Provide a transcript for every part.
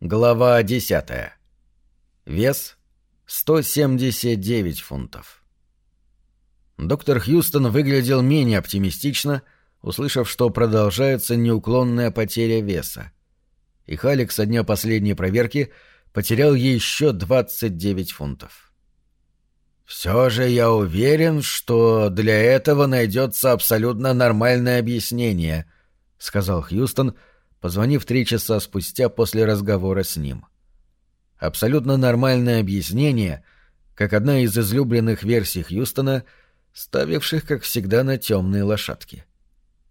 Глава 10. Вес 179 фунтов. Доктор Хьюстон выглядел менее оптимистично, услышав, что продолжается неуклонная потеря веса. И Халик со дня последней проверки потерял еще 29 фунтов. «Все же я уверен, что для этого найдется абсолютно нормальное объяснение», — сказал Хьюстон, — позвонив три часа спустя после разговора с ним. Абсолютно нормальное объяснение, как одна из излюбленных версий Хьюстона, ставивших, как всегда, на темные лошадки.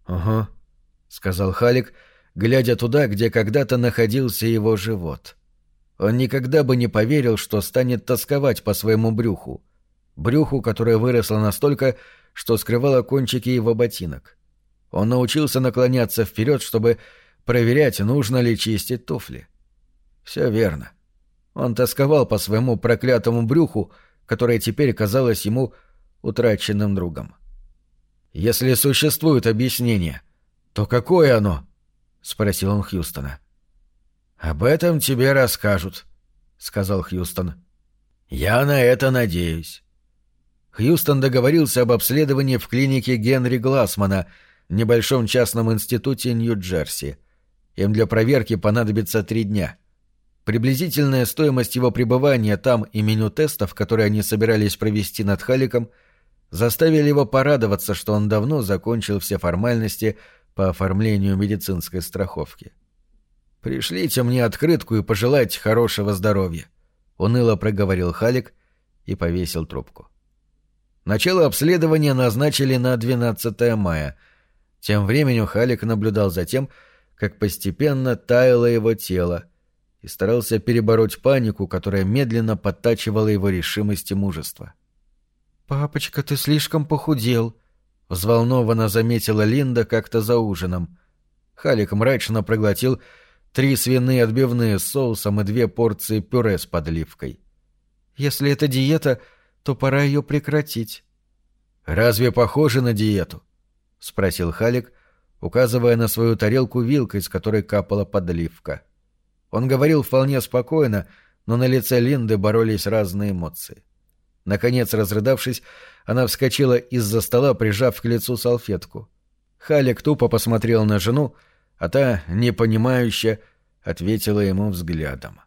«Ага», — сказал Халик, глядя туда, где когда-то находился его живот. Он никогда бы не поверил, что станет тосковать по своему брюху. Брюху, которое выросло настолько, что скрывало кончики его ботинок. Он научился наклоняться вперед, чтобы проверять, нужно ли чистить туфли. Все верно. Он тосковал по своему проклятому брюху, которое теперь казалось ему утраченным другом. «Если существует объяснение, то какое оно?» — спросил он Хьюстона. «Об этом тебе расскажут», — сказал Хьюстон. «Я на это надеюсь». Хьюстон договорился об обследовании в клинике Генри Глассмана, небольшом частном институте Нью-Джерси — им для проверки понадобится три дня. Приблизительная стоимость его пребывания там и меню тестов, которые они собирались провести над Халиком, заставили его порадоваться, что он давно закончил все формальности по оформлению медицинской страховки. «Пришлите мне открытку и пожелайте хорошего здоровья», — уныло проговорил Халик и повесил трубку. Начало обследования назначили на 12 мая. Тем временем Халик наблюдал за тем, как постепенно таяло его тело, и старался перебороть панику, которая медленно подтачивала его решимость и мужество. «Папочка, ты слишком похудел», — взволнованно заметила Линда как-то за ужином. Халик мрачно проглотил три свиные отбивные с соусом и две порции пюре с подливкой. «Если это диета, то пора ее прекратить». «Разве похоже на диету?» — спросил Халик, указывая на свою тарелку вилкой, с которой капала подливка. Он говорил вполне спокойно, но на лице Линды боролись разные эмоции. Наконец, разрыдавшись, она вскочила из-за стола, прижав к лицу салфетку. Халик тупо посмотрел на жену, а та, непонимающе, ответила ему взглядом.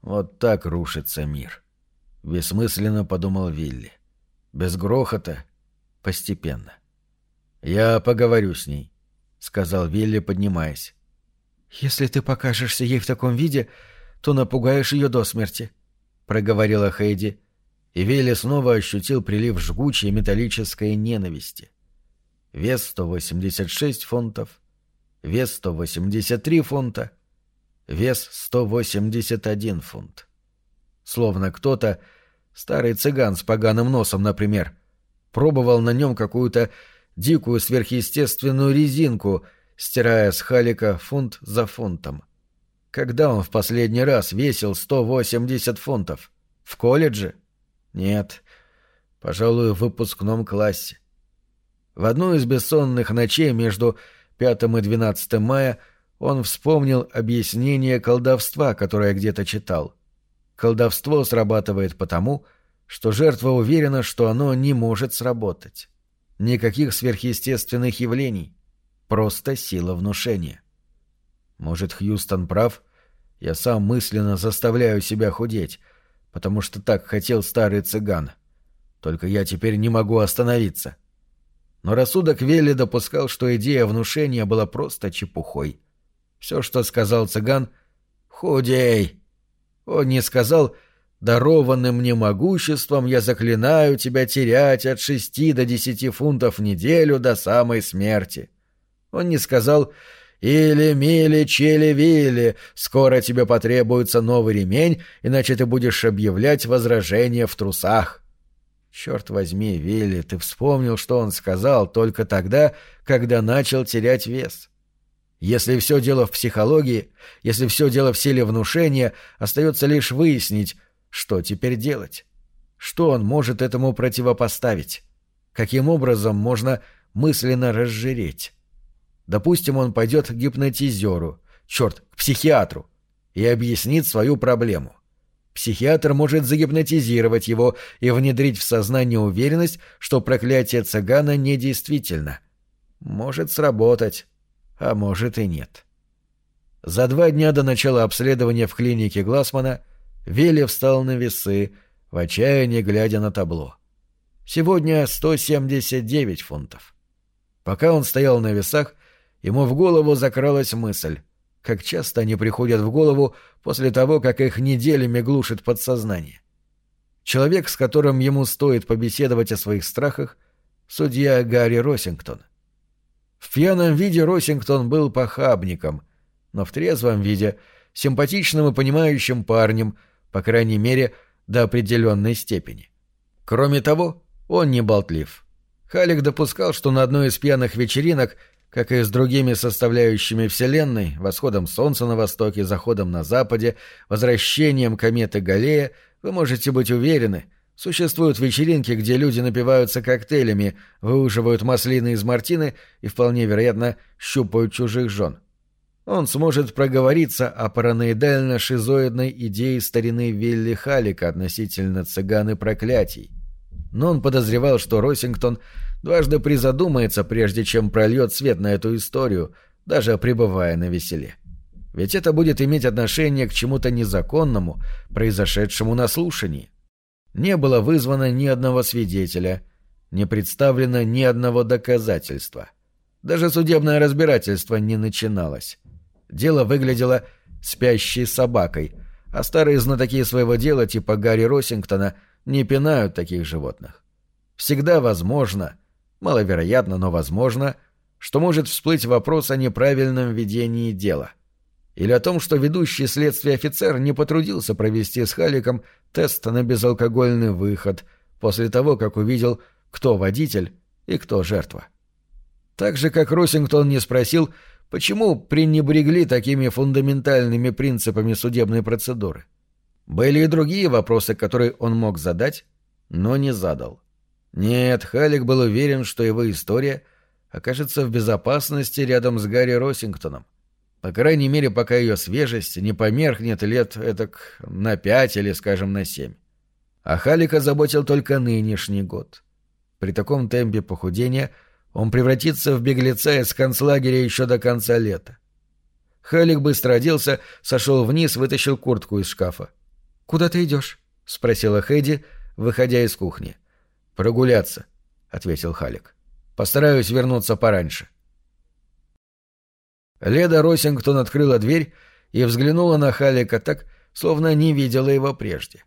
«Вот так рушится мир», — бессмысленно подумал Вилли. «Без грохота, постепенно. Я поговорю с ней». — сказал Вилли, поднимаясь. «Если ты покажешься ей в таком виде, то напугаешь ее до смерти», — проговорила Хейди. И Вилли снова ощутил прилив жгучей металлической ненависти. Вес 186 фунтов, вес 183 фунта, вес 181 фунт. Словно кто-то, старый цыган с поганым носом, например, пробовал на нем какую-то дикую сверхъестественную резинку, стирая с Халика фунт за фунтом. Когда он в последний раз весил 180 фунтов? В колледже? Нет. Пожалуй, в выпускном классе. В одну из бессонных ночей между 5 и 12 мая он вспомнил объяснение колдовства, которое где-то читал. Колдовство срабатывает потому, что жертва уверена, что оно не может сработать. Никаких сверхъестественных явлений. Просто сила внушения. Может, Хьюстон прав? Я сам мысленно заставляю себя худеть, потому что так хотел старый цыган. Только я теперь не могу остановиться. Но рассудок Велли допускал, что идея внушения была просто чепухой. Все, что сказал цыган — «Худей!» Он не сказал Дарованным мне могуществом я заклинаю тебя терять от шести до десяти фунтов в неделю до самой смерти. Он не сказал «Или, мили, чили, вили, скоро тебе потребуется новый ремень, иначе ты будешь объявлять возражение в трусах». Черт возьми, Вилли, ты вспомнил, что он сказал только тогда, когда начал терять вес. Если все дело в психологии, если все дело в силе внушения, остается лишь выяснить, что теперь делать? Что он может этому противопоставить? Каким образом можно мысленно разжиреть? Допустим, он пойдет к гипнотизеру, черт, к психиатру, и объяснит свою проблему. Психиатр может загипнотизировать его и внедрить в сознание уверенность, что проклятие цыгана недействительно. Может сработать, а может и нет. За два дня до начала обследования в клинике Глассмана Вилли встал на весы, в отчаянии глядя на табло. Сегодня 179 фунтов. Пока он стоял на весах, ему в голову закралась мысль, как часто они приходят в голову после того, как их неделями глушит подсознание. Человек, с которым ему стоит побеседовать о своих страхах, судья Гарри Росингтон. В пьяном виде Росингтон был похабником, но в трезвом виде — симпатичным и понимающим парнем, по крайней мере, до определенной степени. Кроме того, он не болтлив. Халик допускал, что на одной из пьяных вечеринок, как и с другими составляющими Вселенной, восходом Солнца на востоке, заходом на западе, возвращением кометы Галлея, вы можете быть уверены, существуют вечеринки, где люди напиваются коктейлями, выуживают маслины из мартины и, вполне вероятно, щупают чужих жен. Он сможет проговориться о параноидально-шизоидной идее старины Вилли Халика относительно цыган и проклятий но он подозревал, что Росингтон дважды призадумается, прежде чем прольет свет на эту историю, даже пребывая на веселе. Ведь это будет иметь отношение к чему-то незаконному, произошедшему на слушании. Не было вызвано ни одного свидетеля, не представлено ни одного доказательства. Даже судебное разбирательство не начиналось. Дело выглядело спящей собакой, а старые знатоки своего дела типа Гарри Росингтона – не пинают таких животных. Всегда возможно, маловероятно, но возможно, что может всплыть вопрос о неправильном ведении дела. Или о том, что ведущий следствие офицер не потрудился провести с Халиком тест на безалкогольный выход после того, как увидел, кто водитель и кто жертва. Так же, как Росингтон не спросил, почему пренебрегли такими фундаментальными принципами судебной процедуры. — были и другие вопросы, которые он мог задать, но не задал. Нет, Халик был уверен, что его история окажется в безопасности рядом с Гарри Росингтоном. По крайней мере, пока ее свежесть не померкнет лет этак на пять или, скажем, на семь. А Халика заботил только нынешний год. При таком темпе похудения он превратится в беглеца из концлагеря еще до конца лета. Халик быстро оделся, сошел вниз, вытащил куртку из шкафа. «Куда ты идешь?» — спросила Хэдди, выходя из кухни. «Прогуляться», — ответил Халик. «Постараюсь вернуться пораньше». Леда Росингтон открыла дверь и взглянула на Халика так, словно не видела его прежде.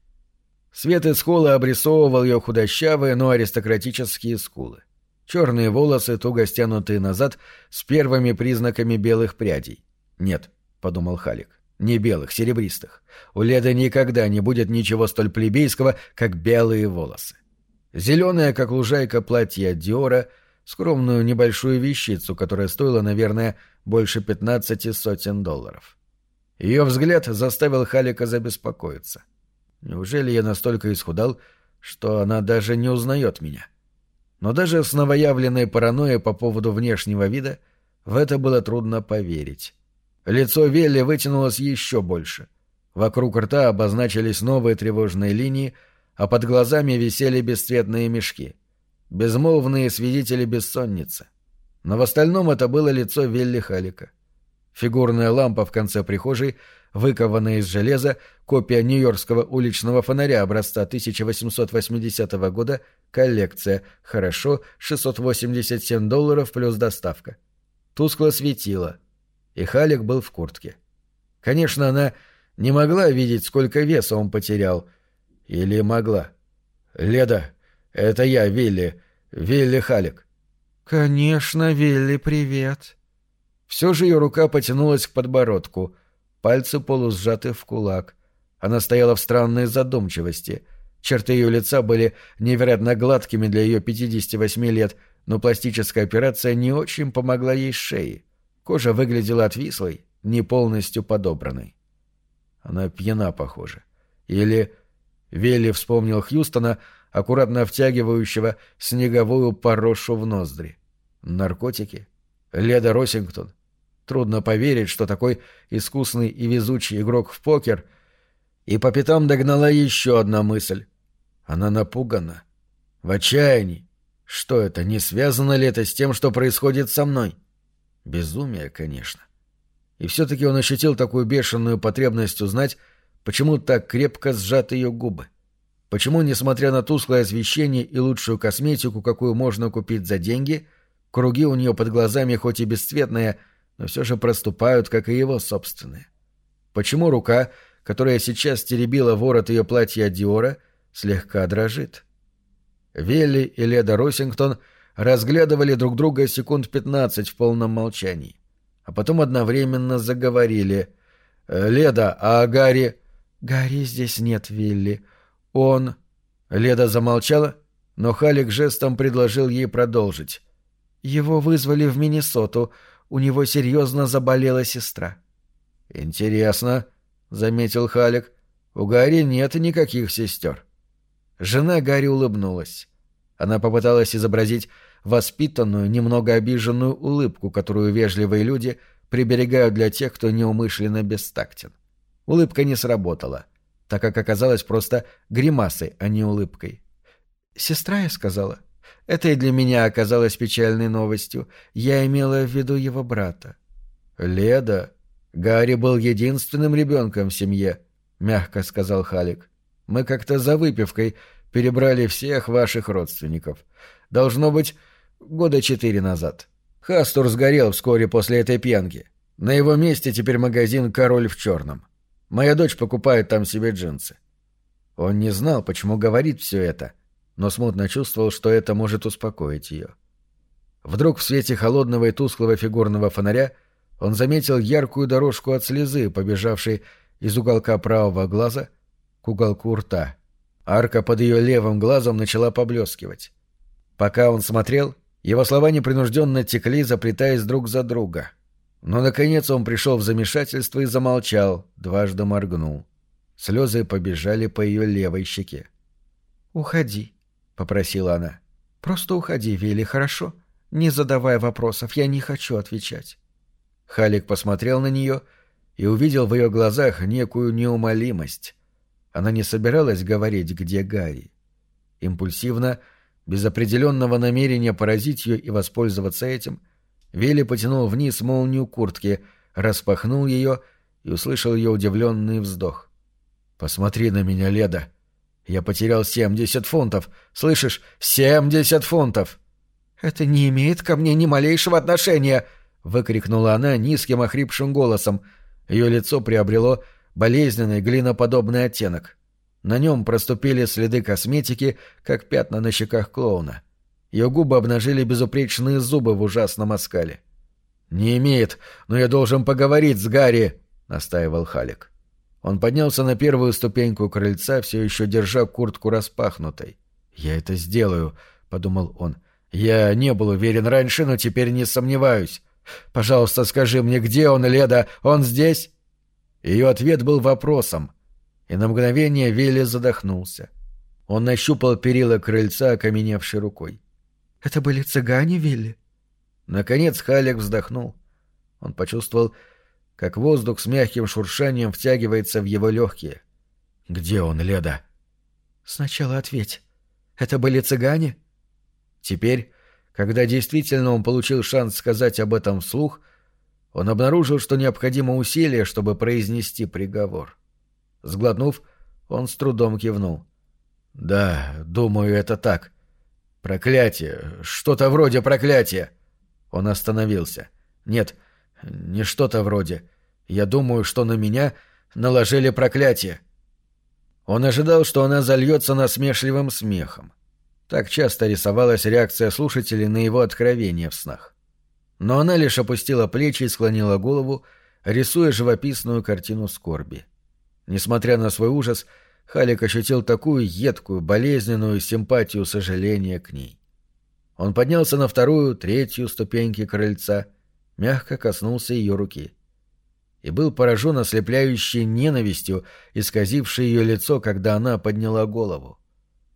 Свет из холла обрисовывал ее худощавые, но аристократические скулы. Черные волосы, туго стянутые назад, с первыми признаками белых прядей. «Нет», — подумал Халик, не белых, серебристых. У Леды никогда не будет ничего столь плебейского, как белые волосы. Зеленое, как лужайка, платье Диора, скромную небольшую вещицу, которая стоила, наверное, больше пятнадцати сотен долларов. Ее взгляд заставил Халика забеспокоиться. Неужели я настолько исхудал, что она даже не узнает меня? Но даже с новоявленной паранойей по поводу внешнего вида в это было трудно поверить. Лицо Велли вытянулось еще больше. Вокруг рта обозначились новые тревожные линии, а под глазами висели бесцветные мешки. Безмолвные свидетели бессонницы. Но в остальном это было лицо Велли Халика. Фигурная лампа в конце прихожей, выкованная из железа, копия нью-йоркского уличного фонаря образца 1880 года, коллекция, хорошо, 687 долларов плюс доставка. Тускло светило — и Халик был в куртке. Конечно, она не могла видеть, сколько веса он потерял. Или могла. «Леда, это я, Вилли. Вилли Халик». «Конечно, Вилли, привет». Все же ее рука потянулась к подбородку, пальцы полусжаты в кулак. Она стояла в странной задумчивости. Черты ее лица были невероятно гладкими для ее 58 лет, но пластическая операция не очень помогла ей с шеей. Кожа выглядела отвислой, не полностью подобранной. Она пьяна, похоже. Или... Велли вспомнил Хьюстона, аккуратно втягивающего снеговую порошу в ноздри. Наркотики? Леда Росингтон? Трудно поверить, что такой искусный и везучий игрок в покер. И по пятам догнала еще одна мысль. Она напугана. В отчаянии. Что это, не связано ли это с тем, что происходит со мной? Безумие, конечно. И все-таки он ощутил такую бешеную потребность узнать, почему так крепко сжаты ее губы. Почему, несмотря на тусклое освещение и лучшую косметику, какую можно купить за деньги, круги у нее под глазами хоть и бесцветные, но все же проступают, как и его собственные? Почему рука, которая сейчас теребила ворот ее платья Диора, слегка дрожит? Велли и Леда Росингтон разглядывали друг друга секунд пятнадцать в полном молчании, а потом одновременно заговорили. «Э, «Леда, а Гарри...» «Гарри здесь нет, Вилли. Он...» Леда замолчала, но Халик жестом предложил ей продолжить. «Его вызвали в Миннесоту. У него серьезно заболела сестра». «Интересно», — заметил Халик. «У Гарри нет никаких сестер». Жена Гарри улыбнулась. Она попыталась изобразить воспитанную, немного обиженную улыбку, которую вежливые люди приберегают для тех, кто неумышленно бестактен. Улыбка не сработала так как оказалась просто гримасой, а не улыбкой. «Сестра, я сказала. Это и для меня оказалось печальной новостью. Я имела в виду его брата». «Леда, Гарри был единственным ребенком в семье», — мягко сказал Халик. «Мы как-то за выпивкой перебрали всех ваших родственников. Должно быть, года четыре назад. Хастур сгорел вскоре после этой пьянки. На его месте теперь магазин «Король в черном». Моя дочь покупает там себе джинсы. Он не знал, почему говорит все это, но смутно чувствовал, что это может успокоить ее. Вдруг в свете холодного и тусклого фигурного фонаря он заметил яркую дорожку от слезы, побежавшей из уголка правого глаза к уголку рта. Арка под ее левым глазом начала поблескивать. Пока он смотрел, его слова непринужденно текли, заплетаясь друг за друга — но, наконец, он пришел в замешательство и замолчал, дважды моргнул. Слезы побежали по ее левой щеке. «Уходи», — попросила она. «Просто уходи, Вилли, хорошо? Не задавай вопросов, я не хочу отвечать». Халик посмотрел на нее и увидел в ее глазах некую неумолимость. Она не собиралась говорить, где Гарри. Импульсивно, без определенного намерения поразить ее и воспользоваться этим — Вилли потянул вниз молнию куртки, распахнул ее и услышал ее удивленный вздох. «Посмотри на меня, Леда. Я потерял семьдесят фунтов. Слышишь? Семьдесят фунтов!» «Это не имеет ко мне ни малейшего отношения!» — выкрикнула она низким охрипшим голосом. Ее лицо приобрело болезненный глиноподобный оттенок. На нем проступили следы косметики, как пятна на щеках клоуна. — ее губы обнажили безупречные зубы в ужасном оскале. «Не имеет, но я должен поговорить с Гарри», — настаивал Халик. Он поднялся на первую ступеньку крыльца, все еще держа куртку распахнутой. «Я это сделаю», — подумал он. «Я не был уверен раньше, но теперь не сомневаюсь. Пожалуйста, скажи мне, где он, Леда? Он здесь?» Ее ответ был вопросом, и на мгновение Вилли задохнулся. Он нащупал перила крыльца, окаменевшей рукой. Это были цыгане, Вилли? Наконец Халек вздохнул. Он почувствовал, как воздух с мягким шуршанием втягивается в его легкие. «Где он, Леда?» «Сначала ответь. Это были цыгане?» Теперь, когда действительно он получил шанс сказать об этом вслух, он обнаружил, что необходимо усилие, чтобы произнести приговор. Сглотнув, он с трудом кивнул. «Да, думаю, это так. Проклятие. Что-то вроде проклятия. Он остановился. Нет, не что-то вроде. Я думаю, что на меня наложили проклятие. Он ожидал, что она зальется насмешливым смехом. Так часто рисовалась реакция слушателей на его откровения в снах. Но она лишь опустила плечи и склонила голову, рисуя живописную картину скорби. Несмотря на свой ужас, Халик ощутил такую едкую, болезненную симпатию сожаления к ней. Он поднялся на вторую, третью ступеньки крыльца, мягко коснулся ее руки. И был поражен ослепляющей ненавистью, исказившей ее лицо, когда она подняла голову.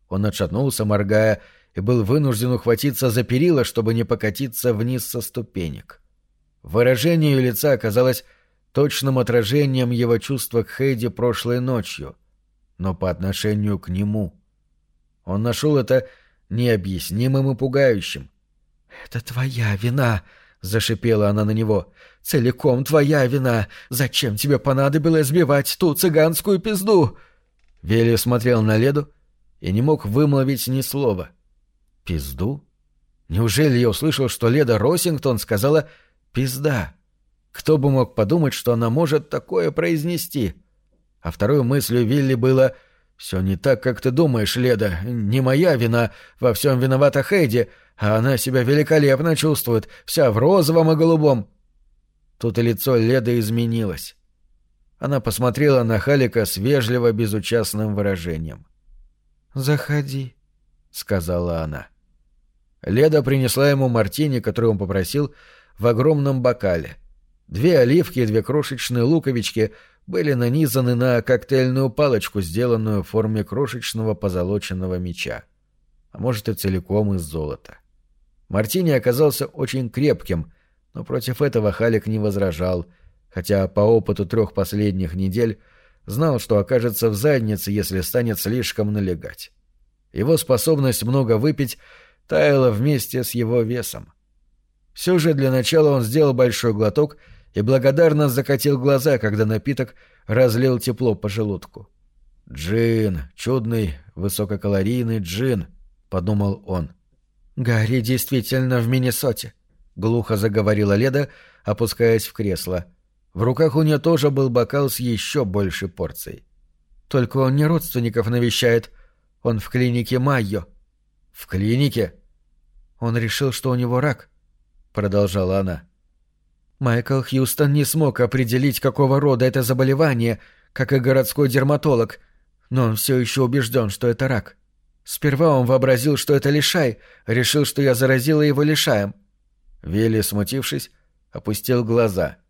Он отшатнулся, моргая, и был вынужден ухватиться за перила, чтобы не покатиться вниз со ступенек. Выражение ее лица оказалось точным отражением его чувства к Хейди прошлой ночью, но по отношению к нему. Он нашел это необъяснимым и пугающим. «Это твоя вина!» — зашипела она на него. «Целиком твоя вина! Зачем тебе понадобилось сбивать ту цыганскую пизду?» Вилли смотрел на Леду и не мог вымолвить ни слова. «Пизду? Неужели я услышал, что Леда Росингтон сказала «пизда»?» Кто бы мог подумать, что она может такое произнести? А второй мыслью Вилли было «Все не так, как ты думаешь, Леда. Не моя вина. Во всем виновата Хейди, а она себя великолепно чувствует, вся в розовом и голубом». Тут и лицо Леды изменилось. Она посмотрела на Халика с вежливо безучастным выражением. «Заходи», — сказала она. Леда принесла ему мартини, который он попросил, в огромном бокале. Две оливки и две крошечные луковички были нанизаны на коктейльную палочку, сделанную в форме крошечного позолоченного меча. А может и целиком из золота. Мартини оказался очень крепким, но против этого Халик не возражал — хотя по опыту трех последних недель знал, что окажется в заднице, если станет слишком налегать. Его способность много выпить таяла вместе с его весом. Все же для начала он сделал большой глоток и благодарно закатил глаза, когда напиток разлил тепло по желудку. «Джин, чудный, высококалорийный джин», — подумал он. «Гарри действительно в Миннесоте», — глухо заговорила Леда, опускаясь в кресло. В руках у нее тоже был бокал с еще большей порцией. Только он не родственников навещает. Он в клинике Майо. В клинике? Он решил, что у него рак, продолжала она. Майкл Хьюстон не смог определить, какого рода это заболевание, как и городской дерматолог, но он все еще убежден, что это рак. Сперва он вообразил, что это лишай, решил, что я заразила его лишаем. Вилли, смутившись, опустил глаза —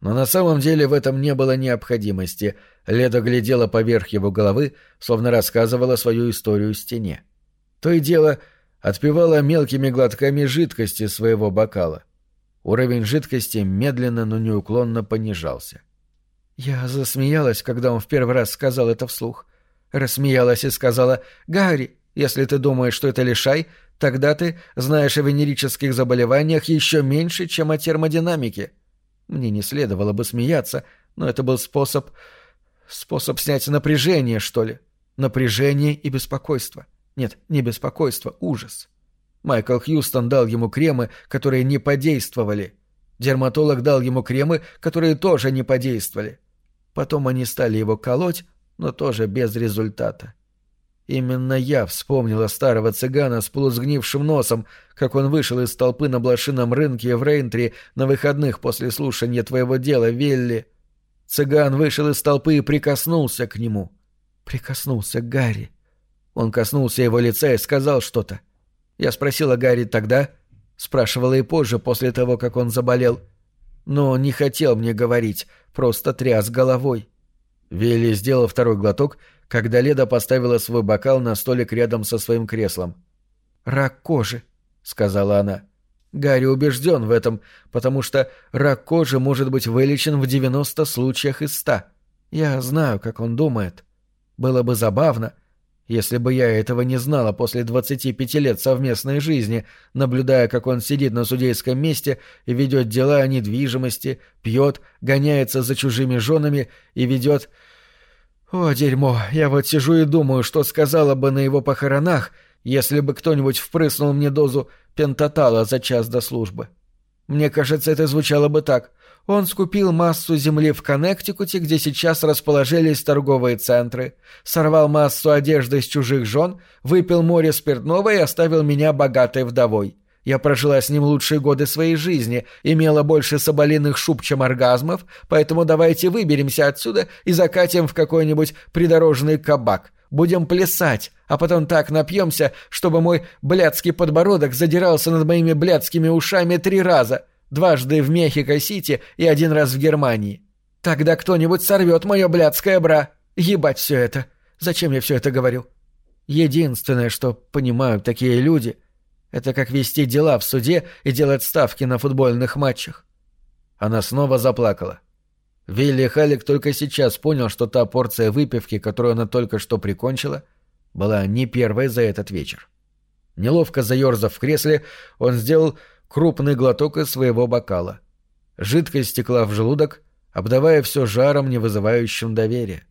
но на самом деле в этом не было необходимости. Леда глядела поверх его головы, словно рассказывала свою историю стене. То и дело отпивала мелкими глотками жидкости своего бокала. Уровень жидкости медленно, но неуклонно понижался. Я засмеялась, когда он в первый раз сказал это вслух. Рассмеялась и сказала «Гарри, если ты думаешь, что это лишай, тогда ты знаешь о венерических заболеваниях еще меньше, чем о термодинамике». Мне не следовало бы смеяться, но это был способ... способ снять напряжение, что ли. Напряжение и беспокойство. Нет, не беспокойство, ужас. Майкл Хьюстон дал ему кремы, которые не подействовали. Дерматолог дал ему кремы, которые тоже не подействовали. Потом они стали его колоть, но тоже без результата. Именно я вспомнила старого цыгана с полусгнившим носом, как он вышел из толпы на блошином рынке в Рейнтри на выходных после слушания твоего дела, Велли. Цыган вышел из толпы и прикоснулся к нему. Прикоснулся к Гарри. Он коснулся его лица и сказал что-то. Я спросила Гарри тогда, спрашивала и позже, после того, как он заболел. Но он не хотел мне говорить, просто тряс головой. Вилли сделал второй глоток — когда Леда поставила свой бокал на столик рядом со своим креслом. «Рак кожи», — сказала она. «Гарри убежден в этом, потому что рак кожи может быть вылечен в 90 случаях из 100. Я знаю, как он думает. Было бы забавно, если бы я этого не знала после 25 лет совместной жизни, наблюдая, как он сидит на судейском месте и ведет дела о недвижимости, пьет, гоняется за чужими женами и ведет о, дерьмо, я вот сижу и думаю, что сказала бы на его похоронах, если бы кто-нибудь впрыснул мне дозу пентатала за час до службы. Мне кажется, это звучало бы так. Он скупил массу земли в Коннектикуте, где сейчас расположились торговые центры, сорвал массу одежды с чужих жен, выпил море спиртного и оставил меня богатой вдовой. Я прожила с ним лучшие годы своей жизни, имела больше соболиных шуб, чем оргазмов, поэтому давайте выберемся отсюда и закатим в какой-нибудь придорожный кабак. Будем плясать, а потом так напьемся, чтобы мой блядский подбородок задирался над моими блядскими ушами три раза, дважды в Мехико-Сити и один раз в Германии. Тогда кто-нибудь сорвет мое блядское бра. Ебать все это. Зачем я все это говорю? Единственное, что понимают такие люди — это как вести дела в суде и делать ставки на футбольных матчах. Она снова заплакала. Вилли Халик только сейчас понял, что та порция выпивки, которую она только что прикончила, была не первой за этот вечер. Неловко заерзав в кресле, он сделал крупный глоток из своего бокала. Жидкость стекла в желудок, обдавая все жаром, не вызывающим доверия.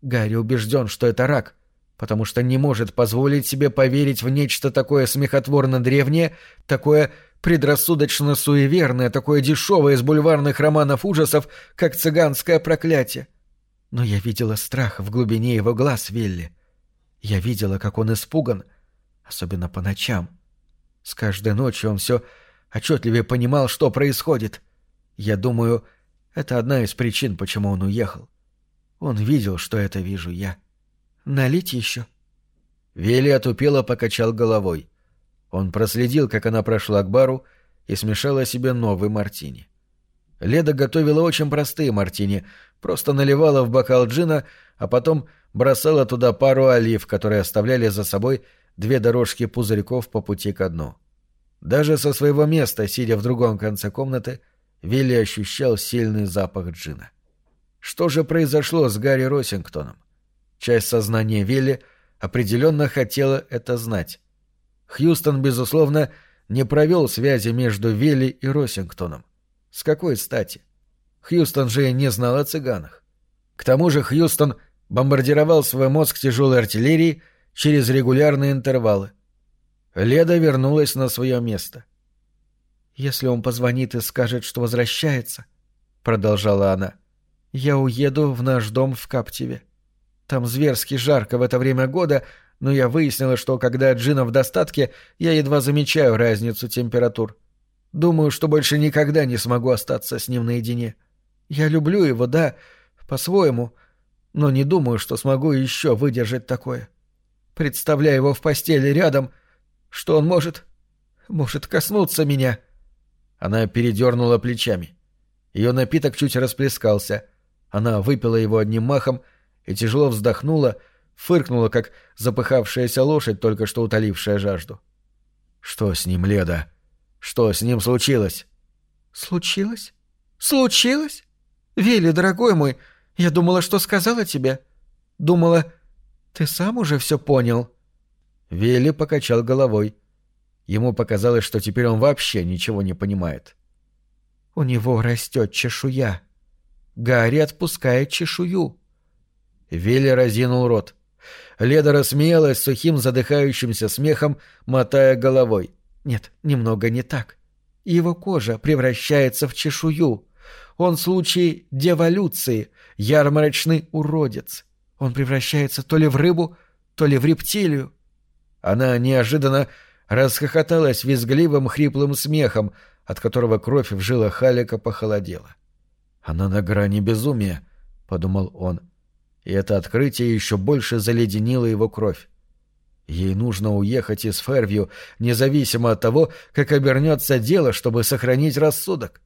Гарри убежден, что это рак, потому что не может позволить себе поверить в нечто такое смехотворно древнее, такое предрассудочно суеверное, такое дешевое из бульварных романов ужасов, как цыганское проклятие. Но я видела страх в глубине его глаз Вилли. Я видела, как он испуган, особенно по ночам. С каждой ночью он все отчетливее понимал, что происходит. Я думаю, это одна из причин, почему он уехал. Он видел, что это вижу я. Налить еще? Вилли отупело покачал головой. Он проследил, как она прошла к бару и смешала себе новый мартини. Леда готовила очень простые мартини, просто наливала в бокал джина, а потом бросала туда пару олив, которые оставляли за собой две дорожки пузырьков по пути ко дну. Даже со своего места, сидя в другом конце комнаты, Вилли ощущал сильный запах джина. Что же произошло с Гарри Росингтоном? Часть сознания Вилли определенно хотела это знать. Хьюстон, безусловно, не провел связи между Вилли и Росингтоном. С какой стати? Хьюстон же не знал о цыганах. К тому же Хьюстон бомбардировал свой мозг тяжелой артиллерией через регулярные интервалы. Леда вернулась на свое место. «Если он позвонит и скажет, что возвращается», — продолжала она, — «я уеду в наш дом в Каптеве. Там зверски жарко в это время года, но я выяснила, что когда Джина в достатке, я едва замечаю разницу температур. Думаю, что больше никогда не смогу остаться с ним наедине. Я люблю его, да, по-своему, но не думаю, что смогу еще выдержать такое. Представляю его в постели рядом, что он может... может коснуться меня. Она передернула плечами. Ее напиток чуть расплескался. Она выпила его одним махом и тяжело вздохнула, фыркнула, как запыхавшаяся лошадь, только что утолившая жажду. «Что с ним, Леда? Что с ним случилось?» «Случилось? Случилось? Вилли, дорогой мой, я думала, что сказала тебе. Думала, ты сам уже все понял». Вилли покачал головой. Ему показалось, что теперь он вообще ничего не понимает. «У него растет чешуя. Гарри отпускает чешую». Вилли разинул рот. Леда рассмеялась сухим задыхающимся смехом, мотая головой. Нет, немного не так. Его кожа превращается в чешую. Он случай деволюции, ярмарочный уродец. Он превращается то ли в рыбу, то ли в рептилию. Она неожиданно расхохоталась визгливым хриплым смехом, от которого кровь в жилах Халика похолодела. «Она на грани безумия», — подумал он и это открытие еще больше заледенило его кровь. Ей нужно уехать из Фервью, независимо от того, как обернется дело, чтобы сохранить рассудок.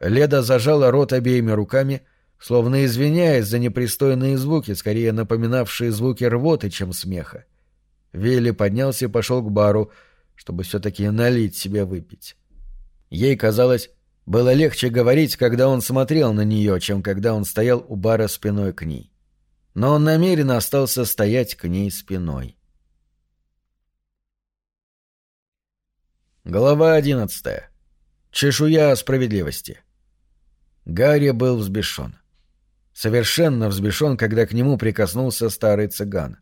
Леда зажала рот обеими руками, словно извиняясь за непристойные звуки, скорее напоминавшие звуки рвоты, чем смеха. Вилли поднялся и пошел к бару, чтобы все-таки налить себе выпить. Ей казалось, было легче говорить, когда он смотрел на нее, чем когда он стоял у бара спиной к ней но он намеренно остался стоять к ней спиной. Глава одиннадцатая. Чешуя справедливости. Гарри был взбешен. Совершенно взбешен, когда к нему прикоснулся старый цыган.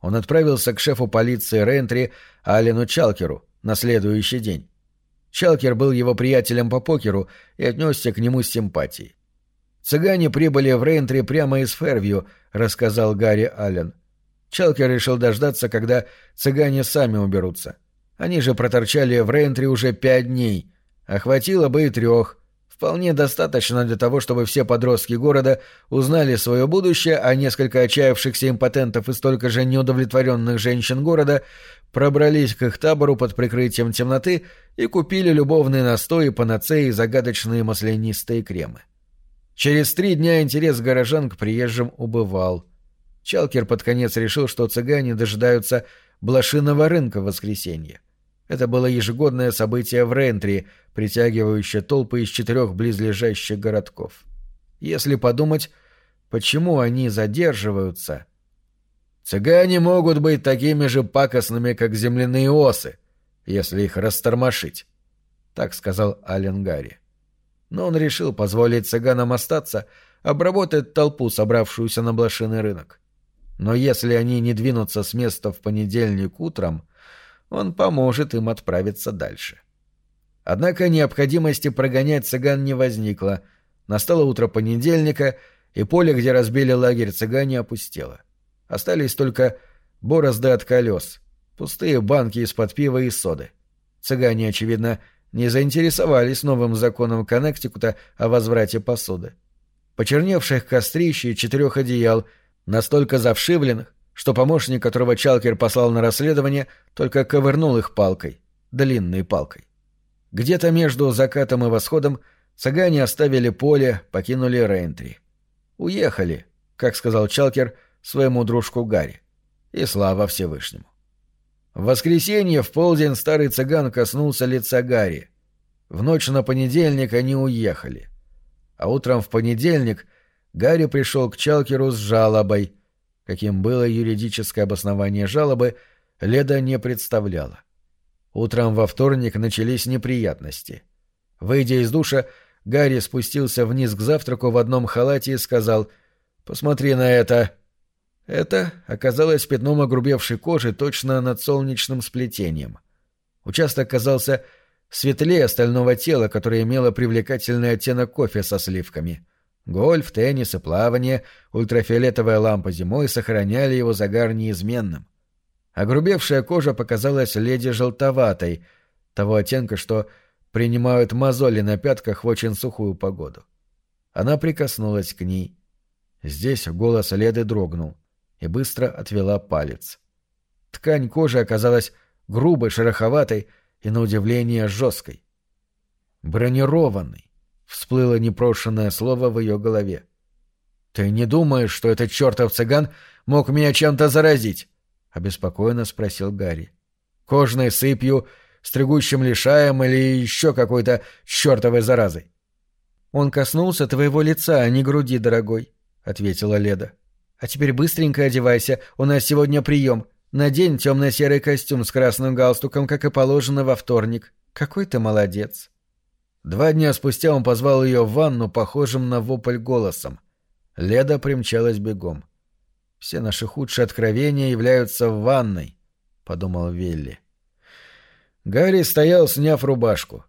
Он отправился к шефу полиции Рентри Алену Чалкеру на следующий день. Чалкер был его приятелем по покеру и отнесся к нему с симпатией. «Цыгане прибыли в Рейнтри прямо из Фервью», — рассказал Гарри Аллен. Чалкер решил дождаться, когда цыгане сами уберутся. Они же проторчали в Рейнтри уже пять дней, а хватило бы и трех. Вполне достаточно для того, чтобы все подростки города узнали свое будущее, а несколько отчаявшихся импотентов и столько же неудовлетворенных женщин города пробрались к их табору под прикрытием темноты и купили любовные настои, панацеи и загадочные маслянистые кремы. Через три дня интерес горожан к приезжим убывал. Чалкер под конец решил, что цыгане дожидаются блошиного рынка в воскресенье. Это было ежегодное событие в Рентри, притягивающее толпы из четырех близлежащих городков. Если подумать, почему они задерживаются... Цыгане могут быть такими же пакостными, как земляные осы, если их растормошить, — так сказал Ален Гарри. Но он решил позволить цыганам остаться, обработать толпу, собравшуюся на блошиный рынок. Но если они не двинутся с места в понедельник утром, он поможет им отправиться дальше. Однако необходимости прогонять цыган не возникло. Настало утро понедельника, и поле, где разбили лагерь цыгане, опустело. Остались только борозды от колес, пустые банки из-под пива и соды. Цыгане, очевидно, не заинтересовались новым законом Коннектикута о возврате посуды. Почерневших кострищ и четырех одеял, настолько завшивленных, что помощник, которого Чалкер послал на расследование, только ковырнул их палкой, длинной палкой. Где-то между закатом и восходом цыгане оставили поле, покинули Рейнтри. Уехали, как сказал Чалкер, своему дружку Гарри. И слава Всевышнему. В воскресенье в полдень старый цыган коснулся лица Гарри. В ночь на понедельник они уехали. А утром в понедельник Гарри пришел к Чалкеру с жалобой — Каким было юридическое обоснование жалобы, Леда не представляла. Утром во вторник начались неприятности. Выйдя из душа, Гарри спустился вниз к завтраку в одном халате и сказал «Посмотри на это». Это оказалось пятном огрубевшей кожи точно над солнечным сплетением. Участок казался светлее остального тела, которое имело привлекательный оттенок кофе со сливками. Гольф, теннис и плавание, ультрафиолетовая лампа зимой сохраняли его загар неизменным. Огрубевшая кожа показалась леди желтоватой, того оттенка, что принимают мозоли на пятках в очень сухую погоду. Она прикоснулась к ней. Здесь голос леды дрогнул и быстро отвела палец. Ткань кожи оказалась грубой, шероховатой и, на удивление, жесткой. Бронированный, Всплыло непрошенное слово в ее голове. «Ты не думаешь, что этот чертов цыган мог меня чем-то заразить?» — обеспокоенно спросил Гарри. «Кожной сыпью, стригущим лишаем или еще какой-то чертовой заразой?» «Он коснулся твоего лица, а не груди, дорогой», — ответила Леда. «А теперь быстренько одевайся, у нас сегодня прием. Надень темно-серый костюм с красным галстуком, как и положено во вторник. Какой ты молодец!» Два дня спустя он позвал ее в ванну, похожим на вопль голосом. Леда примчалась бегом. «Все наши худшие откровения являются в ванной», — подумал Вилли. Гарри стоял, сняв рубашку.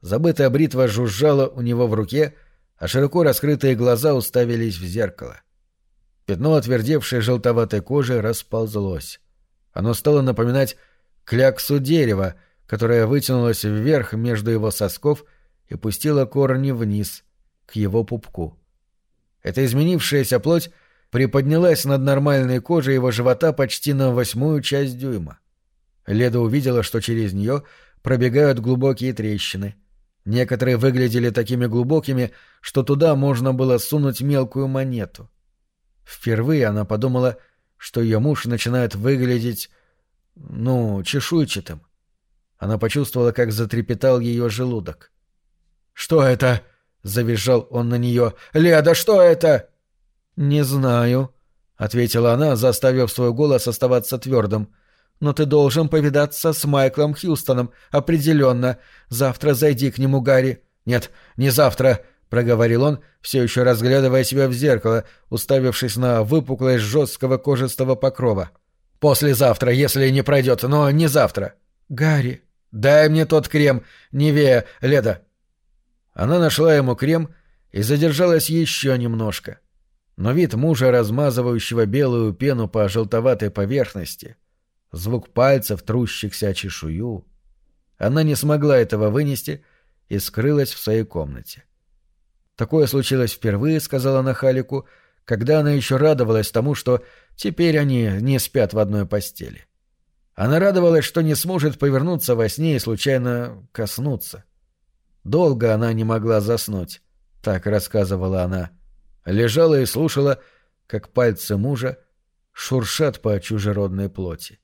Забытая бритва жужжала у него в руке, а широко раскрытые глаза уставились в зеркало. Пятно отвердевшей желтоватой кожи расползлось. Оно стало напоминать кляксу дерева, которая вытянулась вверх между его сосков — и пустила корни вниз, к его пупку. Эта изменившаяся плоть приподнялась над нормальной кожей его живота почти на восьмую часть дюйма. Леда увидела, что через нее пробегают глубокие трещины. Некоторые выглядели такими глубокими, что туда можно было сунуть мелкую монету. Впервые она подумала, что ее муж начинает выглядеть, ну, чешуйчатым. Она почувствовала, как затрепетал ее желудок. «Что это?» — завизжал он на нее. «Леда, что это?» «Не знаю», — ответила она, заставив свой голос оставаться твердым. «Но ты должен повидаться с Майклом Хьюстоном, определенно. Завтра зайди к нему, Гарри». «Нет, не завтра», — проговорил он, все еще разглядывая себя в зеркало, уставившись на выпуклость жесткого кожистого покрова. «Послезавтра, если не пройдет, но не завтра». «Гарри». «Дай мне тот крем, Невея, Леда, она нашла ему крем и задержалась еще немножко. Но вид мужа, размазывающего белую пену по желтоватой поверхности, звук пальцев, трущихся о чешую... Она не смогла этого вынести и скрылась в своей комнате. Такое случилось впервые, сказала она Халику, когда она еще радовалась тому, что теперь они не спят в одной постели. Она радовалась, что не сможет повернуться во сне и случайно коснуться. Долго она не могла заснуть, так рассказывала она. Лежала и слушала, как пальцы мужа шуршат по чужеродной плоти.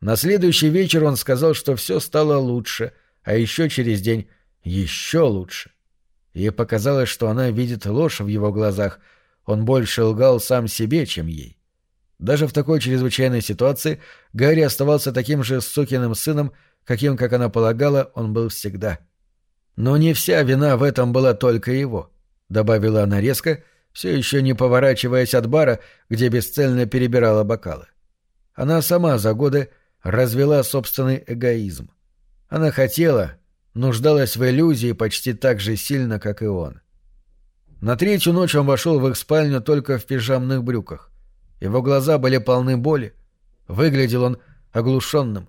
На следующий вечер он сказал, что все стало лучше, а еще через день еще лучше. Ей показалось, что она видит ложь в его глазах, он больше лгал сам себе, чем ей. Даже в такой чрезвычайной ситуации Гарри оставался таким же сукиным сыном, каким, как она полагала, он был всегда. Но не вся вина в этом была только его, — добавила она резко, все еще не поворачиваясь от бара, где бесцельно перебирала бокалы. Она сама за годы развела собственный эгоизм. Она хотела, нуждалась в иллюзии почти так же сильно, как и он. На третью ночь он вошел в их спальню только в пижамных брюках. Его глаза были полны боли. Выглядел он оглушенным.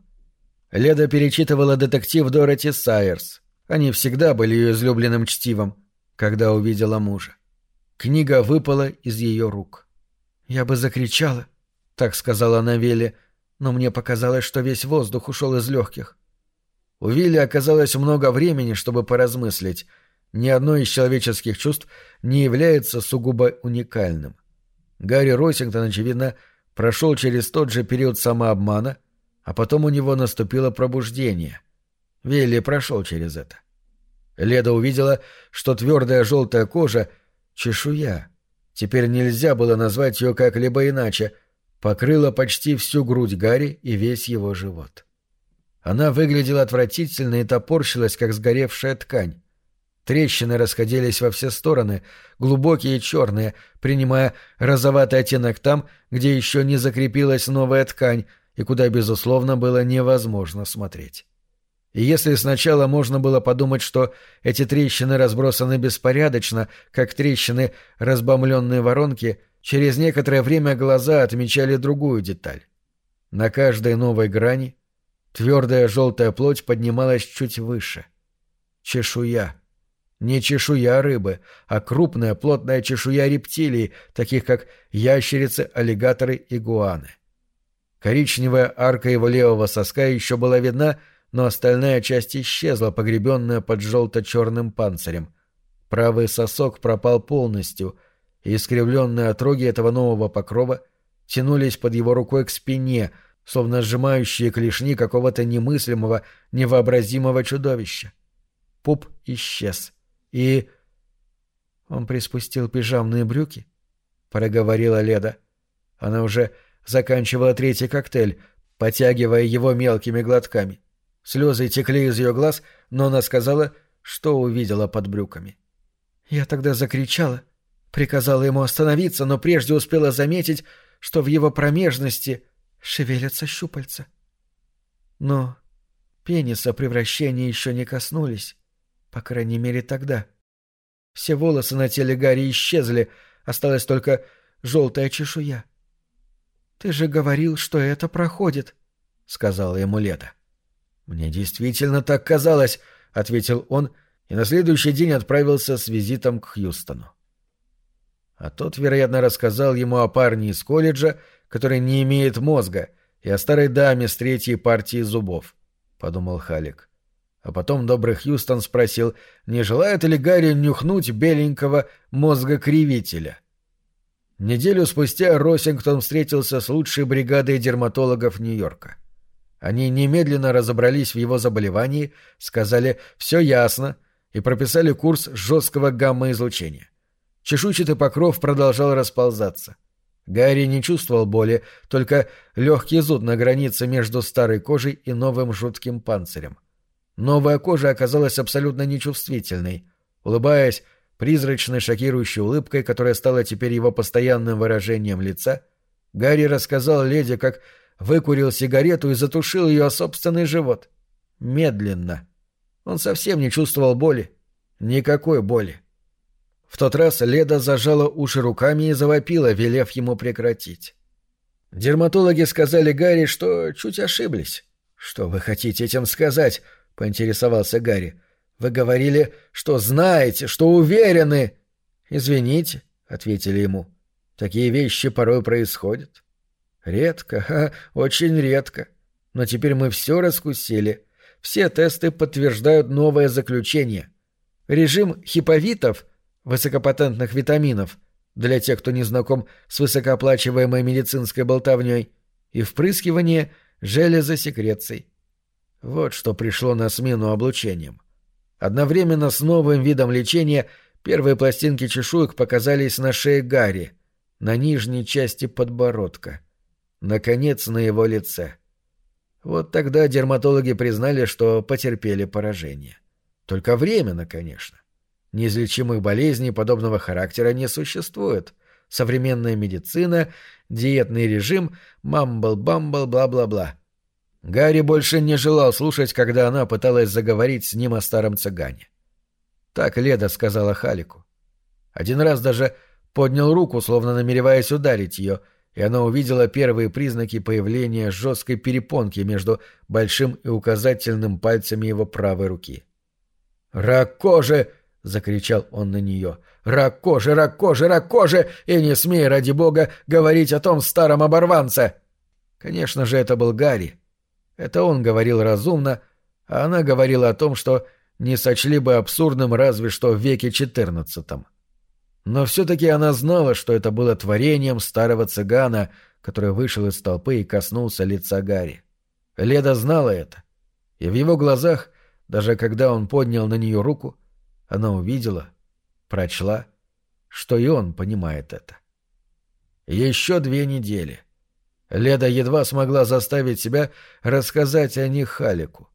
Леда перечитывала детектив Дороти Сайерс. Они всегда были ее излюбленным чтивом, когда увидела мужа. Книга выпала из ее рук. «Я бы закричала», — так сказала она Вилле, но мне показалось, что весь воздух ушел из легких. У Вилли оказалось много времени, чтобы поразмыслить. Ни одно из человеческих чувств не является сугубо уникальным. Гарри Росингтон, очевидно, прошел через тот же период самообмана, а потом у него наступило пробуждение. Вилли прошел через это. Леда увидела, что твердая желтая кожа — чешуя. Теперь нельзя было назвать ее как-либо иначе — покрыла почти всю грудь Гарри и весь его живот. Она выглядела отвратительно и топорщилась, как сгоревшая ткань. Трещины расходились во все стороны, глубокие и черные, принимая розоватый оттенок там, где еще не закрепилась новая ткань и куда, безусловно, было невозможно смотреть. И если сначала можно было подумать, что эти трещины разбросаны беспорядочно, как трещины разбомленной воронки, через некоторое время глаза отмечали другую деталь. На каждой новой грани твердая желтая плоть поднималась чуть выше. Чешуя. Не чешуя рыбы, а крупная плотная чешуя рептилий, таких как ящерицы, аллигаторы и гуаны. Коричневая арка его левого соска еще была видна, но остальная часть исчезла, погребенная под желто-черным панцирем. Правый сосок пропал полностью, и искривленные отроги этого нового покрова тянулись под его рукой к спине, словно сжимающие клешни какого-то немыслимого, невообразимого чудовища. Пуп исчез. И... Он приспустил пижамные брюки, — проговорила Леда. Она уже заканчивала третий коктейль, потягивая его мелкими глотками. Слезы текли из ее глаз, но она сказала, что увидела под брюками. Я тогда закричала, приказала ему остановиться, но прежде успела заметить, что в его промежности шевелятся щупальца. Но пениса превращения еще не коснулись, по крайней мере тогда. Все волосы на теле Гарри исчезли, осталась только желтая чешуя. «Ты же говорил, что это проходит», — сказала ему Лето. «Мне действительно так казалось», — ответил он и на следующий день отправился с визитом к Хьюстону. А тот, вероятно, рассказал ему о парне из колледжа, который не имеет мозга, и о старой даме с третьей партии зубов, — подумал Халик. А потом добрый Хьюстон спросил, не желает ли Гарри нюхнуть беленького мозгокривителя. Неделю спустя Росингтон встретился с лучшей бригадой дерматологов Нью-Йорка. — они немедленно разобрались в его заболевании, сказали «все ясно» и прописали курс жесткого гамма-излучения. Чешуйчатый покров продолжал расползаться. Гарри не чувствовал боли, только легкий зуд на границе между старой кожей и новым жутким панцирем. Новая кожа оказалась абсолютно нечувствительной. Улыбаясь призрачной шокирующей улыбкой, которая стала теперь его постоянным выражением лица, Гарри рассказал леди, как выкурил сигарету и затушил ее о собственный живот. Медленно. Он совсем не чувствовал боли. Никакой боли. В тот раз Леда зажала уши руками и завопила, велев ему прекратить. Дерматологи сказали Гарри, что чуть ошиблись. «Что вы хотите этим сказать?» — поинтересовался Гарри. «Вы говорили, что знаете, что уверены». «Извините», — ответили ему. «Такие вещи порой происходят. Редко, ха, очень редко. Но теперь мы все раскусили. Все тесты подтверждают новое заключение. Режим хиповитов, высокопатентных витаминов, для тех, кто не знаком с высокооплачиваемой медицинской болтовней, и впрыскивание железы секреций. Вот что пришло на смену облучением. Одновременно с новым видом лечения первые пластинки чешуек показались на шее Гарри, на нижней части подбородка, наконец, на его лице. Вот тогда дерматологи признали, что потерпели поражение. Только временно, конечно. Неизлечимых болезней подобного характера не существует. Современная медицина, диетный режим, мамбл-бамбл, бла-бла-бла. Гарри больше не желал слушать, когда она пыталась заговорить с ним о старом цыгане. Так Леда сказала Халику. Один раз даже поднял руку, словно намереваясь ударить ее, и она увидела первые признаки появления жесткой перепонки между большим и указательным пальцами его правой руки. «Рак кожи!» — закричал он на нее. «Рак кожи, рак кожи, рак кожи! И не смей, ради бога, говорить о том старом оборванце!» Конечно же, это был Гарри. Это он говорил разумно, а она говорила о том, что не сочли бы абсурдным разве что в веке XIV. Но все-таки она знала, что это было творением старого цыгана, который вышел из толпы и коснулся лица Гарри. Леда знала это, и в его глазах, даже когда он поднял на нее руку, она увидела, прочла, что и он понимает это. Еще две недели. Леда едва смогла заставить себя рассказать о них Халику.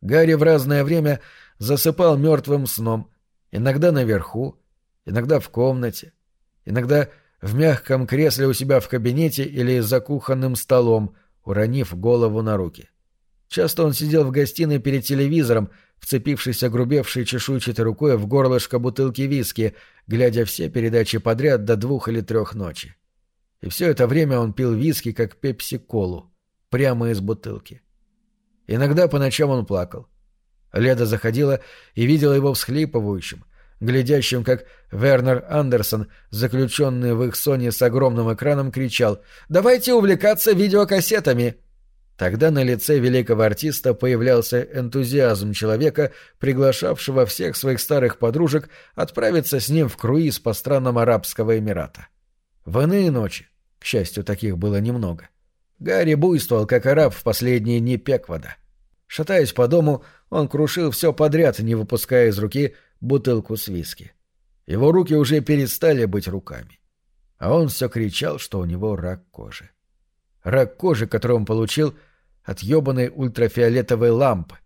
Гарри в разное время засыпал мертвым сном, иногда наверху, иногда в комнате, иногда в мягком кресле у себя в кабинете или за кухонным столом, уронив голову на руки. Часто он сидел в гостиной перед телевизором, вцепившись огрубевшей чешуйчатой рукой в горлышко бутылки виски, глядя все передачи подряд до двух или трех ночи. И все это время он пил виски, как пепси-колу, прямо из бутылки. Иногда по ночам он плакал. Леда заходила и видела его всхлипывающим, глядящим, как Вернер Андерсон, заключенный в их соне с огромным экраном, кричал «Давайте увлекаться видеокассетами!» Тогда на лице великого артиста появлялся энтузиазм человека, приглашавшего всех своих старых подружек отправиться с ним в круиз по странам Арабского Эмирата. В иные ночи, к счастью, таких было немного, Гарри буйствовал, как араб в последние дни Пеквода. Шатаясь по дому, он крушил все подряд, не выпуская из руки бутылку с виски. Его руки уже перестали быть руками. А он все кричал, что у него рак кожи. Рак кожи, который он получил от ебаной ультрафиолетовой лампы.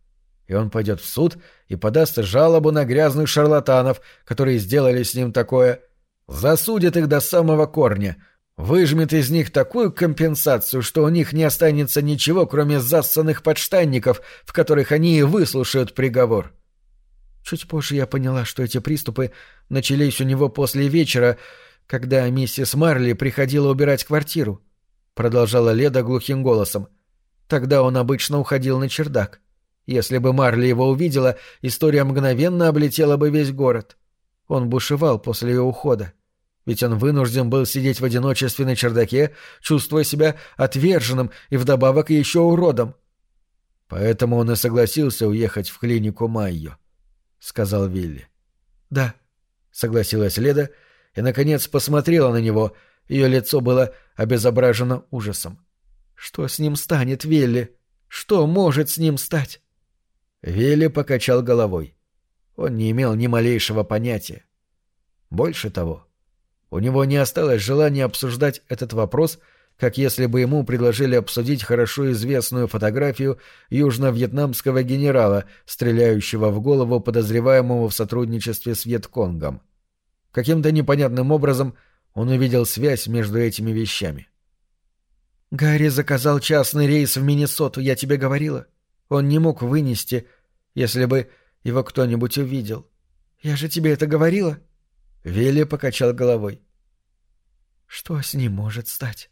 И он пойдет в суд и подаст жалобу на грязных шарлатанов, которые сделали с ним такое, засудит их до самого корня, выжмет из них такую компенсацию, что у них не останется ничего, кроме зассанных подштанников, в которых они и выслушают приговор. Чуть позже я поняла, что эти приступы начались у него после вечера, когда миссис Марли приходила убирать квартиру, — продолжала Леда глухим голосом. Тогда он обычно уходил на чердак. Если бы Марли его увидела, история мгновенно облетела бы весь город. Он бушевал после ее ухода ведь он вынужден был сидеть в одиночестве на чердаке, чувствуя себя отверженным и вдобавок еще уродом. Поэтому он и согласился уехать в клинику Майо, — сказал Вилли. — Да, — согласилась Леда и, наконец, посмотрела на него, ее лицо было обезображено ужасом. — Что с ним станет, Вилли? Что может с ним стать? Вилли покачал головой. Он не имел ни малейшего понятия. Больше того, — у него не осталось желания обсуждать этот вопрос, как если бы ему предложили обсудить хорошо известную фотографию южно-вьетнамского генерала, стреляющего в голову подозреваемого в сотрудничестве с Вьетконгом. Каким-то непонятным образом он увидел связь между этими вещами. «Гарри заказал частный рейс в Миннесоту, я тебе говорила. Он не мог вынести, если бы его кто-нибудь увидел. Я же тебе это говорила?» Вилли покачал головой. «Что с ним может стать?»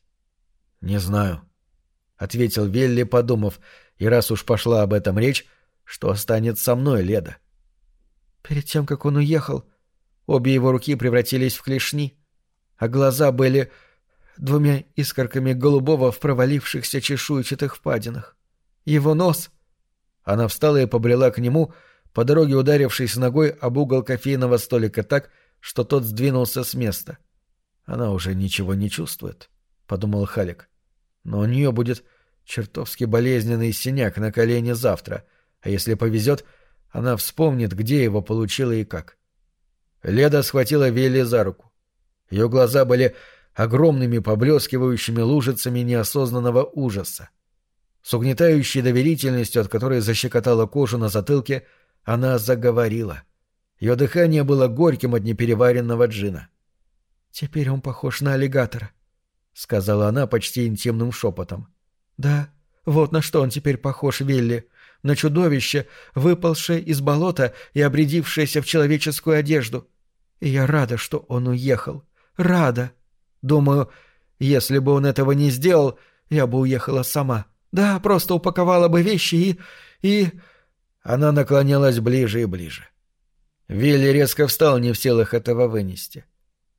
«Не знаю», — ответил Вилли, подумав, и раз уж пошла об этом речь, что станет со мной, Леда. Перед тем, как он уехал, обе его руки превратились в клешни, а глаза были двумя искорками голубого в провалившихся чешуйчатых впадинах. Его нос... Она встала и побрела к нему, по дороге ударившись ногой об угол кофейного столика так, что тот сдвинулся с места. Она уже ничего не чувствует, — подумал Халик. Но у нее будет Чертовски болезненный синяк на колене завтра, а если повезет, она вспомнит, где его получила и как. Леда схватила Вилли за руку. Ее глаза были огромными поблескивающими лужицами неосознанного ужаса. С угнетающей доверительностью, от которой защекотала кожу на затылке, она заговорила. Ее дыхание было горьким от непереваренного джина. «Теперь он похож на аллигатора», — сказала она почти интимным шепотом. «Да, вот на что он теперь похож, Вилли. На чудовище, выпалшее из болота и обрядившееся в человеческую одежду. И я рада, что он уехал. Рада!» Думаю, если бы он этого не сделал, я бы уехала сама. Да, просто упаковала бы вещи и... и...» Она наклонялась ближе и ближе. Вилли резко встал, не в силах этого вынести.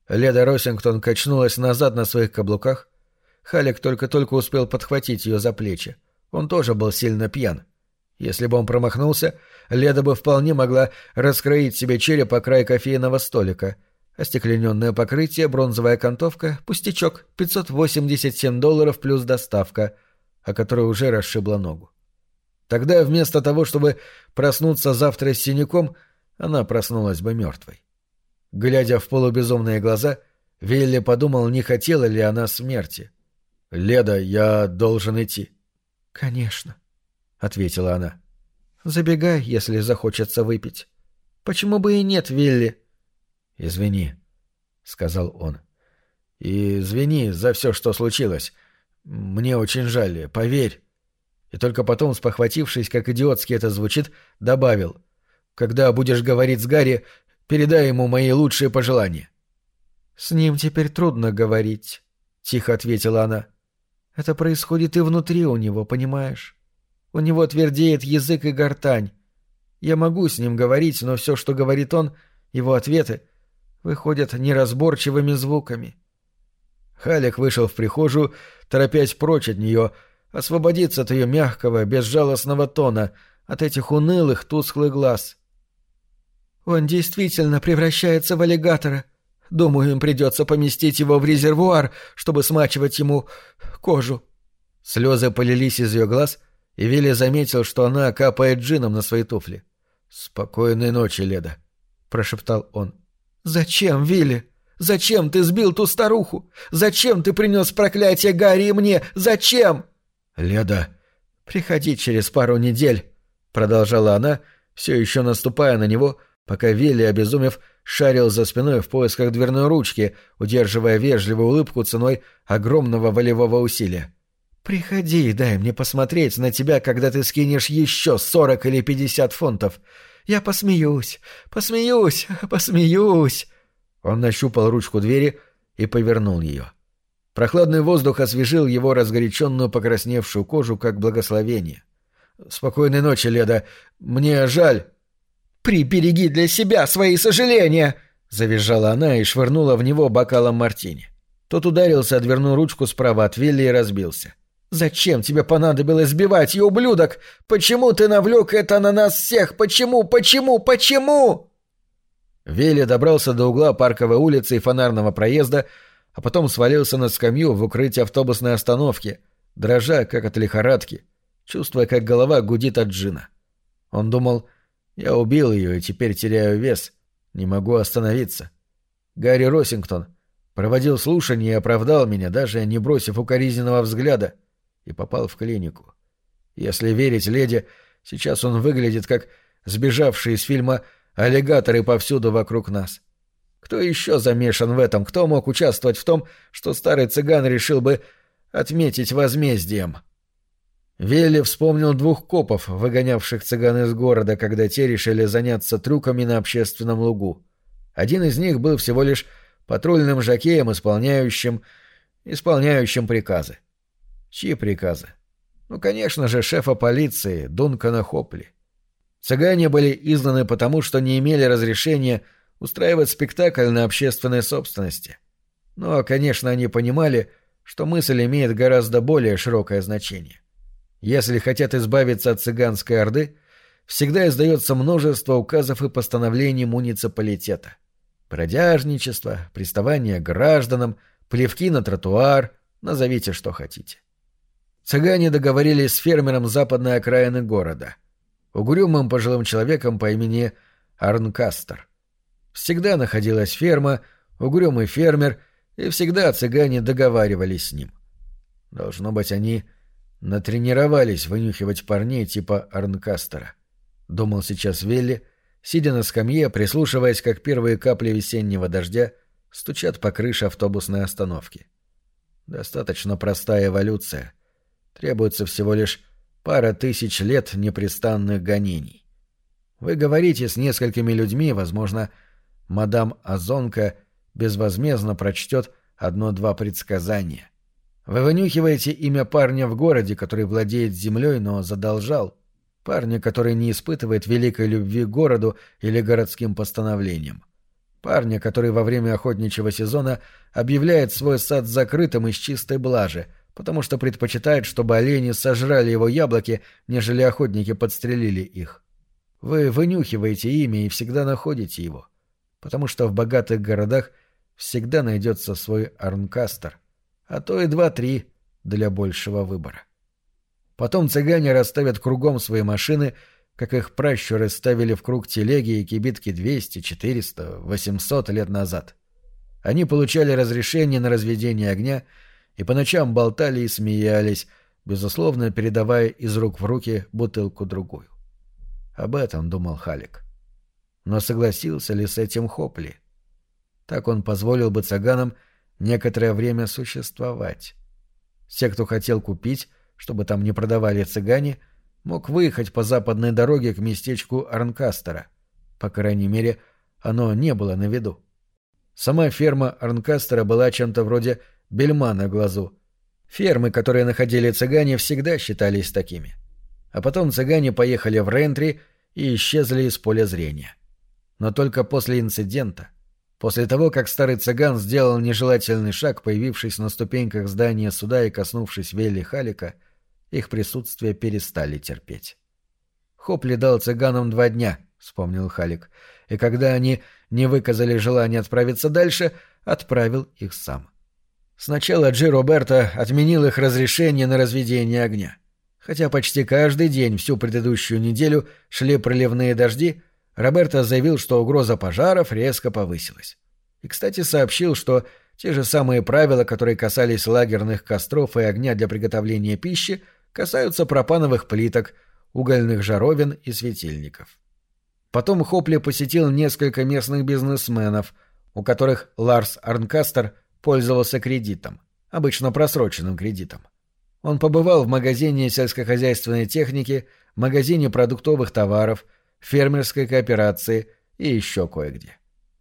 Леда Росингтон качнулась назад на своих каблуках. Халик только-только успел подхватить ее за плечи. Он тоже был сильно пьян. Если бы он промахнулся, Леда бы вполне могла раскроить себе череп по край кофейного столика — Остеклененное покрытие, бронзовая окантовка, пустячок, 587 долларов плюс доставка, о которой уже расшибла ногу. Тогда вместо того, чтобы проснуться завтра с синяком, она проснулась бы мертвой. Глядя в полубезумные глаза, Вилли подумал, не хотела ли она смерти. «Леда, я должен идти». «Конечно», — ответила она. «Забегай, если захочется выпить». «Почему бы и нет, Вилли?» «Извини», — сказал он. «И извини за все, что случилось. Мне очень жаль, поверь». И только потом, спохватившись, как идиотски это звучит, добавил. «Когда будешь говорить с Гарри, передай ему мои лучшие пожелания». «С ним теперь трудно говорить», — тихо ответила она. «Это происходит и внутри у него, понимаешь? У него твердеет язык и гортань. Я могу с ним говорить, но все, что говорит он, его ответы, выходят неразборчивыми звуками. Халик вышел в прихожую, торопясь прочь от нее, освободиться от ее мягкого, безжалостного тона, от этих унылых, тусклых глаз. «Он действительно превращается в аллигатора. Думаю, им придется поместить его в резервуар, чтобы смачивать ему кожу». Слезы полились из ее глаз, и Вилли заметил, что она капает джином на свои туфли. «Спокойной ночи, Леда», — прошептал он. «Зачем, Вилли? Зачем ты сбил ту старуху? Зачем ты принес проклятие Гарри и мне? Зачем?» «Леда, приходи через пару недель», — продолжала она, все еще наступая на него, пока Вилли, обезумев, шарил за спиной в поисках дверной ручки, удерживая вежливую улыбку ценой огромного волевого усилия. «Приходи и дай мне посмотреть на тебя, когда ты скинешь еще сорок или пятьдесят фунтов. Я посмеюсь, посмеюсь, посмеюсь. Он нащупал ручку двери и повернул ее. Прохладный воздух освежил его разгоряченную покрасневшую кожу как благословение. «Спокойной ночи, Леда. Мне жаль». «Прибереги для себя свои сожаления!» — завизжала она и швырнула в него бокалом мартини. Тот ударился о дверную ручку справа от Вилли и разбился. «Зачем тебе понадобилось сбивать ее, ублюдок? Почему ты навлек это на нас всех? Почему? Почему? Почему?» Вилли добрался до угла парковой улицы и фонарного проезда, а потом свалился на скамью в укрытии автобусной остановки, дрожа, как от лихорадки, чувствуя, как голова гудит от джина. Он думал, я убил ее и теперь теряю вес, не могу остановиться. Гарри Росингтон проводил слушание и оправдал меня, даже не бросив укоризненного взгляда — и попал в клинику. Если верить леди, сейчас он выглядит как сбежавший из фильма «Аллигаторы повсюду вокруг нас». Кто еще замешан в этом? Кто мог участвовать в том, что старый цыган решил бы отметить возмездием? Вилли вспомнил двух копов, выгонявших цыган из города, когда те решили заняться трюками на общественном лугу. Один из них был всего лишь патрульным жакеем, исполняющим... исполняющим приказы. Чьи приказы? Ну, конечно же, шефа полиции Дункана Хопли. Цыгане были изгнаны потому, что не имели разрешения устраивать спектакль на общественной собственности. Но, конечно, они понимали, что мысль имеет гораздо более широкое значение. Если хотят избавиться от цыганской орды, всегда издается множество указов и постановлений муниципалитета. Продяжничество, приставание к гражданам, плевки на тротуар, назовите что хотите. Цыгане договорились с фермером западной окраины города, угрюмым пожилым человеком по имени Арнкастер. Всегда находилась ферма, угрюмый фермер, и всегда цыгане договаривались с ним. Должно быть, они натренировались вынюхивать парней типа Арнкастера. Думал сейчас Велли, сидя на скамье, прислушиваясь, как первые капли весеннего дождя стучат по крыше автобусной остановки. Достаточно простая эволюция. Требуется всего лишь пара тысяч лет непрестанных гонений. Вы говорите с несколькими людьми, возможно, мадам Азонка безвозмездно прочтет одно-два предсказания. Вы вынюхиваете имя парня в городе, который владеет землей, но задолжал. Парня, который не испытывает великой любви к городу или городским постановлениям. Парня, который во время охотничьего сезона объявляет свой сад закрытым из чистой блажи, потому что предпочитает, чтобы олени сожрали его яблоки, нежели охотники подстрелили их. Вы вынюхиваете имя и всегда находите его, потому что в богатых городах всегда найдется свой Арнкастер, а то и два-три для большего выбора. Потом цыгане расставят кругом свои машины, как их пращуры ставили в круг телеги и кибитки 200, 400, 800 лет назад. Они получали разрешение на разведение огня и по ночам болтали и смеялись, безусловно, передавая из рук в руки бутылку-другую. Об этом думал Халик. Но согласился ли с этим Хопли? Так он позволил бы цыганам некоторое время существовать. Все, кто хотел купить, чтобы там не продавали цыгане, мог выехать по западной дороге к местечку Арнкастера. По крайней мере, оно не было на виду. Сама ферма Арнкастера была чем-то вроде бельма на глазу. Фермы, которые находили цыгане, всегда считались такими. А потом цыгане поехали в Рентри и исчезли из поля зрения. Но только после инцидента, после того, как старый цыган сделал нежелательный шаг, появившись на ступеньках здания суда и коснувшись Велли Халика, — их присутствие перестали терпеть. Хопли дал цыганам два дня, — вспомнил Халик, — и когда они не выказали желания отправиться дальше, отправил их сам. Сначала Джи Роберто отменил их разрешение на разведение огня. Хотя почти каждый день всю предыдущую неделю шли проливные дожди, Роберто заявил, что угроза пожаров резко повысилась. И, кстати, сообщил, что те же самые правила, которые касались лагерных костров и огня для приготовления пищи, касаются пропановых плиток, угольных жаровин и светильников. Потом Хопли посетил несколько местных бизнесменов, у которых Ларс Арнкастер пользовался кредитом, обычно просроченным кредитом. Он побывал в магазине сельскохозяйственной техники, магазине продуктовых товаров, фермерской кооперации и еще кое-где.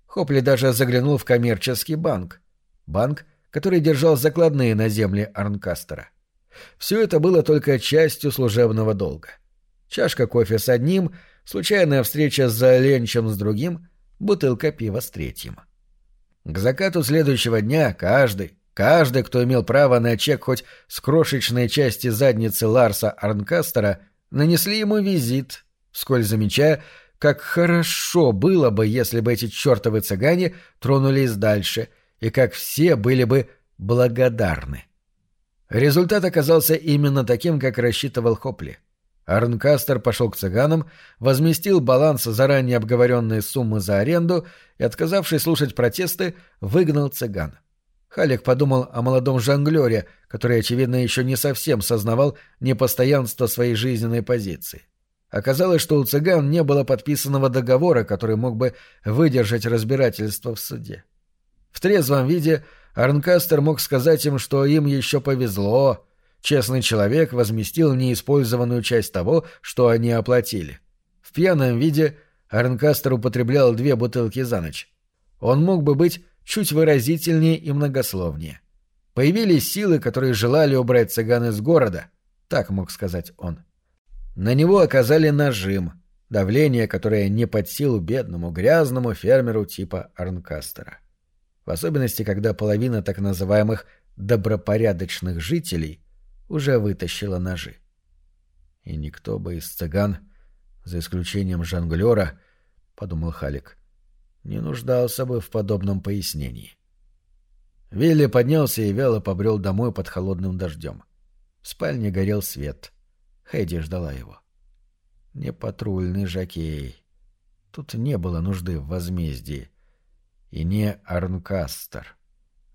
Хопли даже заглянул в коммерческий банк. Банк, который держал закладные на земле Арнкастера. Все это было только частью служебного долга. Чашка кофе с одним, случайная встреча с Заленчем с другим, бутылка пива с третьим. К закату следующего дня каждый, каждый, кто имел право на чек хоть с крошечной части задницы Ларса Арнкастера, нанесли ему визит, вскользь замечая, как хорошо было бы, если бы эти чертовы цыгане тронулись дальше, и как все были бы благодарны. Результат оказался именно таким, как рассчитывал Хопли. Арнкастер пошел к цыганам, возместил баланс заранее обговоренной суммы за аренду и, отказавшись слушать протесты, выгнал цыган. Халик подумал о молодом жонглере, который, очевидно, еще не совсем сознавал непостоянство своей жизненной позиции. Оказалось, что у цыган не было подписанного договора, который мог бы выдержать разбирательство в суде. В трезвом виде Арнкастер мог сказать им, что им еще повезло. Честный человек возместил неиспользованную часть того, что они оплатили. В пьяном виде Арнкастер употреблял две бутылки за ночь. Он мог бы быть чуть выразительнее и многословнее. Появились силы, которые желали убрать цыган из города, так мог сказать он. На него оказали нажим, давление, которое не под силу бедному, грязному фермеру типа Арнкастера в особенности, когда половина так называемых «добропорядочных жителей» уже вытащила ножи. И никто бы из цыган, за исключением жонглера, — подумал Халик, — не нуждался бы в подобном пояснении. Вилли поднялся и вяло побрел домой под холодным дождем. В спальне горел свет. Хэдди ждала его. Не патрульный жакей. Тут не было нужды в возмездии. И не Арнкастер.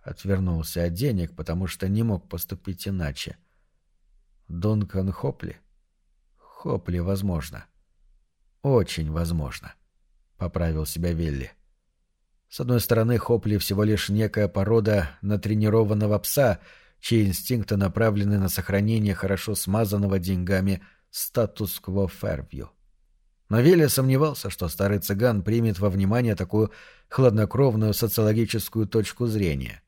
Отвернулся от денег, потому что не мог поступить иначе. Дункан Хопли? Хопли, возможно. Очень возможно. Поправил себя Вилли. С одной стороны, Хопли всего лишь некая порода натренированного пса, чьи инстинкты направлены на сохранение хорошо смазанного деньгами статус-кво Фервью. Но Вилли сомневался, что старый цыган примет во внимание такую хладнокровную социологическую точку зрения.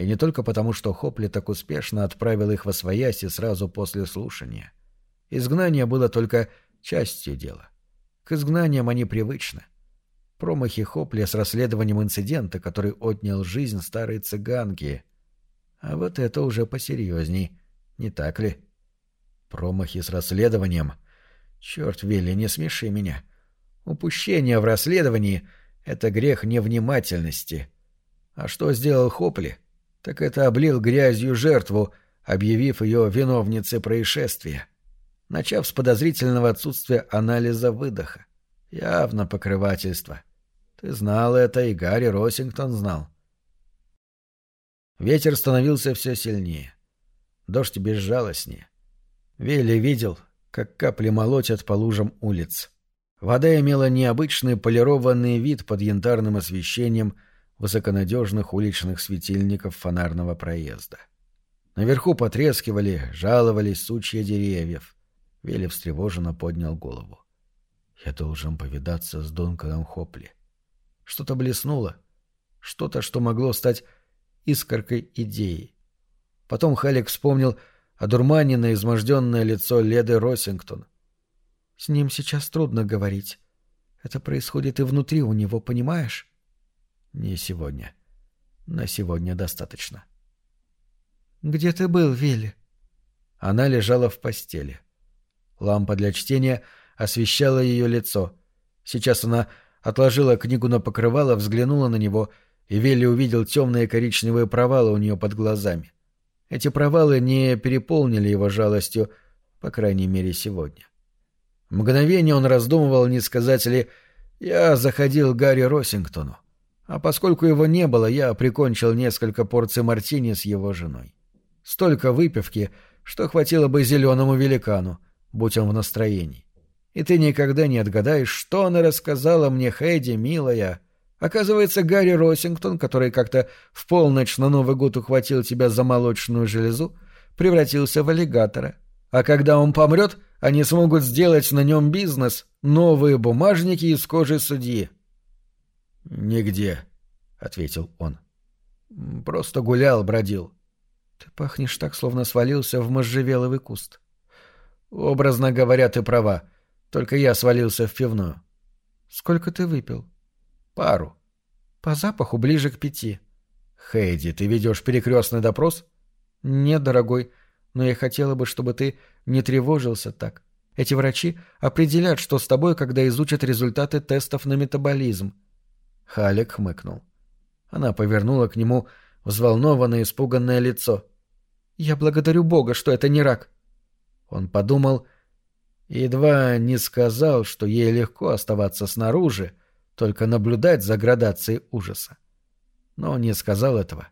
И не только потому, что Хопли так успешно отправил их во свояси сразу после слушания. Изгнание было только частью дела. К изгнаниям они привычны. Промахи Хопли с расследованием инцидента, который отнял жизнь старой цыганки. А вот это уже посерьезней, не так ли? Промахи с расследованием. Черт, Вилли, не смеши меня. Упущение в расследовании — это грех невнимательности. А что сделал Хопли? Так это облил грязью жертву, объявив ее виновницей происшествия начав с подозрительного отсутствия анализа выдоха. Явно покрывательство. Ты знал это, и Гарри Росингтон знал. Ветер становился все сильнее. Дождь безжалостнее. Вилли видел, как капли молотят по лужам улиц. Вода имела необычный полированный вид под янтарным освещением высоконадежных уличных светильников фонарного проезда. Наверху потрескивали, жаловались сучья деревьев. Вилли встревоженно поднял голову. «Я должен повидаться с Донканом Хопли». Что-то блеснуло. Что-то, что могло стать искоркой идеи. Потом Халик вспомнил одурманенное, изможденное лицо Леды Росингтон. «С ним сейчас трудно говорить. Это происходит и внутри у него, понимаешь?» «Не сегодня. На сегодня достаточно». «Где ты был, Вилли?» Она лежала в постели. — Лампа для чтения освещала ее лицо. Сейчас она отложила книгу на покрывало, взглянула на него, и Вилли увидел темные коричневые провалы у нее под глазами. Эти провалы не переполнили его жалостью, по крайней мере, сегодня. Мгновение он раздумывал, не сказать ли «Я заходил к Гарри Росингтону». А поскольку его не было, я прикончил несколько порций мартини с его женой. Столько выпивки, что хватило бы зеленому великану — будь он в настроении. И ты никогда не отгадаешь, что она рассказала мне, Хэдди, милая. Оказывается, Гарри Росингтон, который как-то в полночь на Новый год ухватил тебя за молочную железу, превратился в аллигатора. А когда он помрет, они смогут сделать на нем бизнес, новые бумажники из кожи судьи. — Нигде, — ответил он. — Просто гулял, бродил. — Ты пахнешь так, словно свалился в можжевеловый куст. Образно говоря, ты права. Только я свалился в пивную. Сколько ты выпил? Пару. По запаху ближе к пяти. Хейди, ты ведешь перекрестный допрос? Нет, дорогой, но я хотела бы, чтобы ты не тревожился так. Эти врачи определят, что с тобой, когда изучат результаты тестов на метаболизм. Халек хмыкнул. Она повернула к нему взволнованное, испуганное лицо. «Я благодарю Бога, что это не рак. Он подумал едва не сказал, что ей легко оставаться снаружи, только наблюдать за градацией ужаса. Но он не сказал этого.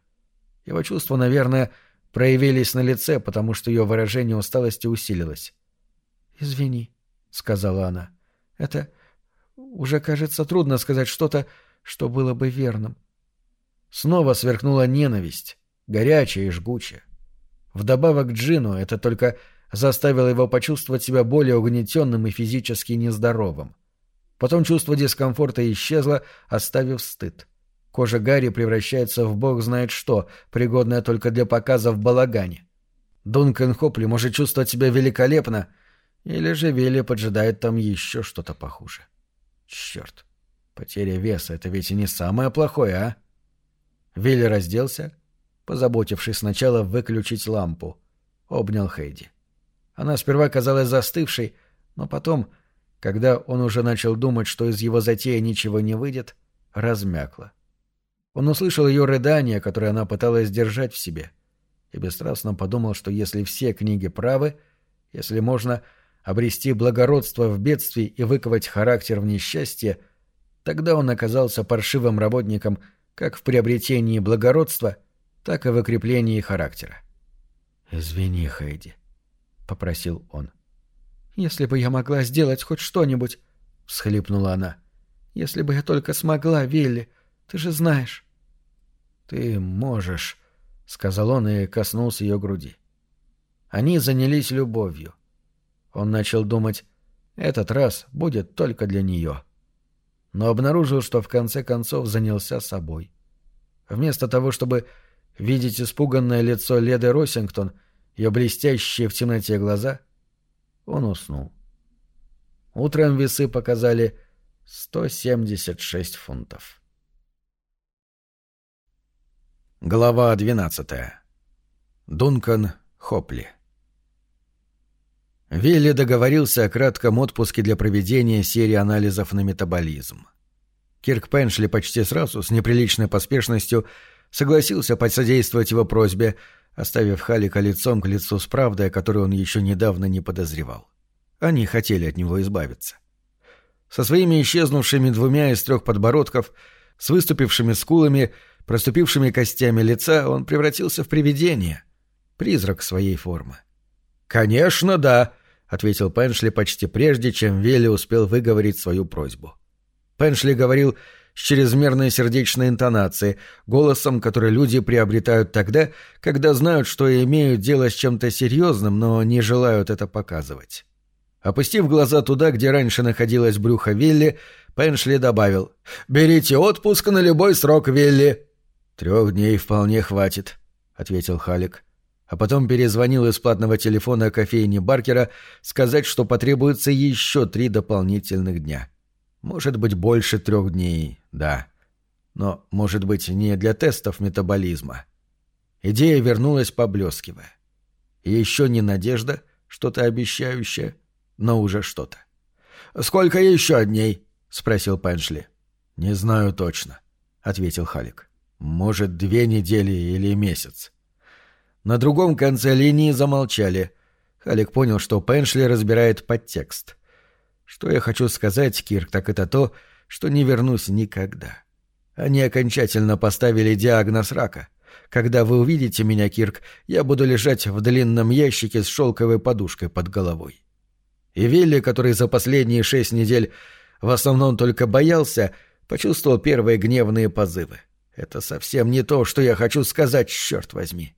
Его чувства, наверное, проявились на лице, потому что ее выражение усталости усилилось. «Извини», — сказала она. «Это... уже кажется трудно сказать что-то, что было бы верным». Снова сверкнула ненависть, горячая и жгучая. Вдобавок Джину это только заставило его почувствовать себя более угнетенным и физически нездоровым. Потом чувство дискомфорта исчезло, оставив стыд. Кожа Гарри превращается в бог знает что, пригодное только для показа в балагане. Дункан Хопли может чувствовать себя великолепно, или же Вилли поджидает там еще что-то похуже. Черт, потеря веса — это ведь и не самое плохое, а? Вилли разделся, позаботившись сначала выключить лампу. Обнял Хейди. Она сперва казалась застывшей, но потом, когда он уже начал думать, что из его затеи ничего не выйдет, размякла. Он услышал ее рыдание, которое она пыталась держать в себе. и бесстрастно подумал, что если все книги правы, если можно обрести благородство в бедствии и выковать характер в несчастье, тогда он оказался паршивым работником как в приобретении благородства, так и в укреплении характера. «Извини, Хэйди», — попросил он. «Если бы я могла сделать хоть что-нибудь», — всхлипнула она. «Если бы я только смогла, Вилли, ты же знаешь». «Ты можешь», — сказал он и коснулся ее груди. Они занялись любовью. Он начал думать, этот раз будет только для нее. Но обнаружил, что в конце концов занялся собой. Вместо того, чтобы видеть испуганное лицо Леды Росингтон, ее блестящие в темноте глаза, он уснул. Утром весы показали 176 фунтов. Глава 12. Дункан Хопли. Вилли договорился о кратком отпуске для проведения серии анализов на метаболизм. Кирк Пеншли почти сразу, с неприличной поспешностью, согласился посодействовать его просьбе, оставив Халика лицом к лицу с правдой, о которой он еще недавно не подозревал. Они хотели от него избавиться. Со своими исчезнувшими двумя из трех подбородков, с выступившими скулами, проступившими костями лица, он превратился в привидение, призрак своей формы. «Конечно, да», — ответил Пеншли почти прежде, чем Вилли успел выговорить свою просьбу. Пеншли говорил с чрезмерной сердечной интонацией, голосом, который люди приобретают тогда, когда знают, что имеют дело с чем-то серьезным, но не желают это показывать. Опустив глаза туда, где раньше находилось брюхо Вилли, Пеншли добавил «Берите отпуск на любой срок, Вилли». «Трех дней вполне хватит», — ответил Халик а потом перезвонил из платного телефона кофейни Баркера сказать, что потребуется еще три дополнительных дня. Может быть, больше трех дней, да. Но, может быть, не для тестов метаболизма. Идея вернулась, поблескивая. Еще не надежда, что-то обещающее, но уже что-то. «Сколько еще дней?» — спросил Пеншли. «Не знаю точно», — ответил Халик. «Может, две недели или месяц». На другом конце линии замолчали. Халик понял, что Пеншли разбирает подтекст. Что я хочу сказать, Кирк, так это то, что не вернусь никогда. Они окончательно поставили диагноз рака. Когда вы увидите меня, Кирк, я буду лежать в длинном ящике с шелковой подушкой под головой. И Вилли, который за последние шесть недель в основном только боялся, почувствовал первые гневные позывы. Это совсем не то, что я хочу сказать, черт возьми.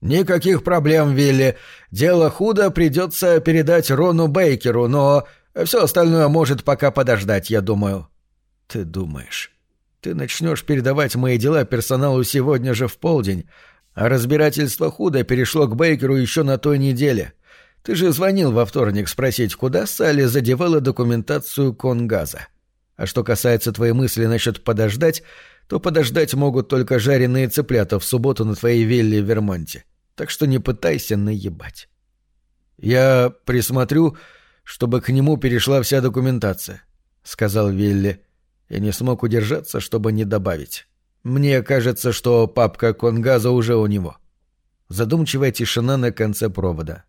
«Никаких проблем, Вилли. Дело худо, придется передать Рону Бейкеру, но все остальное может пока подождать, я думаю». «Ты думаешь. Ты начнешь передавать мои дела персоналу сегодня же в полдень, а разбирательство худо перешло к Бейкеру еще на той неделе. Ты же звонил во вторник спросить, куда Салли задевала документацию Конгаза. А что касается твоей мысли насчет подождать, то подождать могут только жареные цыплята в субботу на твоей вилле в Вермонте так что не пытайся наебать. «Я присмотрю, чтобы к нему перешла вся документация», — сказал Вилли. Я не смог удержаться, чтобы не добавить. «Мне кажется, что папка Конгаза уже у него». Задумчивая тишина на конце провода.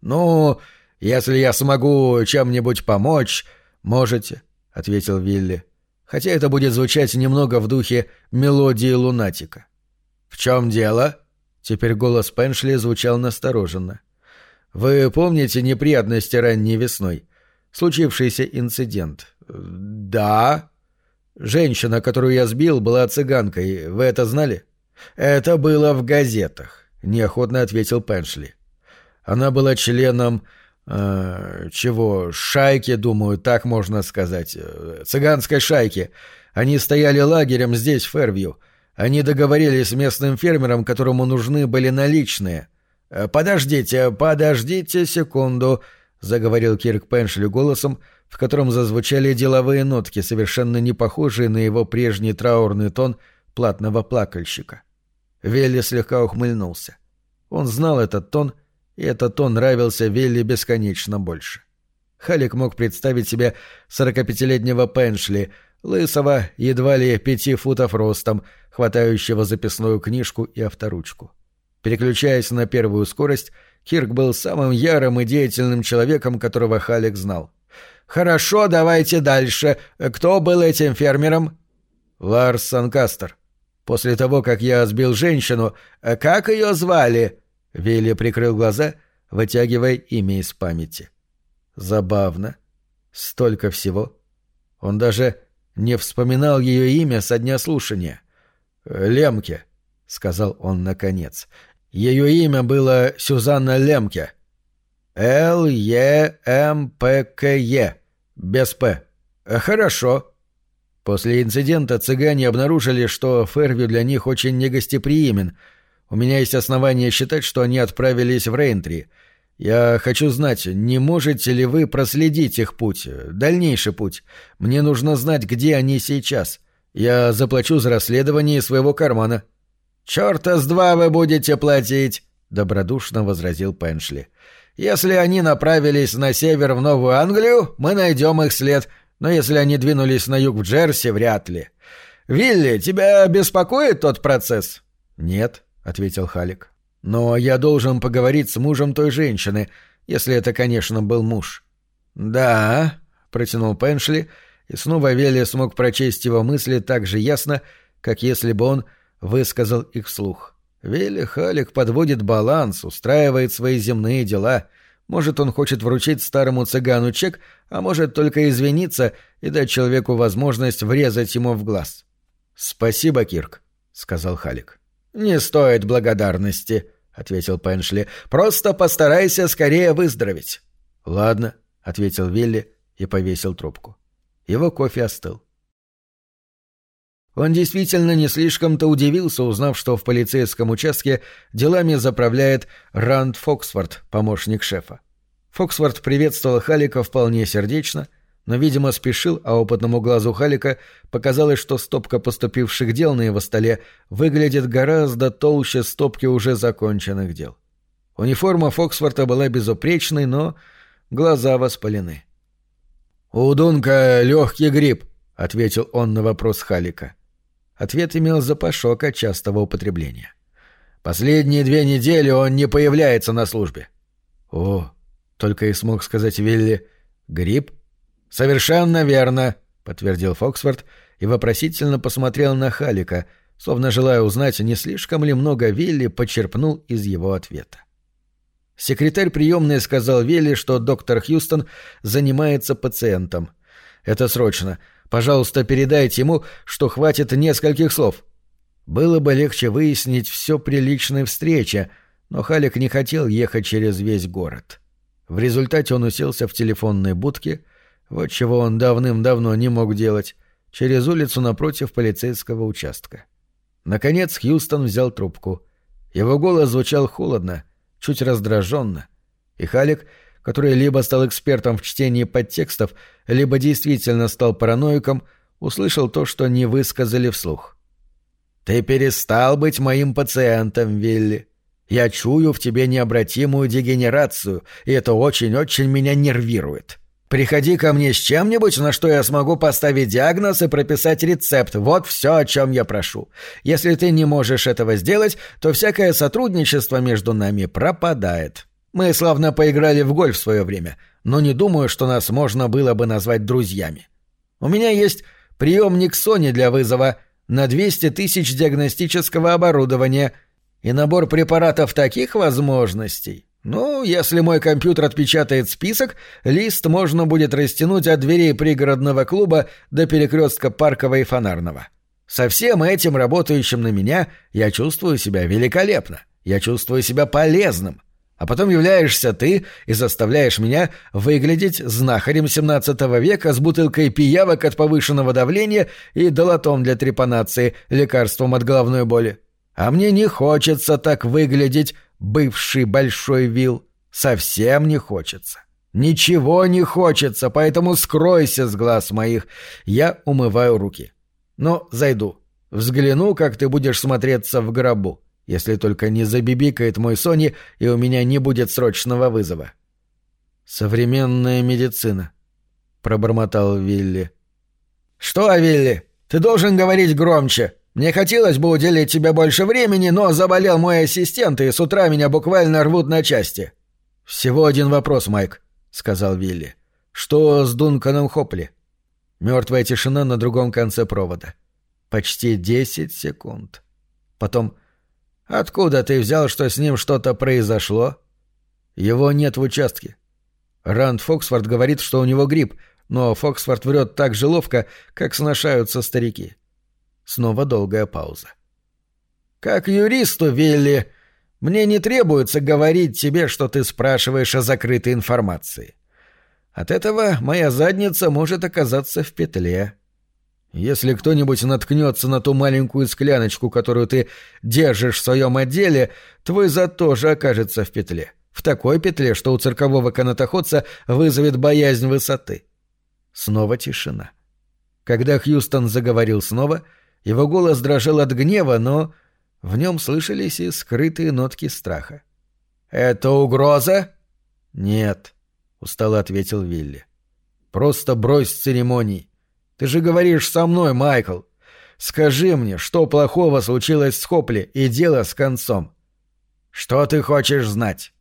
«Ну, если я смогу чем-нибудь помочь, можете», — ответил Вилли. «Хотя это будет звучать немного в духе мелодии лунатика». «В чем дело?» Теперь голос Пеншли звучал настороженно. «Вы помните неприятности ранней весной? Случившийся инцидент?» «Да». «Женщина, которую я сбил, была цыганкой. Вы это знали?» «Это было в газетах», — неохотно ответил Пеншли. «Она была членом... Э, чего? Шайки, думаю, так можно сказать. Цыганской шайки. Они стояли лагерем здесь, в Фервью. Они договорились с местным фермером, которому нужны были наличные. «Э, «Подождите, подождите секунду», — заговорил Кирк Пеншли голосом, в котором зазвучали деловые нотки, совершенно не похожие на его прежний траурный тон платного плакальщика. Велли слегка ухмыльнулся. Он знал этот тон, и этот тон нравился Велли бесконечно больше. Халик мог представить себе сорокапятилетнего Пеншли — лысого, едва ли пяти футов ростом, хватающего записную книжку и авторучку. Переключаясь на первую скорость, Кирк был самым ярым и деятельным человеком, которого Халик знал. «Хорошо, давайте дальше. Кто был этим фермером?» «Ларс Санкастер. После того, как я сбил женщину, как ее звали?» Вилли прикрыл глаза, вытягивая имя из памяти. «Забавно. Столько всего. Он даже не вспоминал ее имя со дня слушания. «Лемке», — сказал он наконец. Ее имя было Сюзанна Лемке. Л-Е-М-П-К-Е. Без «П». Хорошо. После инцидента цыгане обнаружили, что Фервью для них очень негостеприимен. У меня есть основания считать, что они отправились в Рейнтри. Я хочу знать, не можете ли вы проследить их путь, дальнейший путь. Мне нужно знать, где они сейчас. Я заплачу за расследование своего кармана. — «Чёрта с два вы будете платить!» — добродушно возразил Пеншли. «Если они направились на север в Новую Англию, мы найдем их след, но если они двинулись на юг в Джерси, вряд ли. Вилли, тебя беспокоит тот процесс?» «Нет», — ответил Халик. «Но я должен поговорить с мужем той женщины, если это, конечно, был муж». «Да», — протянул Пеншли, и снова Вилли смог прочесть его мысли так же ясно, как если бы он высказал их вслух. Вилли Халик подводит баланс, устраивает свои земные дела. Может, он хочет вручить старому цыгану чек, а может только извиниться и дать человеку возможность врезать ему в глаз. «Спасибо, Кирк», — сказал Халик. «Не стоит благодарности», — ответил Пеншли. «Просто постарайся скорее выздороветь». «Ладно», — ответил Вилли и повесил трубку. Его кофе остыл. Он действительно не слишком-то удивился, узнав, что в полицейском участке делами заправляет Ранд Фоксфорд, помощник шефа. Фоксфорд приветствовал Халика вполне сердечно, но, видимо, спешил, а опытному глазу Халика показалось, что стопка поступивших дел на его столе выглядит гораздо толще стопки уже законченных дел. Униформа Фоксфорда была безупречной, но глаза воспалены. «У Дунка легкий грипп», — ответил он на вопрос Халика. Ответ имел запашок от частого употребления. «Последние две недели он не появляется на службе». «О!» — только и смог сказать Вилли. «Грипп?» «Совершенно верно», — подтвердил Фоксфорд и вопросительно посмотрел на Халика, словно желая узнать, не слишком ли много Вилли почерпнул из его ответа. Секретарь приемной сказал Вилли, что доктор Хьюстон занимается пациентом. «Это срочно. Пожалуйста, передайте ему, что хватит нескольких слов. Было бы легче выяснить все при личной встрече, но Халик не хотел ехать через весь город. В результате он уселся в телефонной будке, вот чего он давным-давно не мог делать, через улицу напротив полицейского участка. Наконец Хьюстон взял трубку. Его голос звучал холодно, чуть раздраженно, и Халик — который либо стал экспертом в чтении подтекстов, либо действительно стал параноиком, услышал то, что не высказали вслух. «Ты перестал быть моим пациентом, Вилли. Я чую в тебе необратимую дегенерацию, и это очень-очень меня нервирует. Приходи ко мне с чем-нибудь, на что я смогу поставить диагноз и прописать рецепт. Вот все, о чем я прошу. Если ты не можешь этого сделать, то всякое сотрудничество между нами пропадает». Мы славно поиграли в гольф в свое время, но не думаю, что нас можно было бы назвать друзьями. У меня есть приемник Sony для вызова на 200 тысяч диагностического оборудования и набор препаратов таких возможностей. Ну, если мой компьютер отпечатает список, лист можно будет растянуть от дверей пригородного клуба до перекрестка Паркового и Фонарного. Со всем этим работающим на меня я чувствую себя великолепно. Я чувствую себя полезным. А потом являешься ты и заставляешь меня выглядеть знахарем XVII века с бутылкой пиявок от повышенного давления и долотом для трепанации, лекарством от головной боли. А мне не хочется так выглядеть, бывший большой вил. Совсем не хочется. Ничего не хочется, поэтому скройся с глаз моих. Я умываю руки. Но зайду. Взгляну, как ты будешь смотреться в гробу если только не забибикает мой Сони, и у меня не будет срочного вызова. «Современная медицина», — пробормотал Вилли. «Что, Вилли? Ты должен говорить громче. Мне хотелось бы уделить тебе больше времени, но заболел мой ассистент, и с утра меня буквально рвут на части». «Всего один вопрос, Майк», — сказал Вилли. «Что с Дунканом Хопли?» Мертвая тишина на другом конце провода. Почти десять секунд. Потом «Откуда ты взял, что с ним что-то произошло?» «Его нет в участке. Ранд Фоксфорд говорит, что у него грипп, но Фоксфорд врет так же ловко, как сношаются старики». Снова долгая пауза. «Как юристу, Вилли, мне не требуется говорить тебе, что ты спрашиваешь о закрытой информации. От этого моя задница может оказаться в петле». Если кто-нибудь наткнется на ту маленькую скляночку, которую ты держишь в своем отделе, твой зад тоже окажется в петле. В такой петле, что у циркового канатоходца вызовет боязнь высоты. Снова тишина. Когда Хьюстон заговорил снова, его голос дрожал от гнева, но в нем слышались и скрытые нотки страха. «Это угроза?» «Нет», — устало ответил Вилли. «Просто брось церемоний. Ты же говоришь со мной, Майкл. Скажи мне, что плохого случилось с Хопли и дело с концом. Что ты хочешь знать?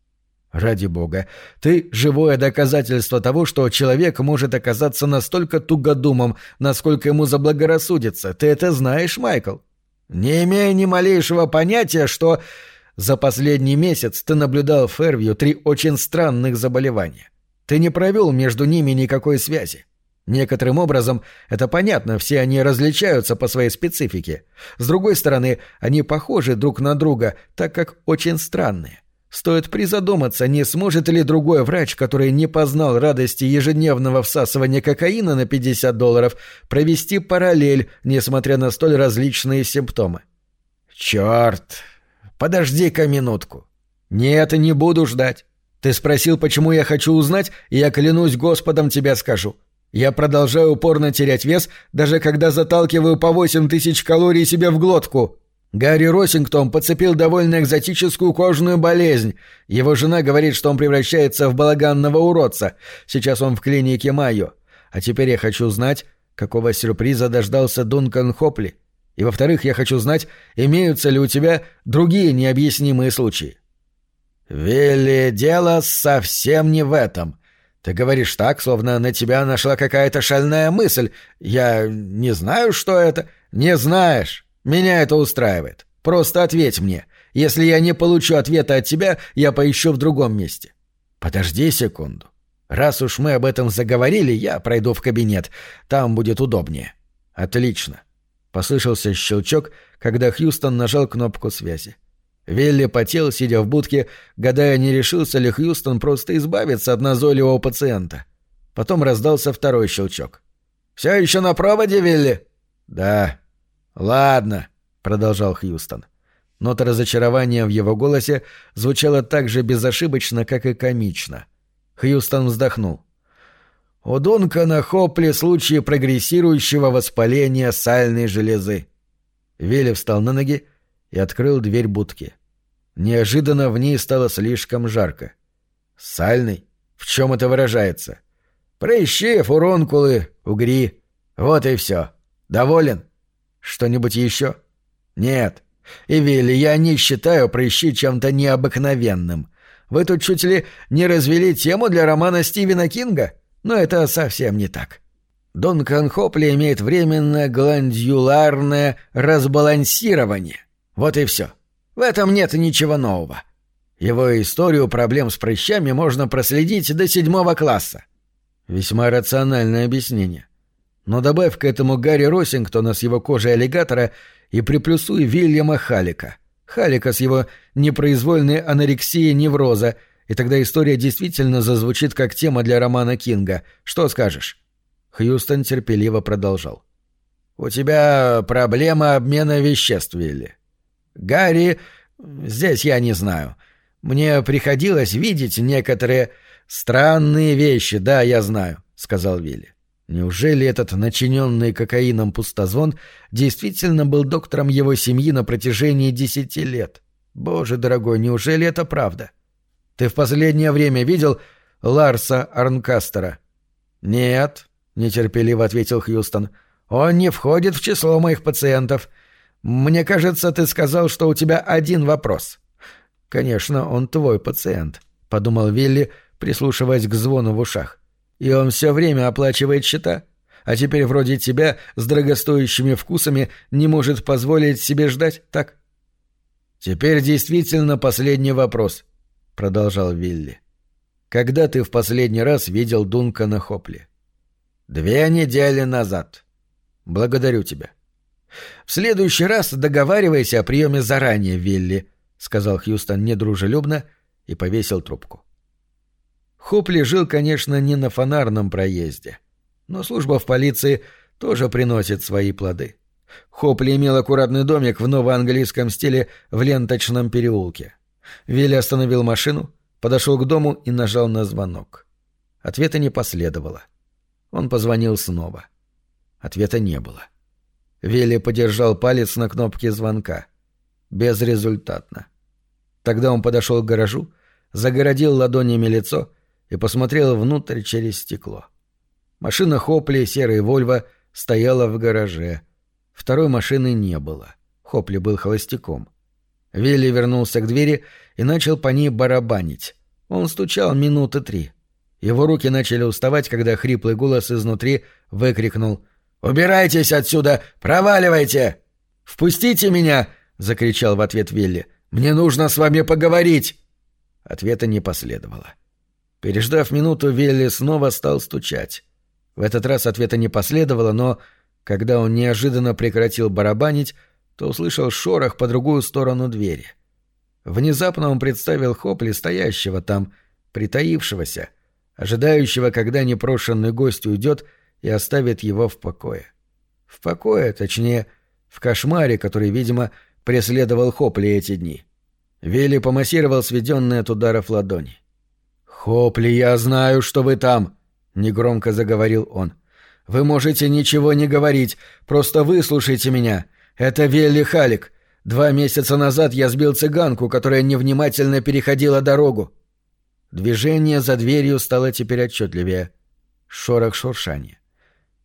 Ради бога, ты — живое доказательство того, что человек может оказаться настолько тугодумом, насколько ему заблагорассудится. Ты это знаешь, Майкл? Не имея ни малейшего понятия, что за последний месяц ты наблюдал в Фервью три очень странных заболевания. Ты не провел между ними никакой связи. Некоторым образом это понятно, все они различаются по своей специфике. С другой стороны, они похожи друг на друга, так как очень странные. Стоит призадуматься, не сможет ли другой врач, который не познал радости ежедневного всасывания кокаина на 50 долларов, провести параллель, несмотря на столь различные симптомы. «Черт! Подожди-ка минутку!» «Нет, не буду ждать. Ты спросил, почему я хочу узнать, и я клянусь Господом тебя скажу. Я продолжаю упорно терять вес, даже когда заталкиваю по 8 тысяч калорий себе в глотку. Гарри Росингтон подцепил довольно экзотическую кожную болезнь. Его жена говорит, что он превращается в балаганного уродца. Сейчас он в клинике Майо. А теперь я хочу знать, какого сюрприза дождался Дункан Хопли. И, во-вторых, я хочу знать, имеются ли у тебя другие необъяснимые случаи. «Вилли, дело совсем не в этом», ты говоришь так, словно на тебя нашла какая-то шальная мысль. Я не знаю, что это. Не знаешь. Меня это устраивает. Просто ответь мне. Если я не получу ответа от тебя, я поищу в другом месте. Подожди секунду. Раз уж мы об этом заговорили, я пройду в кабинет. Там будет удобнее. Отлично. Послышался щелчок, когда Хьюстон нажал кнопку связи. Вилли потел, сидя в будке, гадая, не решился ли Хьюстон просто избавиться от назойливого пациента. Потом раздался второй щелчок. «Все еще на проводе, Вилли?» «Да». «Ладно», — продолжал Хьюстон. Нота разочарования в его голосе звучала так же безошибочно, как и комично. Хьюстон вздохнул. «У Дункана Хопли случаи прогрессирующего воспаления сальной железы». Вилли встал на ноги и открыл дверь будки. Неожиданно в ней стало слишком жарко. «Сальный? В чем это выражается?» «Прыщи, фурункулы, угри. Вот и все. Доволен? Что-нибудь еще?» «Нет. И, Вилли, я не считаю прыщи чем-то необыкновенным. Вы тут чуть ли не развели тему для романа Стивена Кинга, но это совсем не так. Дункан Хопли имеет временное гландюларное разбалансирование. Вот и все. В этом нет ничего нового. Его историю проблем с прыщами можно проследить до седьмого класса. Весьма рациональное объяснение. Но добавь к этому Гарри Росингтона с его кожей аллигатора и приплюсуй Вильяма Халика. Халика с его непроизвольной анорексией невроза, и тогда история действительно зазвучит как тема для романа Кинга. Что скажешь?» Хьюстон терпеливо продолжал. «У тебя проблема обмена веществ, Вилли. Гарри... Здесь я не знаю. Мне приходилось видеть некоторые странные вещи, да, я знаю», — сказал Вилли. Неужели этот начиненный кокаином пустозвон действительно был доктором его семьи на протяжении десяти лет? Боже дорогой, неужели это правда? Ты в последнее время видел Ларса Арнкастера? Нет, нетерпеливо ответил Хьюстон. Он не входит в число моих пациентов. Мне кажется, ты сказал, что у тебя один вопрос». «Конечно, он твой пациент», — подумал Вилли, прислушиваясь к звону в ушах. «И он все время оплачивает счета, а теперь вроде тебя с дорогостоящими вкусами не может позволить себе ждать, так?» «Теперь действительно последний вопрос», — продолжал Вилли. «Когда ты в последний раз видел Дункана Хопли?» «Две недели назад. Благодарю тебя». «В следующий раз договаривайся о приеме заранее, Вилли», — сказал Хьюстон недружелюбно и повесил трубку. Хопли жил, конечно, не на фонарном проезде, но служба в полиции тоже приносит свои плоды. Хопли имел аккуратный домик в новоанглийском стиле в ленточном переулке. Вилли остановил машину, подошел к дому и нажал на звонок. Ответа не последовало. Он позвонил снова. Ответа не было. — Вилли подержал палец на кнопке звонка. Безрезультатно. Тогда он подошел к гаражу, загородил ладонями лицо и посмотрел внутрь через стекло. Машина Хопли, серый Вольво, стояла в гараже. Второй машины не было. Хопли был холостяком. Вилли вернулся к двери и начал по ней барабанить. Он стучал минуты три. Его руки начали уставать, когда хриплый голос изнутри выкрикнул — «Убирайтесь отсюда! Проваливайте!» «Впустите меня!» — закричал в ответ Вилли. «Мне нужно с вами поговорить!» Ответа не последовало. Переждав минуту, Вилли снова стал стучать. В этот раз ответа не последовало, но, когда он неожиданно прекратил барабанить, то услышал шорох по другую сторону двери. Внезапно он представил Хопли, стоящего там, притаившегося, ожидающего, когда непрошенный гость уйдет, и оставит его в покое. В покое, точнее, в кошмаре, который, видимо, преследовал Хопли эти дни. Вилли помассировал сведенные от ударов ладони. «Хопли, я знаю, что вы там!» — негромко заговорил он. «Вы можете ничего не говорить, просто выслушайте меня. Это Вилли Халик. Два месяца назад я сбил цыганку, которая невнимательно переходила дорогу». Движение за дверью стало теперь отчетливее. Шорох шуршания.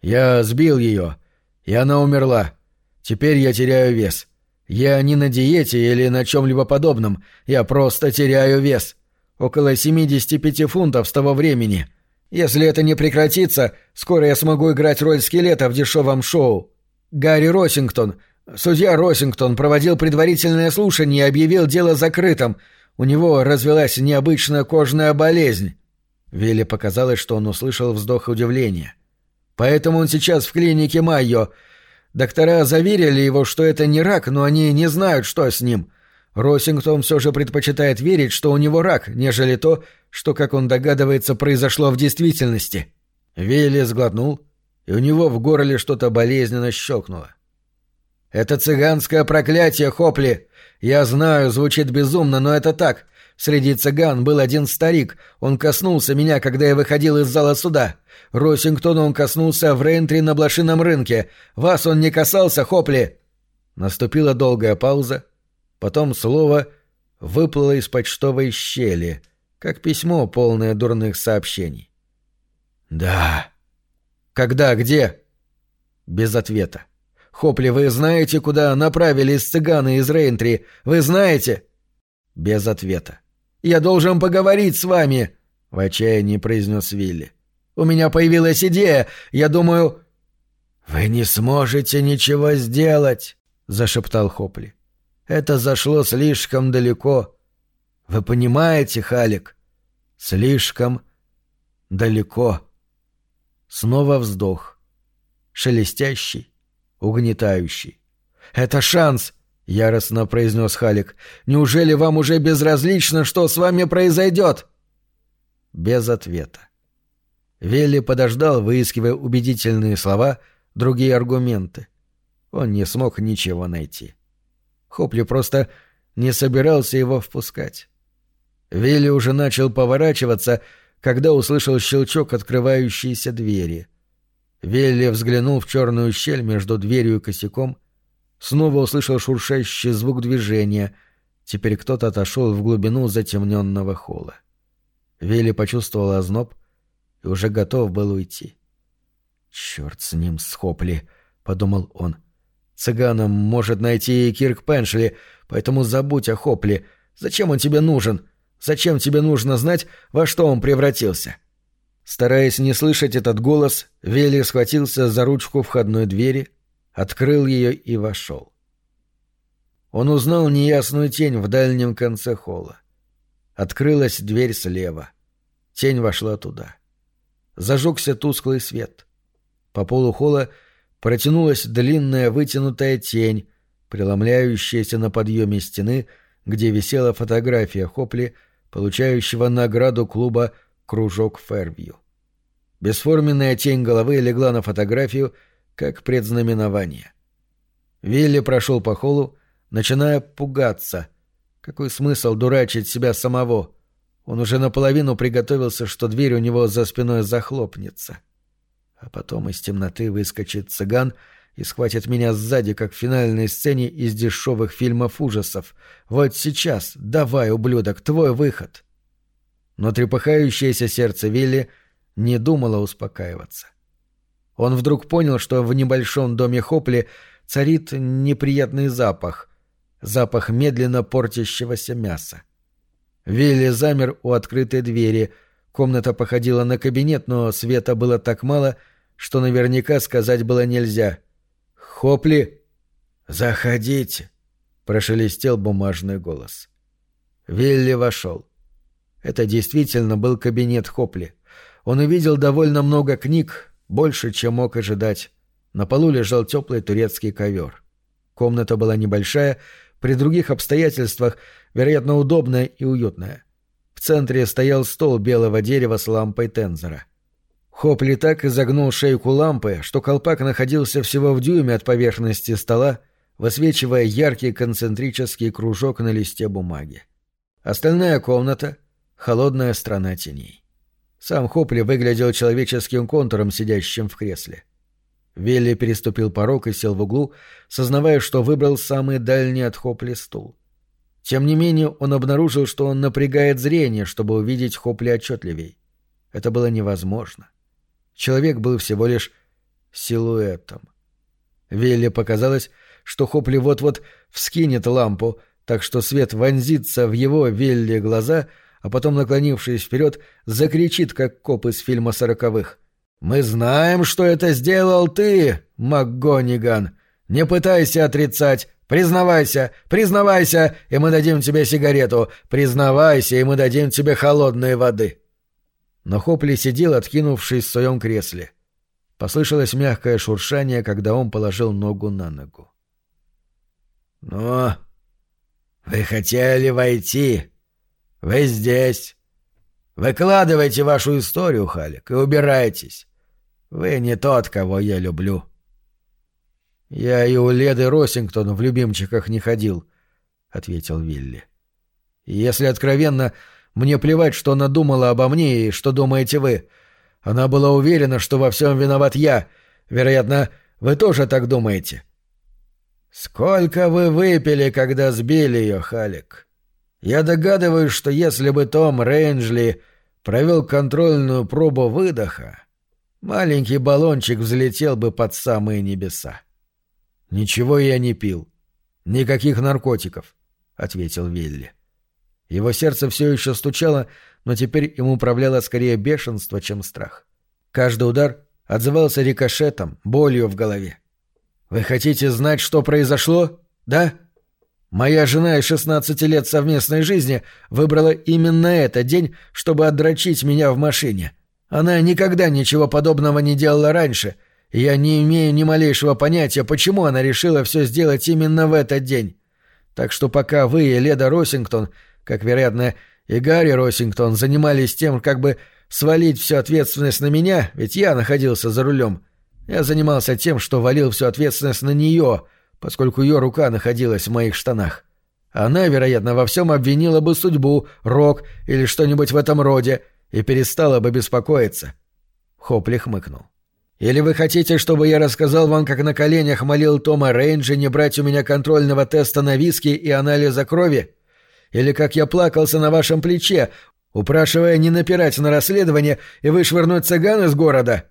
Я сбил ее, и она умерла. Теперь я теряю вес. Я не на диете или на чем-либо подобном, я просто теряю вес. Около 75 фунтов с того времени. Если это не прекратится, скоро я смогу играть роль скелета в дешевом шоу. Гарри Росингтон, судья Росингтон, проводил предварительное слушание и объявил дело закрытым. У него развелась необычная кожная болезнь. Вилли показалось, что он услышал вздох удивления. Поэтому он сейчас в клинике Майо. Доктора заверили его, что это не рак, но они не знают, что с ним. Росингтон все же предпочитает верить, что у него рак, нежели то, что, как он догадывается, произошло в действительности. Вилли сглотнул, и у него в горле что-то болезненно щелкнуло. «Это цыганское проклятие, Хопли! Я знаю, звучит безумно, но это так. Среди цыган был один старик. Он коснулся меня, когда я выходил из зала суда. Росингтона он коснулся в Рейнтри на блошином рынке. Вас он не касался, Хопли!» Наступила долгая пауза. Потом слово выплыло из почтовой щели, как письмо, полное дурных сообщений. «Да». «Когда? Где?» Без ответа. «Хопли, вы знаете, куда направились цыганы из Рейнтри? Вы знаете?» Без ответа. Я должен поговорить с вами!» — в отчаянии произнес Вилли. «У меня появилась идея. Я думаю...» «Вы не сможете ничего сделать!» — зашептал Хопли. «Это зашло слишком далеко. Вы понимаете, Халик? Слишком далеко». Снова вздох. Шелестящий, угнетающий. «Это шанс!» — яростно произнес Халик. «Неужели вам уже безразлично, что с вами произойдет?» Без ответа. Велли подождал, выискивая убедительные слова, другие аргументы. Он не смог ничего найти. Хопли просто не собирался его впускать. Велли уже начал поворачиваться, когда услышал щелчок открывающейся двери. Велли взглянул в черную щель между дверью и косяком — Снова услышал шуршащий звук движения. Теперь кто-то отошел в глубину затемненного холла. Вилли почувствовал озноб и уже готов был уйти. «Черт с ним, с Хопли!» — подумал он. Цыганом может найти и Кирк Пеншли, поэтому забудь о Хопли. Зачем он тебе нужен? Зачем тебе нужно знать, во что он превратился?» Стараясь не слышать этот голос, Вилли схватился за ручку входной двери, открыл ее и вошел. Он узнал неясную тень в дальнем конце холла. Открылась дверь слева. Тень вошла туда. Зажегся тусклый свет. По полу холла протянулась длинная вытянутая тень, преломляющаяся на подъеме стены, где висела фотография Хопли, получающего награду клуба «Кружок Фервью». Бесформенная тень головы легла на фотографию, как предзнаменование. Вилли прошел по холлу, начиная пугаться. Какой смысл дурачить себя самого? Он уже наполовину приготовился, что дверь у него за спиной захлопнется. А потом из темноты выскочит цыган и схватит меня сзади, как в финальной сцене из дешевых фильмов ужасов. Вот сейчас, давай, ублюдок, твой выход. Но трепыхающееся сердце Вилли не думало успокаиваться. Он вдруг понял, что в небольшом доме Хопли царит неприятный запах, запах медленно портящегося мяса. Вилли замер у открытой двери. Комната походила на кабинет, но света было так мало, что наверняка сказать было нельзя. «Хопли!» «Заходите!» — прошелестел бумажный голос. Вилли вошел. Это действительно был кабинет Хопли. Он увидел довольно много книг, больше, чем мог ожидать. На полу лежал теплый турецкий ковер. Комната была небольшая, при других обстоятельствах, вероятно, удобная и уютная. В центре стоял стол белого дерева с лампой тензора. Хопли так изогнул шейку лампы, что колпак находился всего в дюйме от поверхности стола, высвечивая яркий концентрический кружок на листе бумаги. Остальная комната — холодная страна теней. Сам Хопли выглядел человеческим контуром, сидящим в кресле. Вилли переступил порог и сел в углу, сознавая, что выбрал самый дальний от Хопли стул. Тем не менее, он обнаружил, что он напрягает зрение, чтобы увидеть Хопли отчетливей. Это было невозможно. Человек был всего лишь силуэтом. Вилли показалось, что Хопли вот-вот вскинет лампу, так что свет вонзится в его Вилли глаза, а потом, наклонившись вперед, закричит, как коп из фильма сороковых. «Мы знаем, что это сделал ты, МакГониган. Не пытайся отрицать. Признавайся, признавайся, и мы дадим тебе сигарету. Признавайся, и мы дадим тебе холодной воды». Но Хопли сидел, откинувшись в своем кресле. Послышалось мягкое шуршание, когда он положил ногу на ногу. «Ну, вы хотели войти? Вы здесь. Выкладывайте вашу историю, Халик, и убирайтесь. Вы не тот, кого я люблю. Я и у Леды Росингтон в любимчиках не ходил, ответил Вилли. если откровенно, мне плевать, что она думала обо мне и что думаете вы. Она была уверена, что во всем виноват я. Вероятно, вы тоже так думаете. Сколько вы выпили, когда сбили ее, Халик? Я догадываюсь, что если бы Том Рейнджли провел контрольную пробу выдоха, маленький баллончик взлетел бы под самые небеса. «Ничего я не пил. Никаких наркотиков», — ответил Вилли. Его сердце все еще стучало, но теперь им управляло скорее бешенство, чем страх. Каждый удар отзывался рикошетом, болью в голове. «Вы хотите знать, что произошло? Да?» Моя жена из 16 лет совместной жизни выбрала именно этот день, чтобы отдрочить меня в машине. Она никогда ничего подобного не делала раньше, я не имею ни малейшего понятия, почему она решила все сделать именно в этот день. Так что пока вы и Леда Росингтон, как, вероятно, и Гарри Росингтон занимались тем, как бы свалить всю ответственность на меня, ведь я находился за рулем, я занимался тем, что валил всю ответственность на нее — поскольку ее рука находилась в моих штанах. Она, вероятно, во всем обвинила бы судьбу, рок или что-нибудь в этом роде и перестала бы беспокоиться. Хопли хмыкнул. «Или вы хотите, чтобы я рассказал вам, как на коленях молил Тома Рейнджи не брать у меня контрольного теста на виски и анализа крови? Или как я плакался на вашем плече, упрашивая не напирать на расследование и вышвырнуть цыган из города?»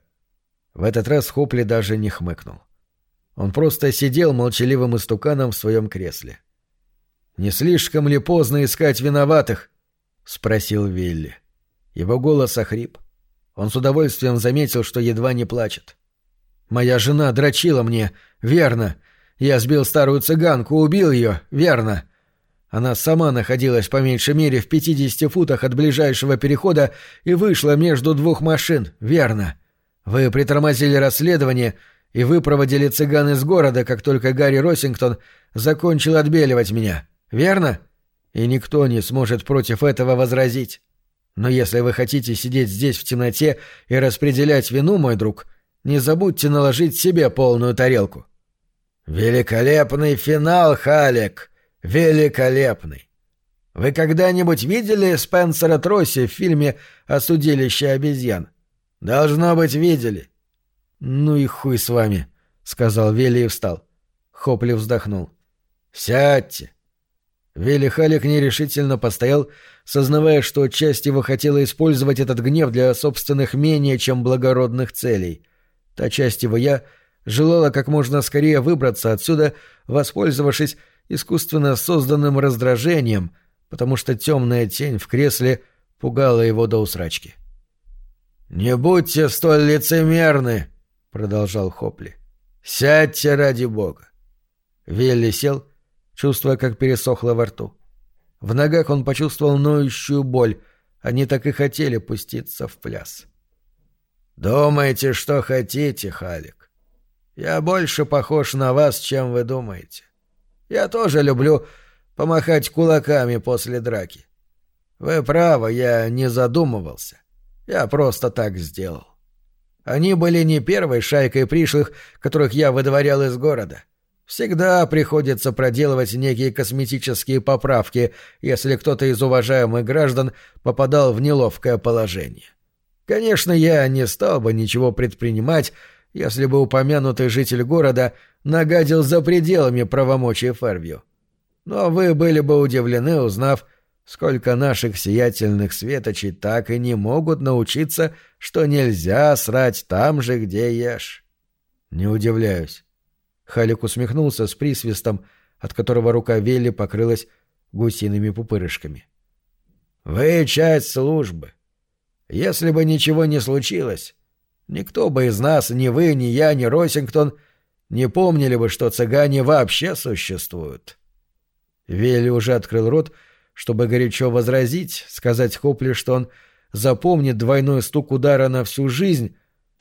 В этот раз Хопли даже не хмыкнул. Он просто сидел молчаливым истуканом в своем кресле. «Не слишком ли поздно искать виноватых?» — спросил Вилли. Его голос охрип. Он с удовольствием заметил, что едва не плачет. «Моя жена дрочила мне, верно. Я сбил старую цыганку, убил ее, верно. Она сама находилась по меньшей мере в 50 футах от ближайшего перехода и вышла между двух машин, верно. Вы притормозили расследование и выпроводили цыган из города, как только Гарри Росингтон закончил отбеливать меня, верно? И никто не сможет против этого возразить. Но если вы хотите сидеть здесь в темноте и распределять вину, мой друг, не забудьте наложить себе полную тарелку. «Великолепный финал, Халек! Великолепный! Вы когда-нибудь видели Спенсера Тросси в фильме «О судилище обезьян»? Должно быть, видели». «Ну и хуй с вами», — сказал Вилли и встал. Хопли вздохнул. «Сядьте». Вилли Халик нерешительно постоял, сознавая, что часть его хотела использовать этот гнев для собственных менее чем благородных целей. Та часть его «я» — желала как можно скорее выбраться отсюда, воспользовавшись искусственно созданным раздражением, потому что темная тень в кресле пугала его до усрачки. «Не будьте столь лицемерны!» — продолжал Хопли. «Сядьте ради бога!» Вилли сел, чувствуя, как пересохло во рту. В ногах он почувствовал ноющую боль, они так и хотели пуститься в пляс. «Думайте, что хотите, Халик. Я больше похож на вас, чем вы думаете. Я тоже люблю помахать кулаками после драки. Вы правы, я не задумывался. Я просто так сделал. Они были не первой шайкой пришлых, которых я выдворял из города. Всегда приходится проделывать некие косметические поправки, если кто-то из уважаемых граждан попадал в неловкое положение. Конечно, я не стал бы ничего предпринимать, если бы упомянутый житель города нагадил за пределами правомочий Фервью. Но вы были бы удивлены, узнав, сколько наших сиятельных светочей так и не могут научиться, что нельзя срать там же, где ешь. Не удивляюсь. Халик усмехнулся с присвистом, от которого рука Велли покрылась гусиными пупырышками. «Вы часть службы. Если бы ничего не случилось, Никто бы из нас, ни вы, ни я, ни Росингтон, не помнили бы, что цыгане вообще существуют. Вилли уже открыл рот, чтобы горячо возразить, сказать Хопли, что он запомнит двойной стук удара на всю жизнь,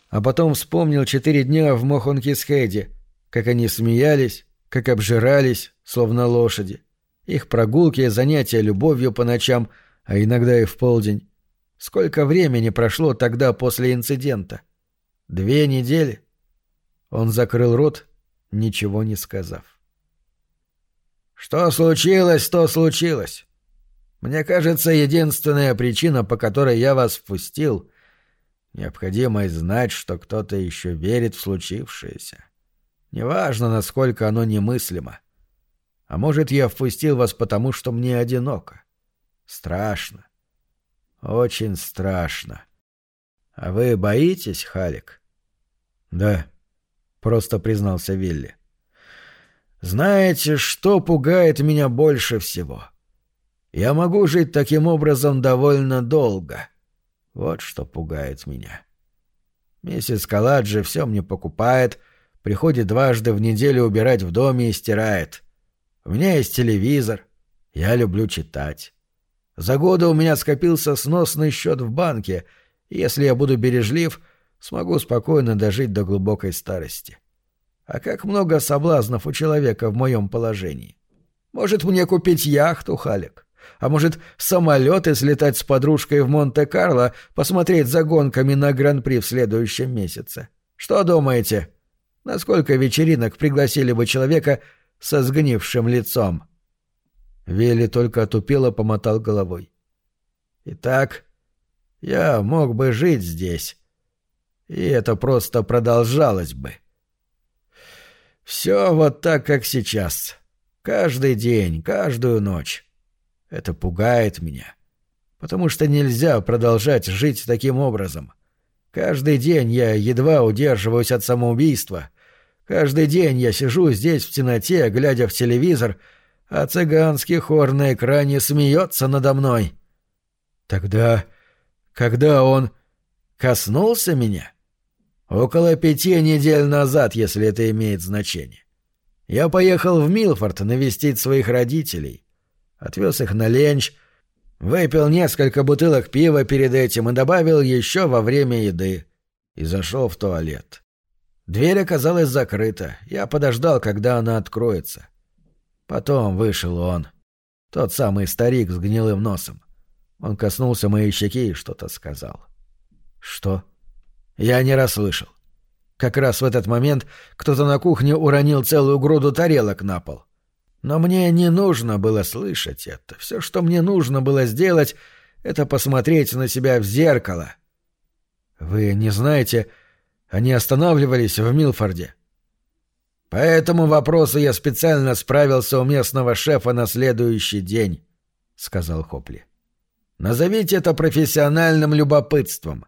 а потом вспомнил четыре дня в Мохонкисхеде, как они смеялись, как обжирались, словно лошади. Их прогулки занятия любовью по ночам, а иногда и в полдень. Сколько времени прошло тогда после инцидента? Две недели. Он закрыл рот, ничего не сказав. Что случилось, то случилось. Мне кажется, единственная причина, по которой я вас впустил, необходимость знать, что кто-то еще верит в случившееся. Неважно, насколько оно немыслимо. А может, я впустил вас потому, что мне одиноко. Страшно. Очень страшно. А вы боитесь, Халик? «Да», — просто признался Вилли. «Знаете, что пугает меня больше всего? Я могу жить таким образом довольно долго. Вот что пугает меня. Миссис Каладжи все мне покупает, приходит дважды в неделю убирать в доме и стирает. У меня есть телевизор, я люблю читать. За годы у меня скопился сносный счет в банке, и если я буду бережлив — смогу спокойно дожить до глубокой старости. А как много соблазнов у человека в моем положении. Может, мне купить яхту, Халик? А может, самолет и слетать с подружкой в Монте-Карло, посмотреть за гонками на Гран-при в следующем месяце? Что думаете? Насколько вечеринок пригласили бы человека со сгнившим лицом?» Вилли только отупело помотал головой. «Итак, я мог бы жить здесь, и это просто продолжалось бы. Все вот так, как сейчас. Каждый день, каждую ночь. Это пугает меня. Потому что нельзя продолжать жить таким образом. Каждый день я едва удерживаюсь от самоубийства. Каждый день я сижу здесь в темноте, глядя в телевизор, а цыганский хор на экране смеется надо мной. Тогда, когда он коснулся меня? Около пяти недель назад, если это имеет значение. Я поехал в Милфорд навестить своих родителей. Отвез их на ленч, выпил несколько бутылок пива перед этим и добавил еще во время еды. И зашел в туалет. Дверь оказалась закрыта. Я подождал, когда она откроется. Потом вышел он. Тот самый старик с гнилым носом. Он коснулся моей щеки и что-то сказал. «Что?» Я не расслышал. Как раз в этот момент кто-то на кухне уронил целую груду тарелок на пол. Но мне не нужно было слышать это. Все, что мне нужно было сделать, это посмотреть на себя в зеркало. Вы не знаете, они останавливались в Милфорде. По этому вопросу я специально справился у местного шефа на следующий день, — сказал Хопли. Назовите это профессиональным любопытством.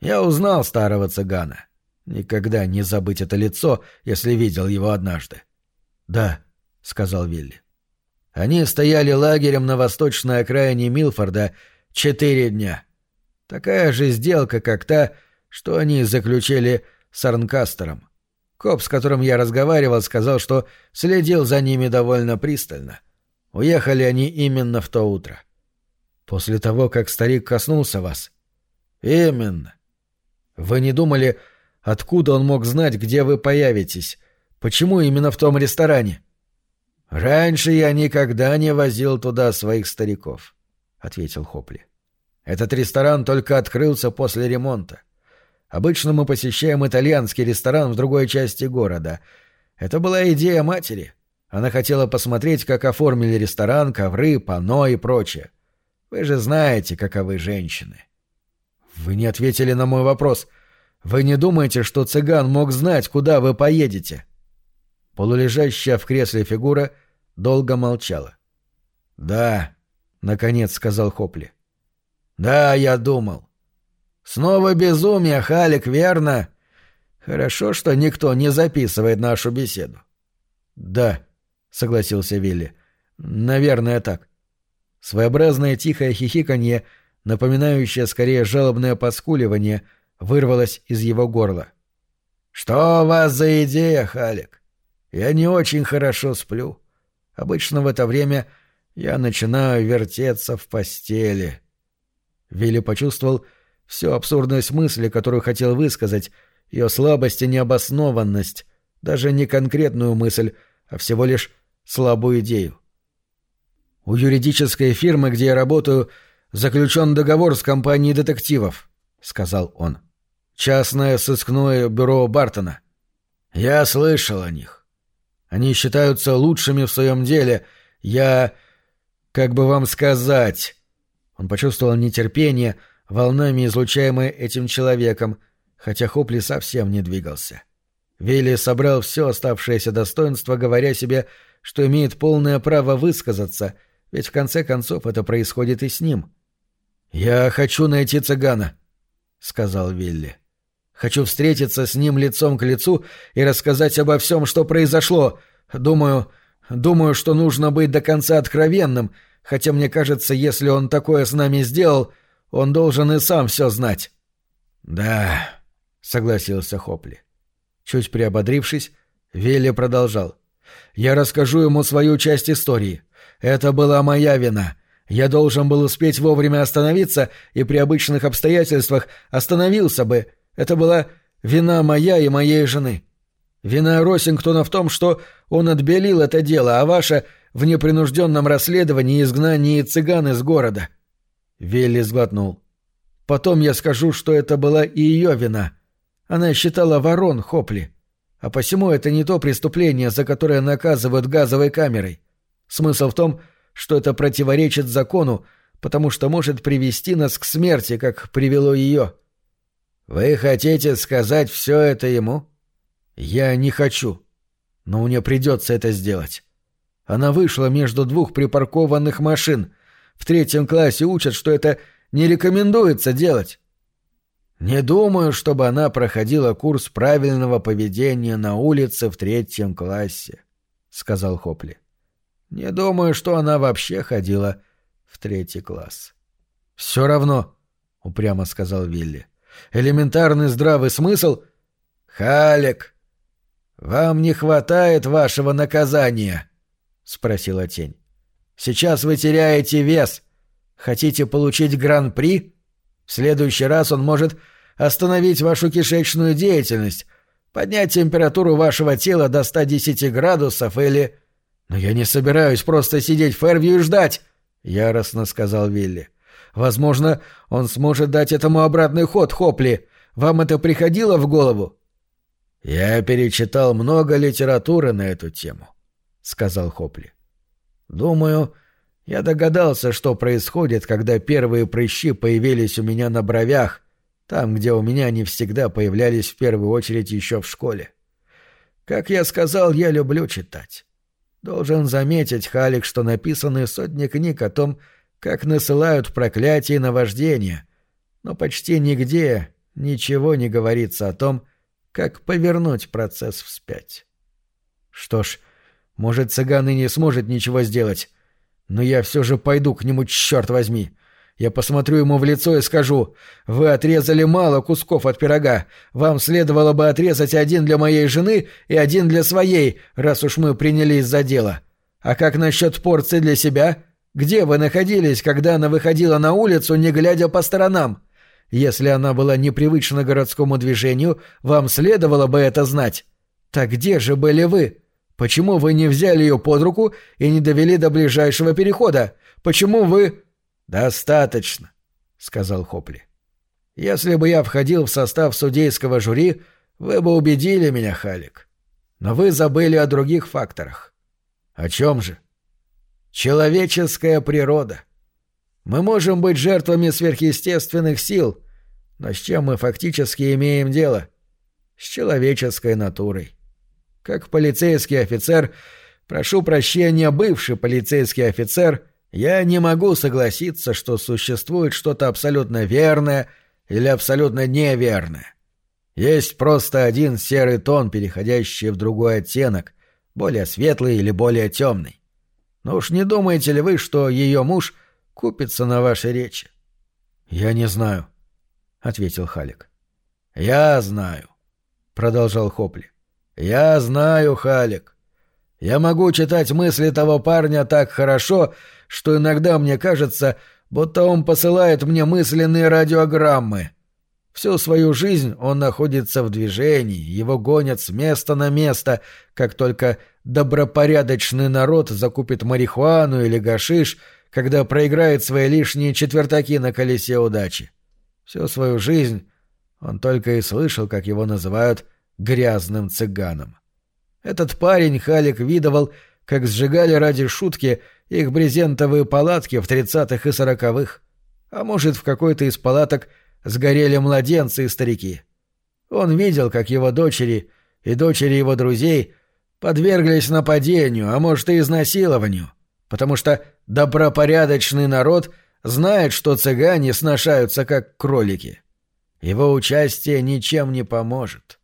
Я узнал старого цыгана. Никогда не забыть это лицо, если видел его однажды. — Да, — сказал Вилли. Они стояли лагерем на восточной окраине Милфорда четыре дня. Такая же сделка, как та, что они заключили с Арнкастером. Коп, с которым я разговаривал, сказал, что следил за ними довольно пристально. Уехали они именно в то утро. После того, как старик коснулся вас? Именно. Вы не думали, откуда он мог знать, где вы появитесь? Почему именно в том ресторане? Раньше я никогда не возил туда своих стариков, ответил Хопли. Этот ресторан только открылся после ремонта. Обычно мы посещаем итальянский ресторан в другой части города. Это была идея матери. Она хотела посмотреть, как оформили ресторан, ковры, панно и прочее. Вы же знаете, каковы женщины. Вы не ответили на мой вопрос. Вы не думаете, что цыган мог знать, куда вы поедете? Полулежащая в кресле фигура долго молчала. Да, наконец сказал Хопли. Да, я думал. Снова безумие, Халик, верно? Хорошо, что никто не записывает нашу беседу. Да, согласился Вилли. Наверное, так. Своеобразное тихое хихиканье, напоминающее скорее жалобное поскуливание, вырвалось из его горла. «Что у вас за идея, Халик? Я не очень хорошо сплю. Обычно в это время я начинаю вертеться в постели». Вилли почувствовал, всю абсурдность мысли, которую хотел высказать, ее слабость и необоснованность, даже не конкретную мысль, а всего лишь слабую идею. У юридической фирмы, где я работаю, заключен договор с компанией детективов, — сказал он. Частное сыскное бюро Бартона. Я слышал о них. Они считаются лучшими в своем деле. Я... Как бы вам сказать... Он почувствовал нетерпение, — волнами излучаемые этим человеком, хотя Хопли совсем не двигался. Вилли собрал все оставшееся достоинство, говоря себе, что имеет полное право высказаться, ведь в конце концов это происходит и с ним. «Я хочу найти цыгана», — сказал Вилли. «Хочу встретиться с ним лицом к лицу и рассказать обо всем, что произошло. Думаю, думаю, что нужно быть до конца откровенным, хотя мне кажется, если он такое с нами сделал, — он должен и сам все знать. Да, согласился Хопли. Чуть приободрившись, Вилли продолжал. Я расскажу ему свою часть истории. Это была моя вина. Я должен был успеть вовремя остановиться, и при обычных обстоятельствах остановился бы. Это была вина моя и моей жены. Вина Росингтона в том, что он отбелил это дело, а ваша — в непринужденном расследовании изгнании цыган из города. Вилли сглотнул. «Потом я скажу, что это была и ее вина. Она считала ворон Хопли. А посему это не то преступление, за которое наказывают газовой камерой. Смысл в том, что это противоречит закону, потому что может привести нас к смерти, как привело ее». «Вы хотите сказать все это ему?» «Я не хочу. Но мне придется это сделать». Она вышла между двух припаркованных машин — в третьем классе учат, что это не рекомендуется делать. Не думаю, чтобы она проходила курс правильного поведения на улице в третьем классе, сказал Хопли. Не думаю, что она вообще ходила в третий класс. Все равно, упрямо сказал Вилли. Элементарный здравый смысл. Халек, вам не хватает вашего наказания, спросила тень. Сейчас вы теряете вес. Хотите получить гран-при? В следующий раз он может остановить вашу кишечную деятельность, поднять температуру вашего тела до 110 градусов или... «Но я не собираюсь просто сидеть в Фервью и ждать!» — яростно сказал Вилли. «Возможно, он сможет дать этому обратный ход, Хопли. Вам это приходило в голову?» «Я перечитал много литературы на эту тему», — сказал Хопли. «Думаю, я догадался, что происходит, когда первые прыщи появились у меня на бровях, там, где у меня они всегда появлялись в первую очередь еще в школе. Как я сказал, я люблю читать. Должен заметить, Халик, что написаны сотни книг о том, как насылают проклятие и наваждения, но почти нигде ничего не говорится о том, как повернуть процесс вспять. Что ж, может, цыган и не сможет ничего сделать, но я все же пойду к нему, черт возьми. Я посмотрю ему в лицо и скажу, «Вы отрезали мало кусков от пирога. Вам следовало бы отрезать один для моей жены и один для своей, раз уж мы принялись за дело. А как насчет порции для себя? Где вы находились, когда она выходила на улицу, не глядя по сторонам? Если она была непривычна городскому движению, вам следовало бы это знать. Так где же были вы?» Почему вы не взяли ее под руку и не довели до ближайшего перехода? Почему вы...» «Достаточно», — сказал Хопли. «Если бы я входил в состав судейского жюри, вы бы убедили меня, Халик. Но вы забыли о других факторах. О чем же? Человеческая природа. Мы можем быть жертвами сверхъестественных сил, но с чем мы фактически имеем дело? С человеческой натурой. Как полицейский офицер, прошу прощения, бывший полицейский офицер, я не могу согласиться, что существует что-то абсолютно верное или абсолютно неверное. Есть просто один серый тон, переходящий в другой оттенок, более светлый или более темный. Но уж не думаете ли вы, что ее муж купится на вашей речи? — Я не знаю, — ответил Халик. — Я знаю, — продолжал Хопли. «Я знаю, Халик. Я могу читать мысли того парня так хорошо, что иногда мне кажется, будто он посылает мне мысленные радиограммы. Всю свою жизнь он находится в движении, его гонят с места на место, как только добропорядочный народ закупит марихуану или гашиш, когда проиграет свои лишние четвертаки на колесе удачи. Всю свою жизнь он только и слышал, как его называют грязным цыганом. Этот парень Халик видывал, как сжигали ради шутки их брезентовые палатки в тридцатых и сороковых, а может, в какой-то из палаток сгорели младенцы и старики. Он видел, как его дочери и дочери его друзей подверглись нападению, а может и изнасилованию, потому что добропорядочный народ знает, что цыгане сношаются как кролики. Его участие ничем не поможет.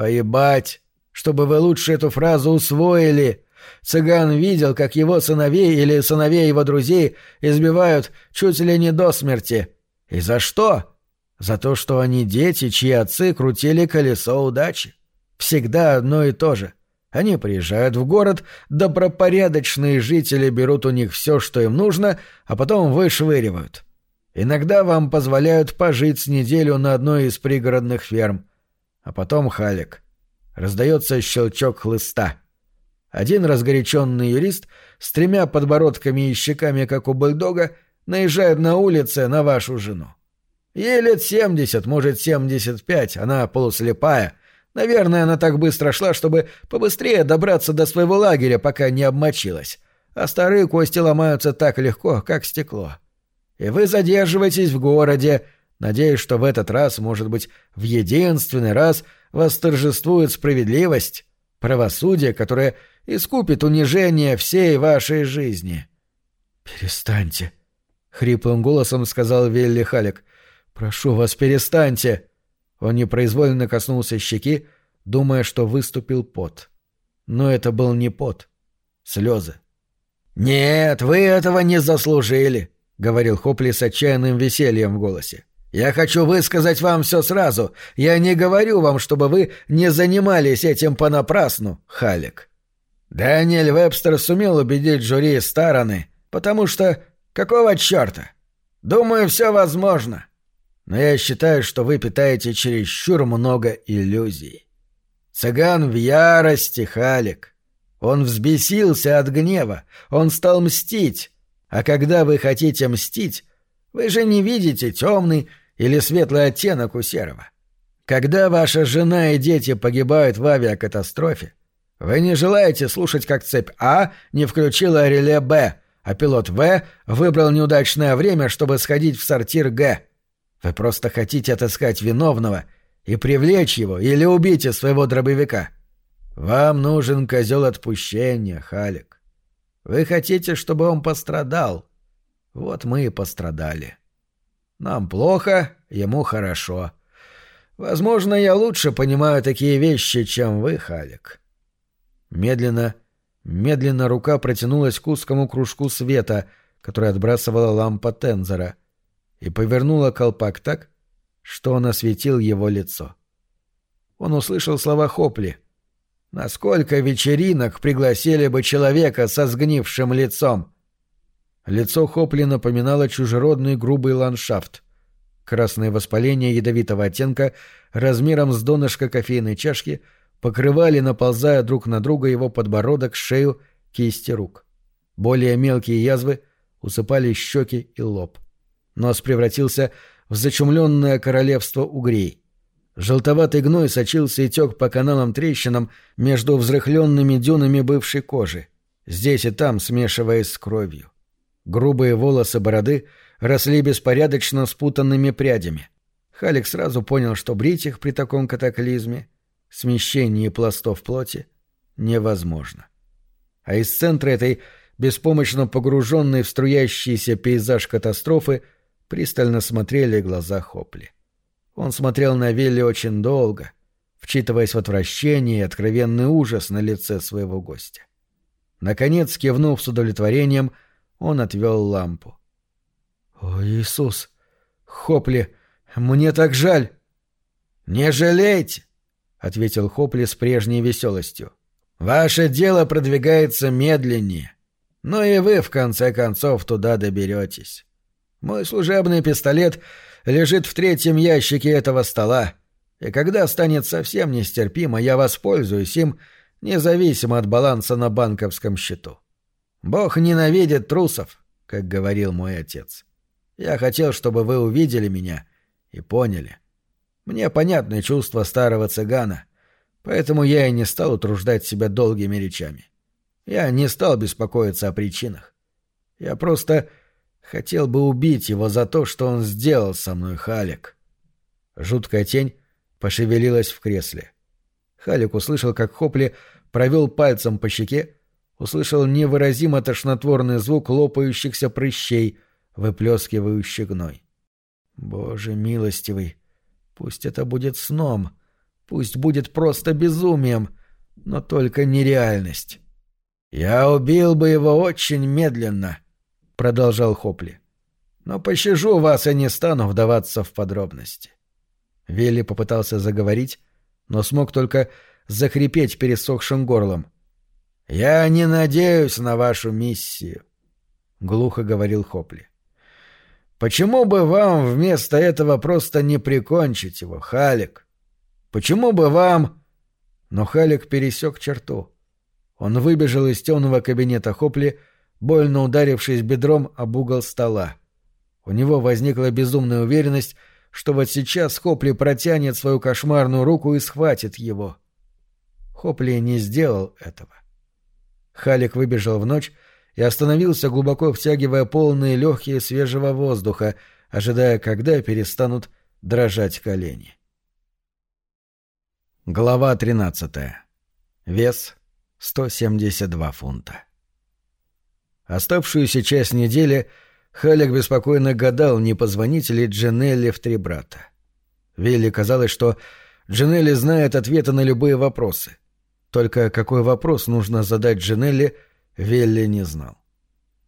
«Поебать! Чтобы вы лучше эту фразу усвоили!» Цыган видел, как его сыновей или сыновей его друзей избивают чуть ли не до смерти. И за что? За то, что они дети, чьи отцы крутили колесо удачи. Всегда одно и то же. Они приезжают в город, добропорядочные жители берут у них все, что им нужно, а потом вышвыривают. Иногда вам позволяют пожить с неделю на одной из пригородных ферм. А потом Халик. Раздается щелчок хлыста. Один разгоряченный юрист с тремя подбородками и щеками, как у бульдога, наезжает на улице на вашу жену. Ей лет семьдесят, может, семьдесят пять, она полуслепая. Наверное, она так быстро шла, чтобы побыстрее добраться до своего лагеря, пока не обмочилась. А старые кости ломаются так легко, как стекло. И вы задерживаетесь в городе, Надеюсь, что в этот раз, может быть, в единственный раз восторжествует справедливость, правосудие, которое искупит унижение всей вашей жизни. — Перестаньте, — хриплым голосом сказал Вилли Халек. — «Прошу вас, перестаньте!» Он непроизвольно коснулся щеки, думая, что выступил пот. Но это был не пот. Слезы. «Нет, вы этого не заслужили», — говорил Хопли с отчаянным весельем в голосе. «Я хочу высказать вам все сразу. Я не говорю вам, чтобы вы не занимались этим понапрасну, Халик. Дэниэль Вебстер сумел убедить жюри стороны, потому что... Какого черта? Думаю, все возможно. Но я считаю, что вы питаете чересчур много иллюзий. Цыган в ярости, Халик. Он взбесился от гнева, он стал мстить. А когда вы хотите мстить, вы же не видите темный или светлый оттенок у серого. Когда ваша жена и дети погибают в авиакатастрофе, вы не желаете слушать, как цепь А не включила реле Б, а пилот В выбрал неудачное время, чтобы сходить в сортир Г. Вы просто хотите отыскать виновного и привлечь его или убить своего дробовика. Вам нужен козел отпущения, Халик. Вы хотите, чтобы он пострадал. Вот мы и пострадали. Нам плохо, ему хорошо. Возможно, я лучше понимаю такие вещи, чем вы, Халик. Медленно, медленно рука протянулась к узкому кружку света, который отбрасывала лампа Тензора, и повернула колпак так, что он осветил его лицо. Он услышал слова Хопли. «Насколько вечеринок пригласили бы человека со сгнившим лицом?» Лицо Хопли напоминало чужеродный грубый ландшафт. Красное воспаление ядовитого оттенка размером с донышко кофейной чашки — покрывали, наползая друг на друга его подбородок, шею, кисти рук. Более мелкие язвы усыпали щеки и лоб. Нос превратился в зачумленное королевство угрей. Желтоватый гной сочился и тек по каналам-трещинам между взрыхленными дюнами бывшей кожи, здесь и там смешиваясь с кровью. Грубые волосы бороды росли беспорядочно спутанными прядями. Халик сразу понял, что брить их при таком катаклизме смещении пластов плоти невозможно. А из центра этой беспомощно погруженной в струящийся пейзаж катастрофы пристально смотрели глаза Хопли. Он смотрел на Вилли очень долго, вчитываясь в отвращение и откровенный ужас на лице своего гостя. Наконец, кивнув с удовлетворением, он отвел лампу. «О, Иисус! Хопли! Мне так жаль!» «Не жалейте! — ответил Хопли с прежней веселостью. «Ваше дело продвигается медленнее, но и вы, в конце концов, туда доберетесь. Мой служебный пистолет лежит в третьем ящике этого стола, и когда станет совсем нестерпимо, я воспользуюсь им, независимо от баланса на банковском счету. Бог ненавидит трусов, как говорил мой отец. Я хотел, чтобы вы увидели меня и поняли. Мне понятны чувства старого цыгана, поэтому я и не стал утруждать себя долгими речами. Я не стал беспокоиться о причинах. Я просто хотел бы убить его за то, что он сделал со мной, Халик. Жуткая тень пошевелилась в кресле. Халик услышал, как Хопли провел пальцем по щеке, услышал невыразимо тошнотворный звук лопающихся прыщей, выплескивающих гной. «Боже милостивый!» Пусть это будет сном, пусть будет просто безумием, но только нереальность. «Я убил бы его очень медленно», — продолжал Хопли. «Но пощажу вас и не стану вдаваться в подробности». Вилли попытался заговорить, но смог только захрипеть пересохшим горлом. «Я не надеюсь на вашу миссию», — глухо говорил Хопли. Почему бы вам вместо этого просто не прикончить его, Халик? Почему бы вам... Но Халик пересек черту. Он выбежал из темного кабинета Хопли, больно ударившись бедром об угол стола. У него возникла безумная уверенность, что вот сейчас Хопли протянет свою кошмарную руку и схватит его. Хопли не сделал этого. Халик выбежал в ночь и остановился, глубоко втягивая полные легкие свежего воздуха, ожидая, когда перестанут дрожать колени. Глава 13. Вес 172 фунта. Оставшуюся часть недели Халек беспокойно гадал, не позвонить ли Джанелли в три брата. Вилли казалось, что Джанелли знает ответы на любые вопросы. Только какой вопрос нужно задать Джанелли, Вилли не знал.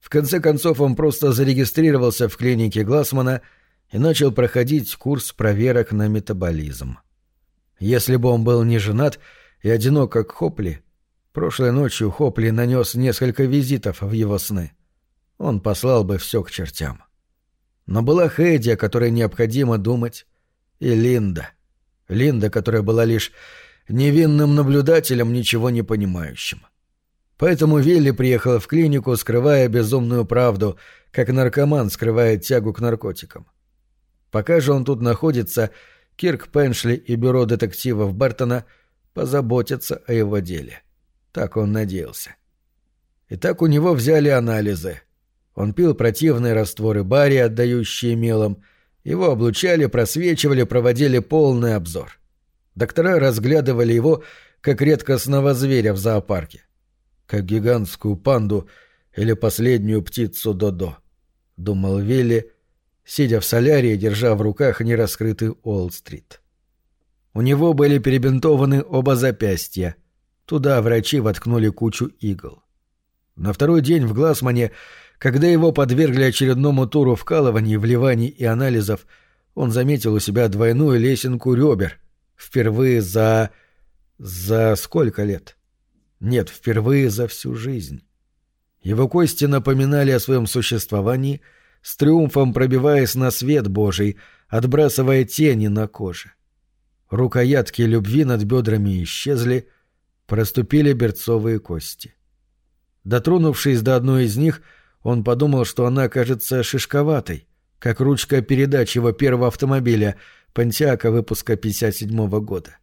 В конце концов он просто зарегистрировался в клинике Глассмана и начал проходить курс проверок на метаболизм. Если бы он был не женат и одинок, как Хопли, прошлой ночью Хопли нанес несколько визитов в его сны. Он послал бы все к чертям. Но была Хэдди, о которой необходимо думать, и Линда. Линда, которая была лишь невинным наблюдателем, ничего не понимающим. Поэтому Вилли приехала в клинику, скрывая безумную правду, как наркоман скрывает тягу к наркотикам. Пока же он тут находится, Кирк Пеншли и бюро детективов Бертона позаботятся о его деле. Так он надеялся. И так у него взяли анализы. Он пил противные растворы бари, отдающие мелом. Его облучали, просвечивали, проводили полный обзор. Доктора разглядывали его, как редкостного зверя в зоопарке как гигантскую панду или последнюю птицу Додо, — думал Вилли, сидя в солярии, держа в руках нераскрытый Уолл-стрит. У него были перебинтованы оба запястья. Туда врачи воткнули кучу игл. На второй день в Глассмане, когда его подвергли очередному туру вкалываний, вливаний и анализов, он заметил у себя двойную лесенку ребер. Впервые за... за сколько лет? — нет, впервые за всю жизнь. Его кости напоминали о своем существовании, с триумфом пробиваясь на свет Божий, отбрасывая тени на коже. Рукоятки любви над бедрами исчезли, проступили берцовые кости. Дотронувшись до одной из них, он подумал, что она кажется шишковатой, как ручка передач его первого автомобиля, Пантиака выпуска 57 -го года.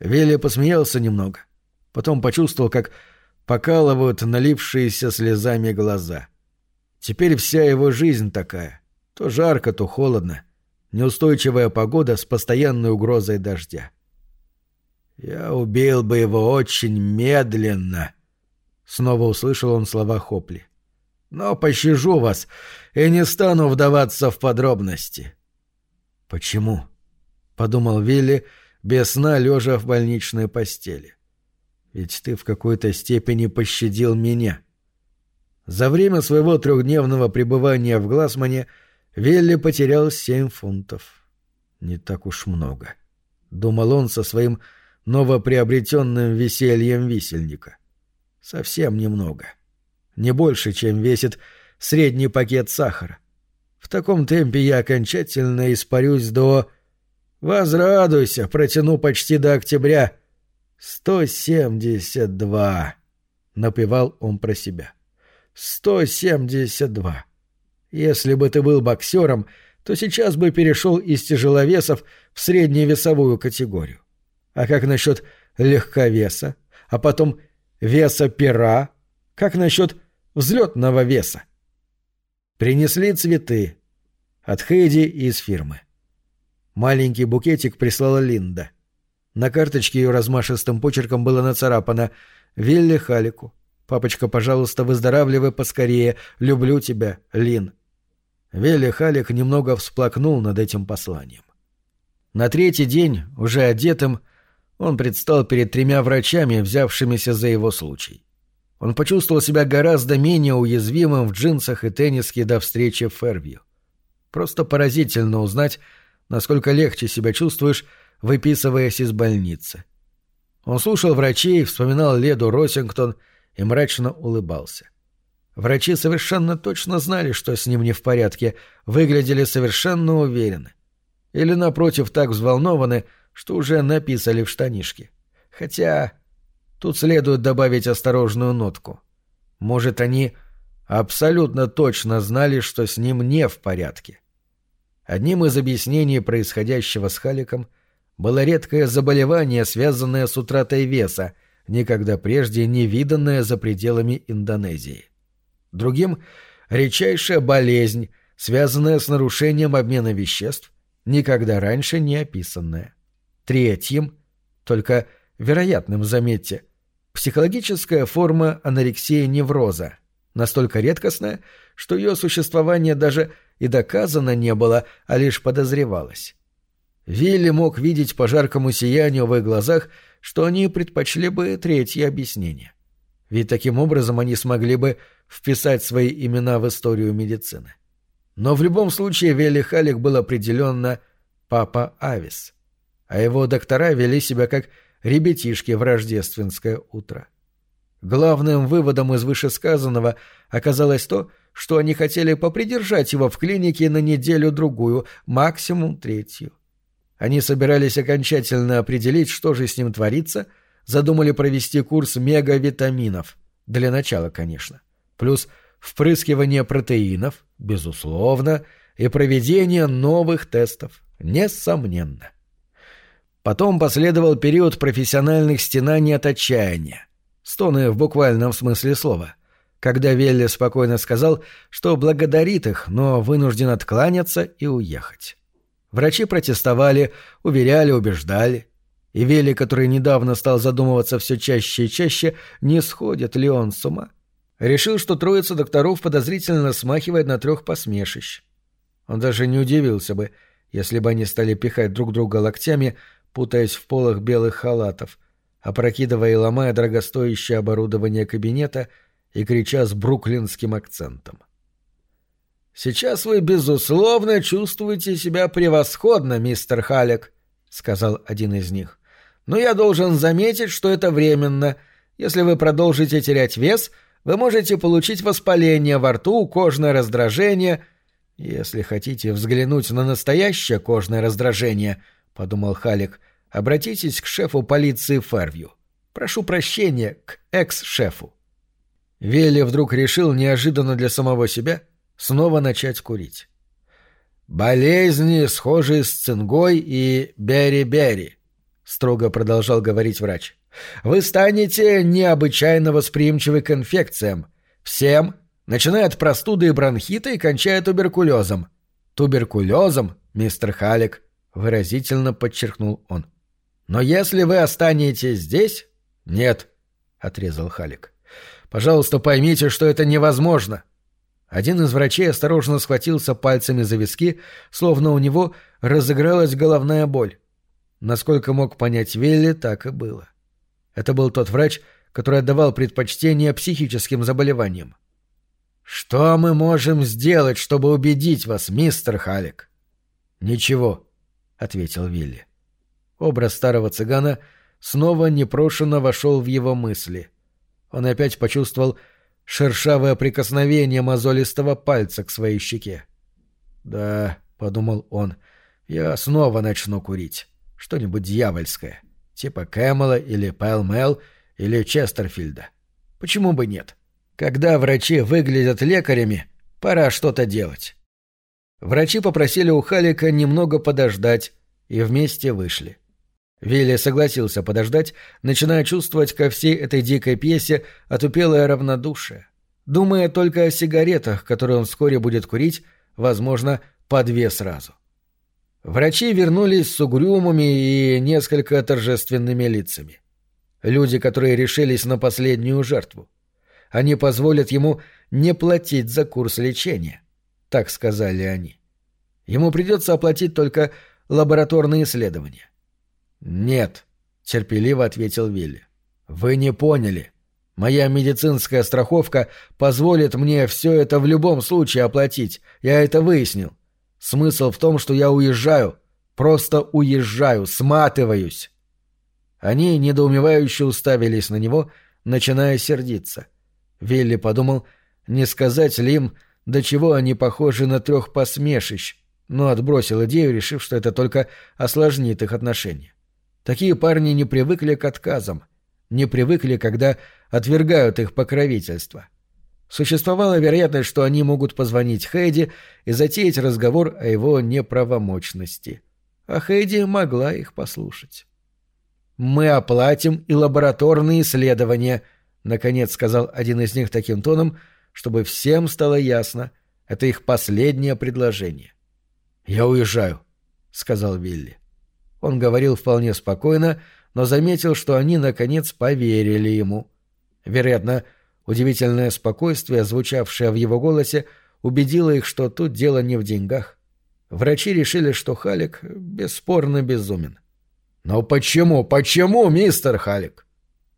Вилли посмеялся немного — Потом почувствовал, как покалывают налившиеся слезами глаза. Теперь вся его жизнь такая. То жарко, то холодно. Неустойчивая погода с постоянной угрозой дождя. «Я убил бы его очень медленно», — снова услышал он слова Хопли. «Но пощажу вас и не стану вдаваться в подробности». «Почему?» — подумал Вилли, без сна лежа в больничной постели. Ведь ты в какой-то степени пощадил меня. За время своего трехдневного пребывания в Глассмане Велли потерял семь фунтов. Не так уж много. Думал он со своим новоприобретенным весельем висельника. Совсем немного. Не больше, чем весит средний пакет сахара. В таком темпе я окончательно испарюсь до... Возрадуйся, протяну почти до октября — «Сто семьдесят два», — напевал он про себя. «Сто семьдесят два. Если бы ты был боксером, то сейчас бы перешел из тяжеловесов в средневесовую категорию. А как насчет легковеса, а потом веса пера? Как насчет взлетного веса?» Принесли цветы. От Хейди из фирмы. Маленький букетик прислала Линда — на карточке ее размашистым почерком было нацарапано «Вилли Халику». «Папочка, пожалуйста, выздоравливай поскорее. Люблю тебя, Лин». Вилли Халик немного всплакнул над этим посланием. На третий день, уже одетым, он предстал перед тремя врачами, взявшимися за его случай. Он почувствовал себя гораздо менее уязвимым в джинсах и тенниске до встречи в Фервью. Просто поразительно узнать, насколько легче себя чувствуешь, выписываясь из больницы. Он слушал врачей, вспоминал Леду Росингтон и мрачно улыбался. Врачи совершенно точно знали, что с ним не в порядке, выглядели совершенно уверены. Или, напротив, так взволнованы, что уже написали в штанишке. Хотя тут следует добавить осторожную нотку. Может, они абсолютно точно знали, что с ним не в порядке. Одним из объяснений происходящего с Халиком — было редкое заболевание, связанное с утратой веса, никогда прежде не виданное за пределами Индонезии. Другим — редчайшая болезнь, связанная с нарушением обмена веществ, никогда раньше не описанная. Третьим, только вероятным, заметьте, психологическая форма анорексии невроза, настолько редкостная, что ее существование даже и доказано не было, а лишь подозревалось. Вилли мог видеть по жаркому сиянию в их глазах, что они предпочли бы третье объяснение. Ведь таким образом они смогли бы вписать свои имена в историю медицины. Но в любом случае Вилли Халик был определенно папа Авис, а его доктора вели себя как ребятишки в рождественское утро. Главным выводом из вышесказанного оказалось то, что они хотели попридержать его в клинике на неделю-другую, максимум третью. Они собирались окончательно определить, что же с ним творится, задумали провести курс мегавитаминов. Для начала, конечно. Плюс впрыскивание протеинов, безусловно, и проведение новых тестов, несомненно. Потом последовал период профессиональных стенаний от отчаяния. Стоны в буквальном смысле слова. Когда Велли спокойно сказал, что благодарит их, но вынужден откланяться и уехать. Врачи протестовали, уверяли, убеждали. И Вели, который недавно стал задумываться все чаще и чаще, не сходит ли он с ума. Решил, что троица докторов подозрительно смахивает на трех посмешищ. Он даже не удивился бы, если бы они стали пихать друг друга локтями, путаясь в полах белых халатов, опрокидывая и ломая дорогостоящее оборудование кабинета и крича с бруклинским акцентом. «Сейчас вы, безусловно, чувствуете себя превосходно, мистер Халек», — сказал один из них. «Но я должен заметить, что это временно. Если вы продолжите терять вес, вы можете получить воспаление во рту, кожное раздражение. Если хотите взглянуть на настоящее кожное раздражение, — подумал Халек, — обратитесь к шефу полиции Фервью. Прошу прощения, к экс-шефу. Вилли вдруг решил неожиданно для самого себя снова начать курить. «Болезни, схожие с цингой и бери-бери», — строго продолжал говорить врач. «Вы станете необычайно восприимчивы к инфекциям. Всем, начиная от простуды и бронхита и кончая туберкулезом. Туберкулезом, мистер Халик», — выразительно подчеркнул он. Но если вы останетесь здесь... — Нет, — отрезал Халик. — Пожалуйста, поймите, что это невозможно. Один из врачей осторожно схватился пальцами за виски, словно у него разыгралась головная боль. Насколько мог понять Вилли, так и было. Это был тот врач, который отдавал предпочтение психическим заболеваниям. «Что мы можем сделать, чтобы убедить вас, мистер Халик?» «Ничего», — ответил Вилли. Образ старого цыгана снова непрошенно вошел в его мысли. Он опять почувствовал шершавое прикосновение мозолистого пальца к своей щеке. «Да», — подумал он, — «я снова начну курить. Что-нибудь дьявольское. Типа Кэмела или Пэлмэл или Честерфилда. Почему бы нет? Когда врачи выглядят лекарями, пора что-то делать». Врачи попросили у Халика немного подождать и вместе вышли. Вилли согласился подождать, начиная чувствовать ко всей этой дикой пьесе отупелое равнодушие, думая только о сигаретах, которые он вскоре будет курить, возможно, по две сразу. Врачи вернулись с угрюмыми и несколько торжественными лицами. Люди, которые решились на последнюю жертву. Они позволят ему не платить за курс лечения. Так сказали они. Ему придется оплатить только лабораторные исследования. «Нет», — терпеливо ответил Вилли. «Вы не поняли. Моя медицинская страховка позволит мне все это в любом случае оплатить. Я это выяснил. Смысл в том, что я уезжаю. Просто уезжаю, сматываюсь». Они недоумевающе уставились на него, начиная сердиться. Вилли подумал, не сказать ли им, до чего они похожи на трех посмешищ, но отбросил идею, решив, что это только осложнит их отношения. Такие парни не привыкли к отказам, не привыкли, когда отвергают их покровительство. Существовала вероятность, что они могут позвонить Хэйди и затеять разговор о его неправомочности. А Хэйди могла их послушать. «Мы оплатим и лабораторные исследования», — наконец сказал один из них таким тоном, чтобы всем стало ясно. Это их последнее предложение. «Я уезжаю», — сказал Вилли. Он говорил вполне спокойно, но заметил, что они, наконец, поверили ему. Вероятно, Удивительное спокойствие, звучавшее в его голосе, убедило их, что тут дело не в деньгах. Врачи решили, что Халик бесспорно безумен. «Но почему, почему, мистер Халик?»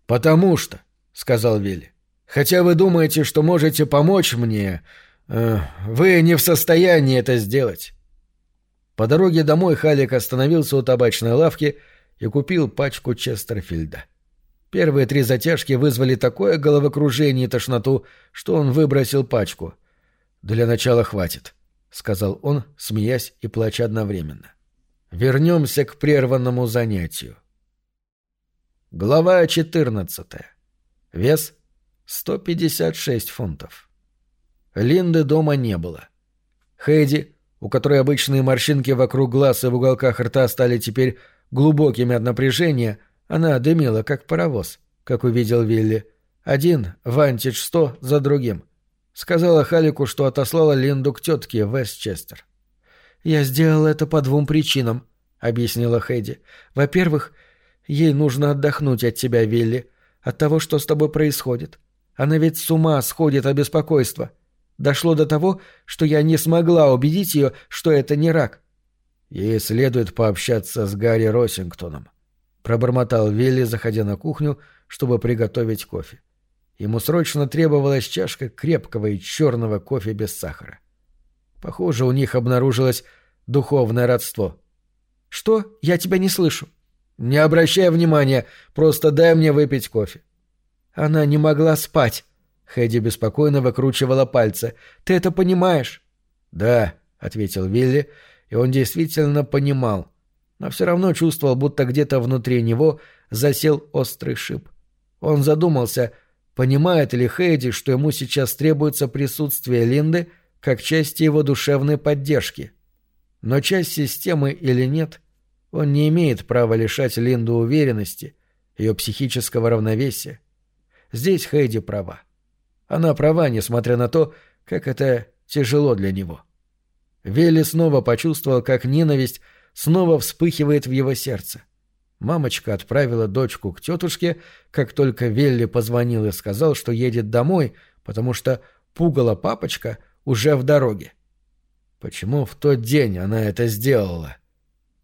«Потому что», — сказал Вилли. «Хотя вы думаете, что можете помочь мне, э, вы не в состоянии это сделать». По дороге домой Халик остановился у табачной лавки и купил пачку Честерфильда. Первые три затяжки вызвали такое головокружение и тошноту, что он выбросил пачку. «Для начала хватит», — сказал он, смеясь и плача одновременно. «Вернемся к прерванному занятию». Глава 14. Вес 156 фунтов. Линды дома не было. Хэйди у которой обычные морщинки вокруг глаз и в уголках рта стали теперь глубокими от напряжения, она дымила, как паровоз, как увидел Вилли. Один, Вантидж сто, за другим. Сказала Халику, что отослала Линду к тетке в Вестчестер. «Я сделала это по двум причинам», — объяснила Хэдди. «Во-первых, ей нужно отдохнуть от тебя, Вилли, от того, что с тобой происходит. Она ведь с ума сходит от беспокойства. Дошло до того, что я не смогла убедить ее, что это не рак. Ей следует пообщаться с Гарри Росингтоном. Пробормотал Вилли, заходя на кухню, чтобы приготовить кофе. Ему срочно требовалась чашка крепкого и черного кофе без сахара. Похоже, у них обнаружилось духовное родство. «Что? Я тебя не слышу». «Не обращай внимания, просто дай мне выпить кофе». Она не могла спать. Хэдди беспокойно выкручивала пальцы. «Ты это понимаешь?» «Да», — ответил Вилли, и он действительно понимал, но все равно чувствовал, будто где-то внутри него засел острый шип. Он задумался, понимает ли Хэдди, что ему сейчас требуется присутствие Линды как части его душевной поддержки. Но часть системы или нет, он не имеет права лишать Линду уверенности, ее психического равновесия. Здесь Хэйди права. Она права, несмотря на то, как это тяжело для него. Вилли снова почувствовал, как ненависть снова вспыхивает в его сердце. Мамочка отправила дочку к тетушке, как только Велли позвонил и сказал, что едет домой, потому что пугала папочка уже в дороге. Почему в тот день она это сделала?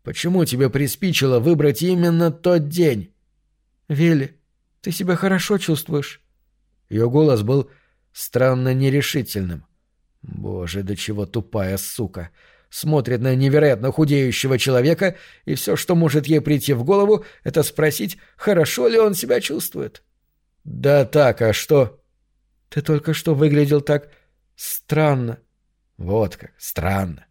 Почему тебе приспичило выбрать именно тот день? Вилли, ты себя хорошо чувствуешь? Ее голос был странно нерешительным. Боже, до чего тупая сука! Смотрит на невероятно худеющего человека, и все, что может ей прийти в голову, это спросить, хорошо ли он себя чувствует. «Да так, а что?» «Ты только что выглядел так странно». «Вот как, странно.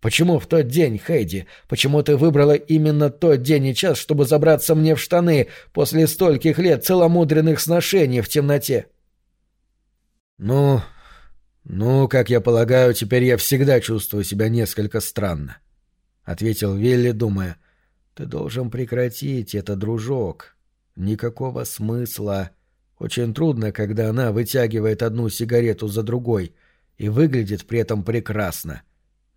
Почему в тот день, Хейди? Почему ты выбрала именно тот день и час, чтобы забраться мне в штаны после стольких лет целомудренных сношений в темноте?» «Ну, ну, как я полагаю, теперь я всегда чувствую себя несколько странно», — ответил Вилли, думая. «Ты должен прекратить это, дружок. Никакого смысла. Очень трудно, когда она вытягивает одну сигарету за другой и выглядит при этом прекрасно.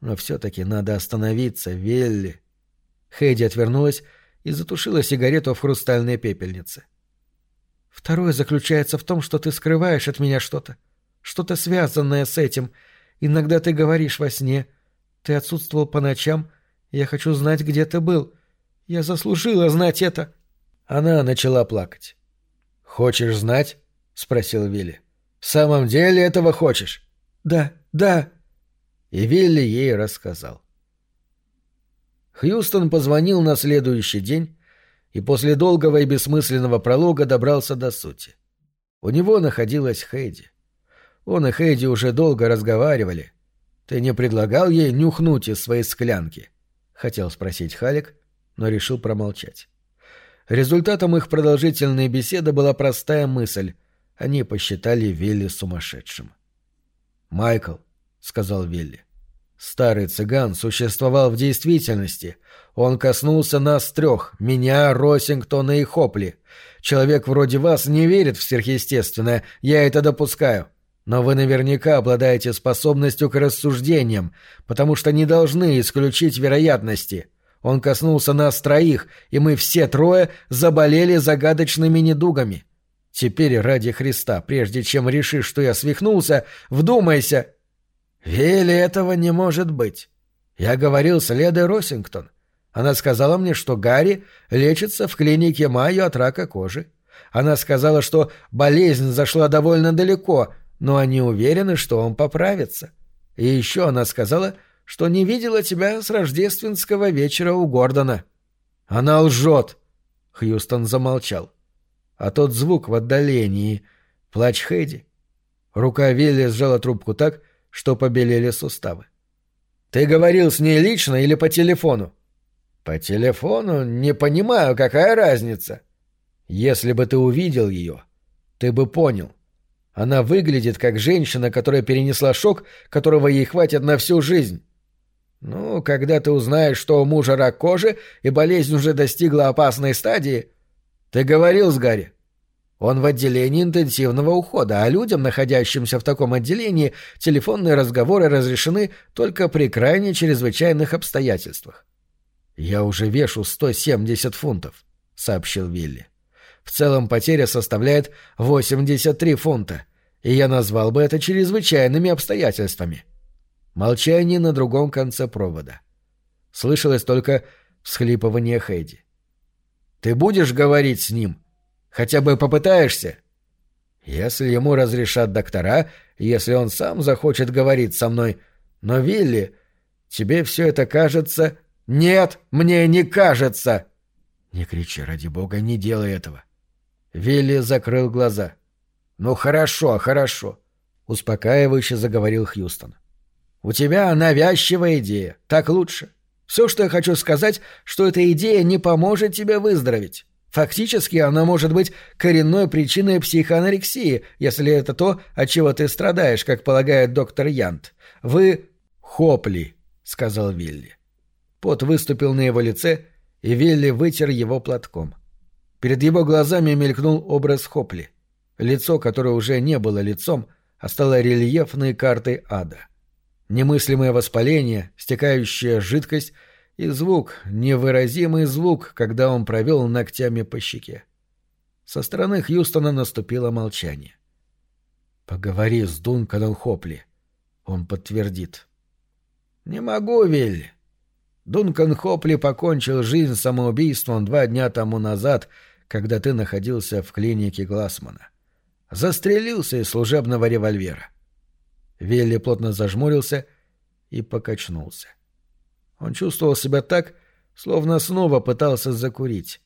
Но все-таки надо остановиться, Вилли». Хэдди отвернулась и затушила сигарету в хрустальной пепельнице. «Второе заключается в том, что ты скрываешь от меня что-то», что-то связанное с этим. Иногда ты говоришь во сне. Ты отсутствовал по ночам. Я хочу знать, где ты был. Я заслужила знать это». Она начала плакать. «Хочешь знать?» — спросил Вилли. «В самом деле этого хочешь?» «Да, да». И Вилли ей рассказал. Хьюстон позвонил на следующий день и после долгого и бессмысленного пролога добрался до сути. У него находилась Хэйди. Он и Хэйди уже долго разговаривали. Ты не предлагал ей нюхнуть из своей склянки? Хотел спросить Халик, но решил промолчать. Результатом их продолжительной беседы была простая мысль. Они посчитали Вилли сумасшедшим. «Майкл», — сказал Вилли, — «старый цыган существовал в действительности. Он коснулся нас трех — меня, Росингтона и Хопли. Человек вроде вас не верит в сверхъестественное, я это допускаю. Но вы наверняка обладаете способностью к рассуждениям, потому что не должны исключить вероятности. Он коснулся нас троих, и мы все трое заболели загадочными недугами. Теперь ради Христа, прежде чем решишь, что я свихнулся, вдумайся. Вели этого не может быть. Я говорил с Ледой Росингтон. Она сказала мне, что Гарри лечится в клинике Майо от рака кожи. Она сказала, что болезнь зашла довольно далеко, но они уверены, что он поправится. И еще она сказала, что не видела тебя с рождественского вечера у Гордона. Она лжет. Хьюстон замолчал. А тот звук в отдалении — плач Хэдди. Рука Вилли сжала трубку так, что побелели суставы. «Ты говорил с ней лично или по телефону?» «По телефону? Не понимаю, какая разница?» «Если бы ты увидел ее, ты бы понял. Она выглядит как женщина, которая перенесла шок, которого ей хватит на всю жизнь. Ну, когда ты узнаешь, что у мужа рак кожи и болезнь уже достигла опасной стадии... Ты говорил с Гарри. Он в отделении интенсивного ухода, а людям, находящимся в таком отделении, телефонные разговоры разрешены только при крайне чрезвычайных обстоятельствах. «Я уже вешу 170 фунтов», — сообщил Вилли. В целом потеря составляет 83 фунта, и я назвал бы это чрезвычайными обстоятельствами. Молчание на другом конце провода. Слышалось только всхлипывание Хэйди. «Ты будешь говорить с ним? Хотя бы попытаешься?» «Если ему разрешат доктора, если он сам захочет говорить со мной. Но, Вилли, тебе все это кажется...» «Нет, мне не кажется!» «Не кричи, ради бога, не делай этого!» Вилли закрыл глаза. «Ну хорошо, хорошо», — успокаивающе заговорил Хьюстон. «У тебя навязчивая идея. Так лучше. Все, что я хочу сказать, что эта идея не поможет тебе выздороветь. Фактически она может быть коренной причиной психоанорексии, если это то, от чего ты страдаешь, как полагает доктор Янт. Вы хопли», — сказал Вилли. Пот выступил на его лице, и Вилли вытер его платком. — Перед его глазами мелькнул образ Хопли. Лицо, которое уже не было лицом, а стало рельефной картой ада. Немыслимое воспаление, стекающая жидкость и звук, невыразимый звук, когда он провел ногтями по щеке. Со стороны Хьюстона наступило молчание. «Поговори с Дунканом Хопли. Он подтвердит». «Не могу, Вилли. Дункан Хопли покончил жизнь самоубийством два дня тому назад — когда ты находился в клинике Глассмана. Застрелился из служебного револьвера. Вилли плотно зажмурился и покачнулся. Он чувствовал себя так, словно снова пытался закурить.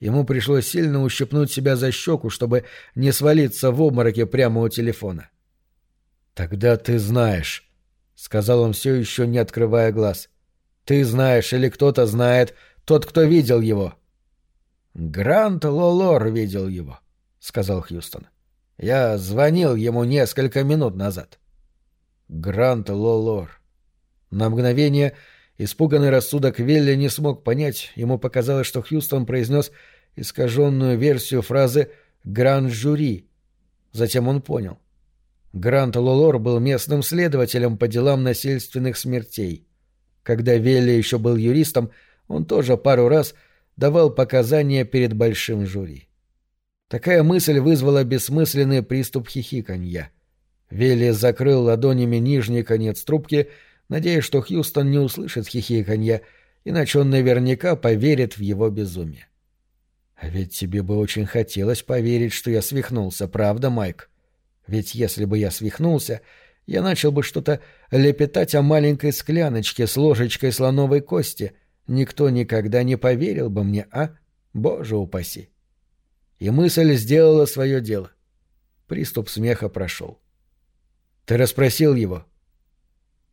Ему пришлось сильно ущипнуть себя за щеку, чтобы не свалиться в обмороке прямо у телефона. «Тогда ты знаешь», — сказал он все еще не открывая глаз. «Ты знаешь или кто-то знает, тот, кто видел его». «Грант Лолор видел его», — сказал Хьюстон. «Я звонил ему несколько минут назад». Грант Лолор. На мгновение испуганный рассудок Велли не смог понять, ему показалось, что Хьюстон произнес искаженную версию фразы «гранд-жюри». Затем он понял. Грант Лолор был местным следователем по делам насильственных смертей. Когда Велли еще был юристом, он тоже пару раз — давал показания перед большим жюри. Такая мысль вызвала бессмысленный приступ хихиканья. Вилли закрыл ладонями нижний конец трубки, надеясь, что Хьюстон не услышит хихиканья, иначе он наверняка поверит в его безумие. «А ведь тебе бы очень хотелось поверить, что я свихнулся, правда, Майк? Ведь если бы я свихнулся, я начал бы что-то лепетать о маленькой скляночке с ложечкой слоновой кости — Никто никогда не поверил бы мне, а? Боже упаси. И мысль сделала свое дело. Приступ смеха прошел. Ты расспросил его?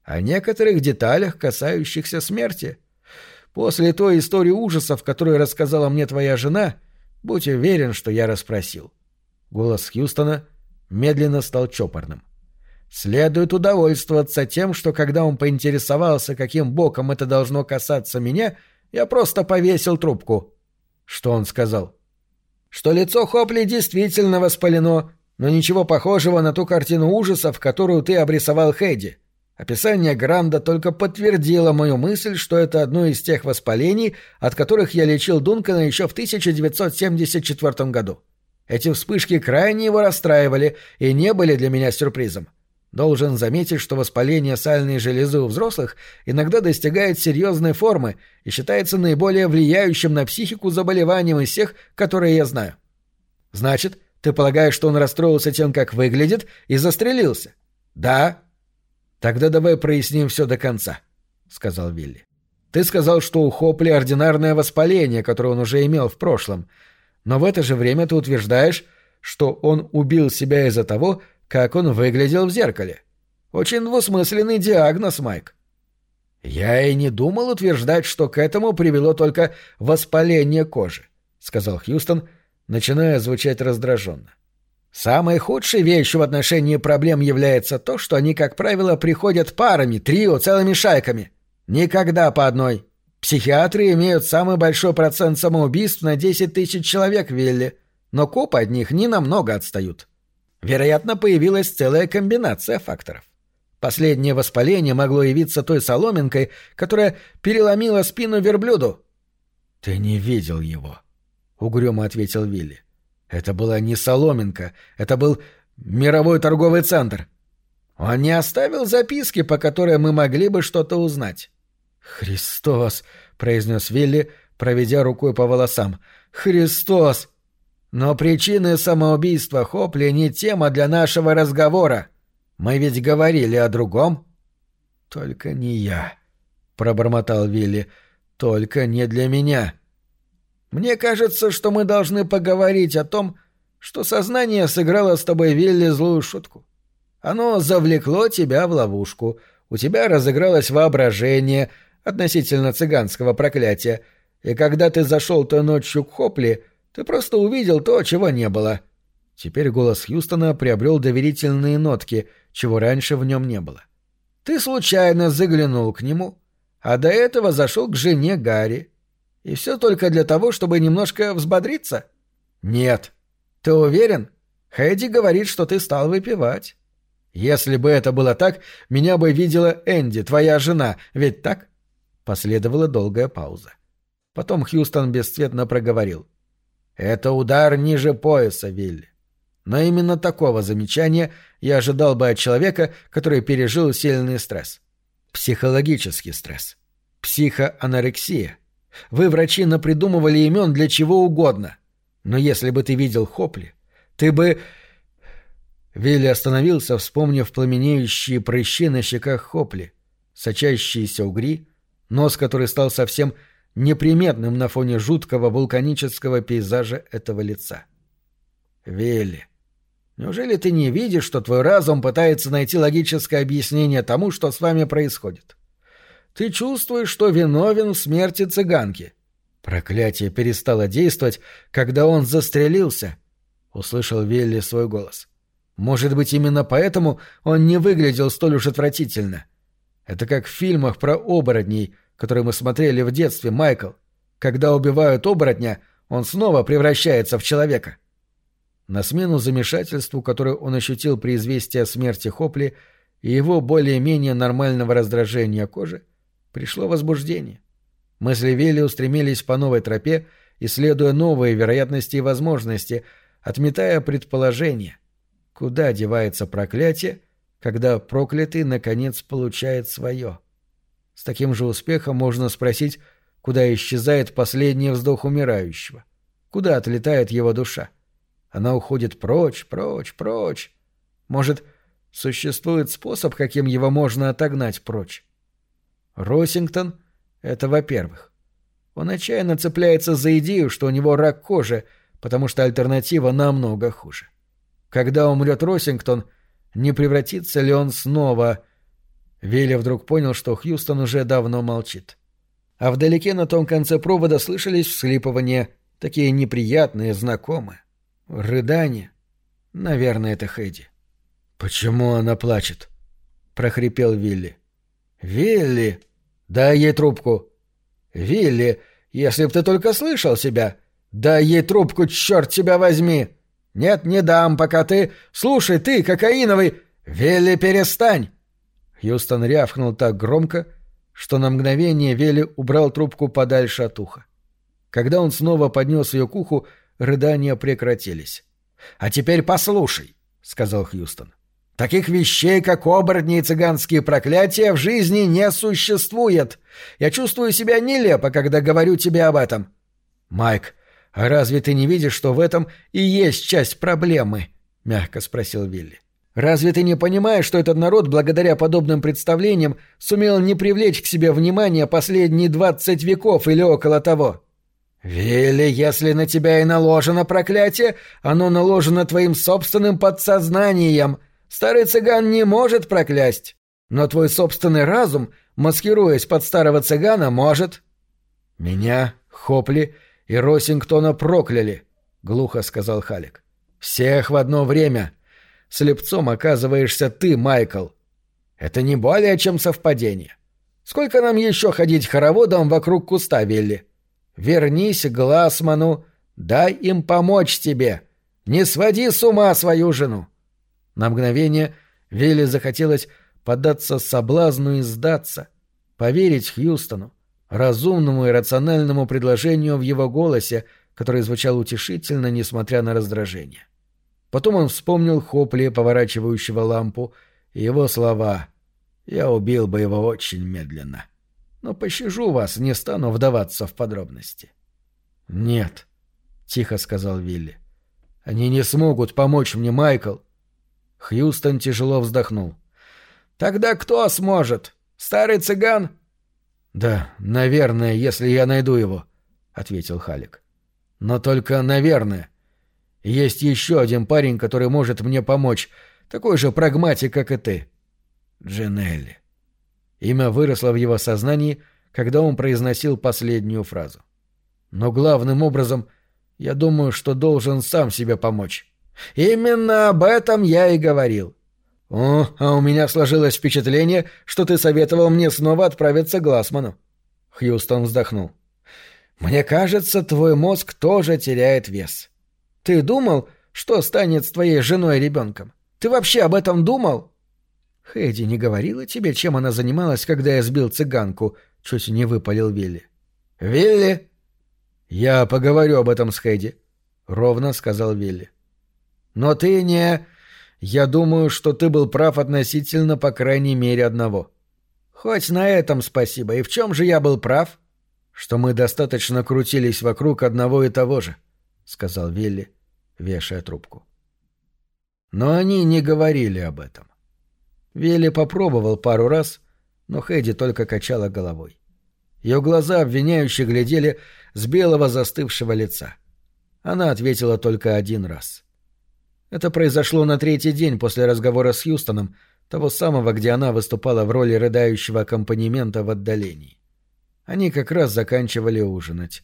О некоторых деталях, касающихся смерти. После той истории ужасов, которую рассказала мне твоя жена, будь уверен, что я расспросил. Голос Хьюстона медленно стал чопорным. — Следует удовольствоваться тем, что когда он поинтересовался, каким боком это должно касаться меня, я просто повесил трубку. Что он сказал? Что лицо Хопли действительно воспалено, но ничего похожего на ту картину ужасов, которую ты обрисовал Хэдди. Описание Гранда только подтвердило мою мысль, что это одно из тех воспалений, от которых я лечил Дункана еще в 1974 году. Эти вспышки крайне его расстраивали и не были для меня сюрпризом. Должен заметить, что воспаление сальной железы у взрослых иногда достигает серьезной формы и считается наиболее влияющим на психику заболеванием из всех, которые я знаю. Значит, ты полагаешь, что он расстроился тем, как выглядит, и застрелился? Да. Тогда давай проясним все до конца, сказал Вилли. Ты сказал, что у Хопли ординарное воспаление, которое он уже имел в прошлом, но в это же время ты утверждаешь, что он убил себя из-за того, как он выглядел в зеркале. Очень двусмысленный диагноз, Майк. Я и не думал утверждать, что к этому привело только воспаление кожи, сказал Хьюстон, начиная звучать раздраженно. Самой худшей вещью в отношении проблем является то, что они, как правило, приходят парами, трио, целыми шайками. Никогда по одной. Психиатры имеют самый большой процент самоубийств на 10 тысяч человек, Вилли, но копы от них не намного отстают. Вероятно, появилась целая комбинация факторов. Последнее воспаление могло явиться той соломинкой, которая переломила спину верблюду. — Ты не видел его, — угрюмо ответил Вилли. — Это была не соломинка, это был мировой торговый центр. Он не оставил записки, по которой мы могли бы что-то узнать. — Христос! — произнес Вилли, проведя рукой по волосам. — Христос! Но причины самоубийства Хопли не тема для нашего разговора. Мы ведь говорили о другом. — Только не я, — пробормотал Вилли. — Только не для меня. Мне кажется, что мы должны поговорить о том, что сознание сыграло с тобой, Вилли, злую шутку. Оно завлекло тебя в ловушку. У тебя разыгралось воображение относительно цыганского проклятия. И когда ты зашел той ночью к Хопли, — ты просто увидел то, чего не было». Теперь голос Хьюстона приобрел доверительные нотки, чего раньше в нем не было. «Ты случайно заглянул к нему, а до этого зашел к жене Гарри. И все только для того, чтобы немножко взбодриться?» «Нет». «Ты уверен? Хэдди говорит, что ты стал выпивать». «Если бы это было так, меня бы видела Энди, твоя жена, ведь так?» Последовала долгая пауза. Потом Хьюстон бесцветно проговорил. Это удар ниже пояса, Вилли. Но именно такого замечания я ожидал бы от человека, который пережил сильный стресс. Психологический стресс. Психоанорексия. Вы, врачи, напридумывали имен для чего угодно. Но если бы ты видел Хопли, ты бы... Вилли остановился, вспомнив пламенеющие прыщи на щеках Хопли, сочащиеся угри, нос, который стал совсем неприметным на фоне жуткого вулканического пейзажа этого лица. Вилли, неужели ты не видишь, что твой разум пытается найти логическое объяснение тому, что с вами происходит? Ты чувствуешь, что виновен в смерти цыганки. Проклятие перестало действовать, когда он застрелился, — услышал Вилли свой голос. Может быть, именно поэтому он не выглядел столь уж отвратительно. Это как в фильмах про оборотней — который мы смотрели в детстве, Майкл. Когда убивают оборотня, он снова превращается в человека. На смену замешательству, которое он ощутил при известии о смерти Хопли и его более-менее нормального раздражения кожи, пришло возбуждение. Мысли Вилли устремились по новой тропе, исследуя новые вероятности и возможности, отметая предположения. Куда девается проклятие, когда проклятый, наконец, получает свое? — с таким же успехом можно спросить, куда исчезает последний вздох умирающего, куда отлетает его душа. Она уходит прочь, прочь, прочь. Может, существует способ, каким его можно отогнать прочь? Росингтон — это во-первых. Он отчаянно цепляется за идею, что у него рак кожи, потому что альтернатива намного хуже. Когда умрет Росингтон, не превратится ли он снова Вилли вдруг понял, что Хьюстон уже давно молчит. А вдалеке на том конце провода слышались всхлипывания, такие неприятные, знакомые. Рыдания. Наверное, это Хэдди. «Почему она плачет?» — прохрипел Вилли. «Вилли! Дай ей трубку!» «Вилли, если б ты только слышал себя! Дай ей трубку, черт тебя возьми! Нет, не дам, пока ты... Слушай, ты, кокаиновый... Вилли, перестань! Хьюстон рявкнул так громко, что на мгновение Вилли убрал трубку подальше от уха. Когда он снова поднес ее к уху, рыдания прекратились. «А теперь послушай», — сказал Хьюстон. «Таких вещей, как оборотни и цыганские проклятия, в жизни не существует. Я чувствую себя нелепо, когда говорю тебе об этом». «Майк, а разве ты не видишь, что в этом и есть часть проблемы?» — мягко спросил Вилли. Разве ты не понимаешь, что этот народ, благодаря подобным представлениям, сумел не привлечь к себе внимания последние двадцать веков или около того? Вилли, если на тебя и наложено проклятие, оно наложено твоим собственным подсознанием. Старый цыган не может проклясть. Но твой собственный разум, маскируясь под старого цыгана, может. Меня, Хопли и Росингтона прокляли, — глухо сказал Халик. Всех в одно время — слепцом оказываешься ты, Майкл. Это не более чем совпадение. Сколько нам еще ходить хороводом вокруг куста, Вилли? Вернись к Глассману, дай им помочь тебе. Не своди с ума свою жену. На мгновение Вилли захотелось поддаться соблазну и сдаться, поверить Хьюстону, разумному и рациональному предложению в его голосе, который звучал утешительно, несмотря на раздражение. Потом он вспомнил Хопли, поворачивающего лампу, и его слова «Я убил бы его очень медленно. Но пощажу вас, не стану вдаваться в подробности». «Нет», — тихо сказал Вилли. «Они не смогут помочь мне, Майкл». Хьюстон тяжело вздохнул. «Тогда кто сможет? Старый цыган?» «Да, наверное, если я найду его», — ответил Халик. «Но только наверное. Есть еще один парень, который может мне помочь. Такой же прагматик, как и ты. Джинелли. Имя выросло в его сознании, когда он произносил последнюю фразу. Но главным образом, я думаю, что должен сам себе помочь. Именно об этом я и говорил. О, а у меня сложилось впечатление, что ты советовал мне снова отправиться к Глассману. Хьюстон вздохнул. Мне кажется, твой мозг тоже теряет вес. Ты думал, что станет с твоей женой и ребенком? Ты вообще об этом думал?» «Хэдди не говорила тебе, чем она занималась, когда я сбил цыганку?» — чуть не выпалил Вилли. «Вилли!» «Я поговорю об этом с Хэдди», — ровно сказал Вилли. «Но ты не...» «Я думаю, что ты был прав относительно, по крайней мере, одного». «Хоть на этом спасибо. И в чем же я был прав?» «Что мы достаточно крутились вокруг одного и того же», — сказал Вилли, вешая трубку. Но они не говорили об этом. Вилли попробовал пару раз, но Хэдди только качала головой. Ее глаза обвиняюще глядели с белого застывшего лица. Она ответила только один раз. Это произошло на третий день после разговора с Хьюстоном, того самого, где она выступала в роли рыдающего аккомпанемента в отдалении. Они как раз заканчивали ужинать.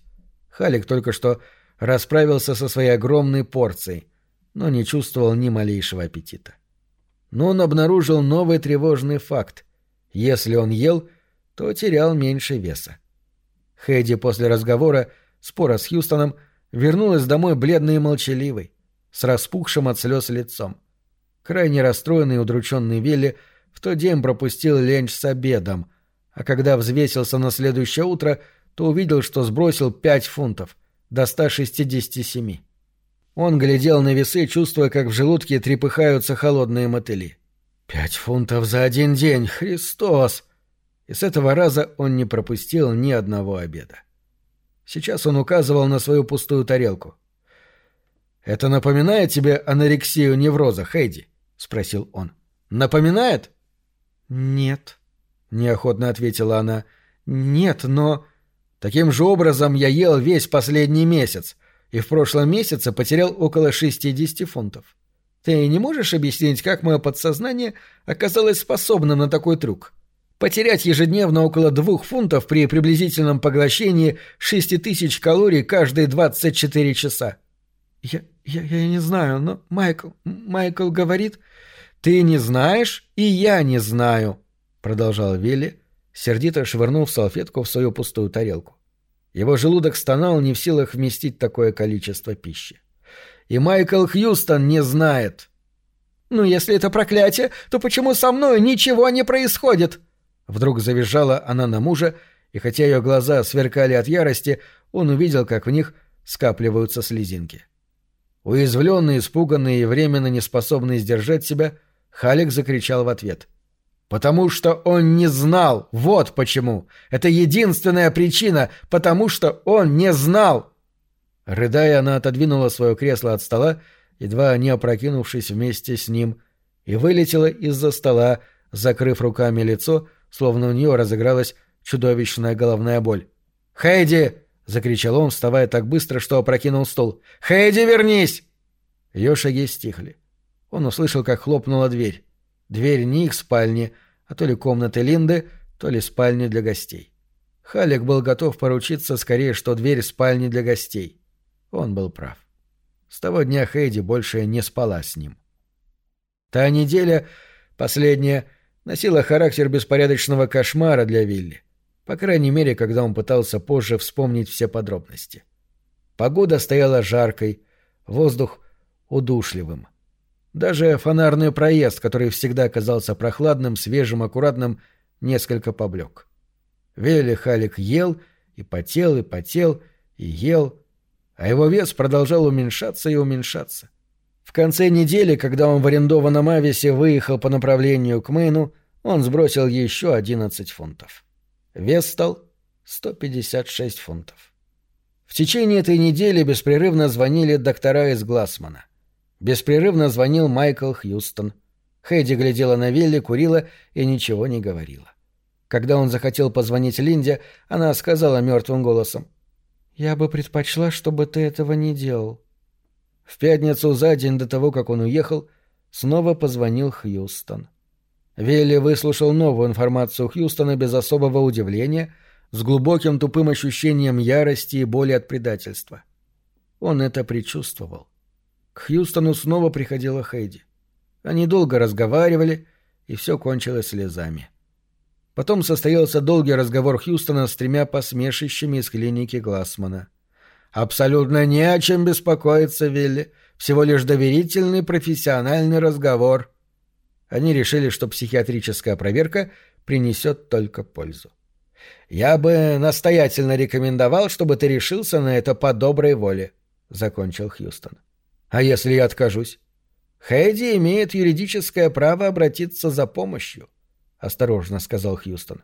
Халик только что расправился со своей огромной порцией, но не чувствовал ни малейшего аппетита. Но он обнаружил новый тревожный факт. Если он ел, то терял меньше веса. Хэдди после разговора, спора с Хьюстоном, вернулась домой бледной и молчаливой, с распухшим от слез лицом. Крайне расстроенный и удрученный Вилли в тот день пропустил ленч с обедом, а когда взвесился на следующее утро, то увидел, что сбросил пять фунтов до 167. Он глядел на весы, чувствуя, как в желудке трепыхаются холодные мотыли. «Пять фунтов за один день! Христос!» И с этого раза он не пропустил ни одного обеда. Сейчас он указывал на свою пустую тарелку. «Это напоминает тебе анорексию невроза, Хейди?» — спросил он. «Напоминает?» «Нет», — неохотно ответила она. «Нет, но...» Таким же образом я ел весь последний месяц, и в прошлом месяце потерял около 60 фунтов. Ты не можешь объяснить, как мое подсознание оказалось способным на такой трюк? Потерять ежедневно около двух фунтов при приблизительном поглощении 6000 калорий каждые 24 часа. Я, я, я не знаю, но Майкл, Майкл говорит... Ты не знаешь, и я не знаю, продолжал Вилли, сердито швырнув салфетку в свою пустую тарелку. Его желудок стонал, не в силах вместить такое количество пищи. И Майкл Хьюстон не знает. «Ну, если это проклятие, то почему со мной ничего не происходит?» Вдруг завизжала она на мужа, и хотя ее глаза сверкали от ярости, он увидел, как в них скапливаются слезинки. Уязвленный, испуганный и временно неспособный сдержать себя, Халик закричал в ответ. «Потому что он не знал! Вот почему! Это единственная причина! Потому что он не знал!» Рыдая, она отодвинула свое кресло от стола, едва не опрокинувшись вместе с ним, и вылетела из-за стола, закрыв руками лицо, словно у нее разыгралась чудовищная головная боль. «Хэйди!» — закричал он, вставая так быстро, что опрокинул стол. «Хэйди, вернись!» Ее шаги стихли. Он услышал, как хлопнула дверь. Дверь не их спальни, а то ли комнаты Линды, то ли спальни для гостей. Халик был готов поручиться скорее, что дверь спальни для гостей. Он был прав. С того дня Хейди больше не спала с ним. Та неделя, последняя, носила характер беспорядочного кошмара для Вилли. По крайней мере, когда он пытался позже вспомнить все подробности. Погода стояла жаркой, воздух удушливым. Даже фонарный проезд, который всегда казался прохладным, свежим, аккуратным, несколько поблек. Вилли Халик ел и потел, и потел, и ел, а его вес продолжал уменьшаться и уменьшаться. В конце недели, когда он в арендованном Ависе выехал по направлению к Мэйну, он сбросил еще 11 фунтов. Вес стал 156 фунтов. В течение этой недели беспрерывно звонили доктора из Глассмана. Беспрерывно звонил Майкл Хьюстон. Хэдди глядела на Вилли, курила и ничего не говорила. Когда он захотел позвонить Линде, она сказала мертвым голосом. «Я бы предпочла, чтобы ты этого не делал». В пятницу за день до того, как он уехал, снова позвонил Хьюстон. Вилли выслушал новую информацию Хьюстона без особого удивления, с глубоким тупым ощущением ярости и боли от предательства. Он это предчувствовал. К Хьюстону снова приходила Хейди. Они долго разговаривали, и все кончилось слезами. Потом состоялся долгий разговор Хьюстона с тремя посмешищами из клиники Глассмана. «Абсолютно не о чем беспокоиться, Вилли. Всего лишь доверительный профессиональный разговор». Они решили, что психиатрическая проверка принесет только пользу. «Я бы настоятельно рекомендовал, чтобы ты решился на это по доброй воле», — закончил Хьюстон. А если я откажусь? Хэдди имеет юридическое право обратиться за помощью, осторожно сказал Хьюстон.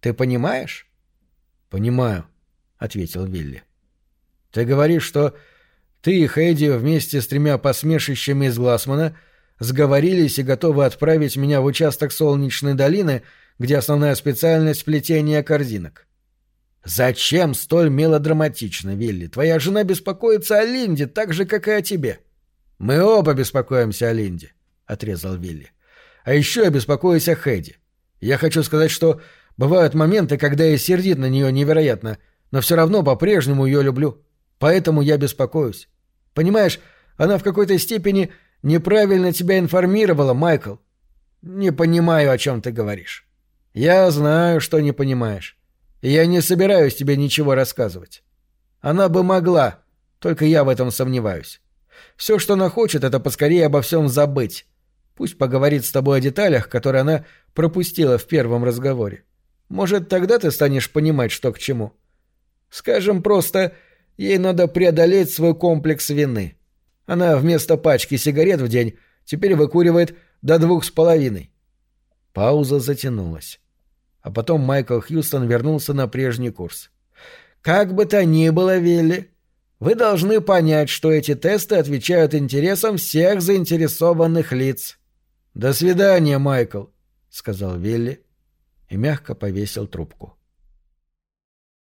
Ты понимаешь? Понимаю, ответил Вилли. Ты говоришь, что ты и Хэдди вместе с тремя посмешищами из Глассмана сговорились и готовы отправить меня в участок Солнечной долины, где основная специальность плетения корзинок. «Зачем столь мелодраматично, Вилли? Твоя жена беспокоится о Линде так же, как и о тебе». «Мы оба беспокоимся о Линде», — отрезал Вилли. «А еще я беспокоюсь о Хэдди. Я хочу сказать, что бывают моменты, когда я сердит на нее невероятно, но все равно по-прежнему ее люблю. Поэтому я беспокоюсь. Понимаешь, она в какой-то степени неправильно тебя информировала, Майкл. Не понимаю, о чем ты говоришь. Я знаю, что не понимаешь. Я не собираюсь тебе ничего рассказывать. Она бы могла, только я в этом сомневаюсь. Все, что она хочет, это поскорее обо всем забыть. Пусть поговорит с тобой о деталях, которые она пропустила в первом разговоре. Может, тогда ты станешь понимать, что к чему. Скажем просто, ей надо преодолеть свой комплекс вины. Она вместо пачки сигарет в день теперь выкуривает до двух с половиной. Пауза затянулась. А потом Майкл Хьюстон вернулся на прежний курс. «Как бы то ни было, Вилли, вы должны понять, что эти тесты отвечают интересам всех заинтересованных лиц». «До свидания, Майкл», — сказал Вилли и мягко повесил трубку.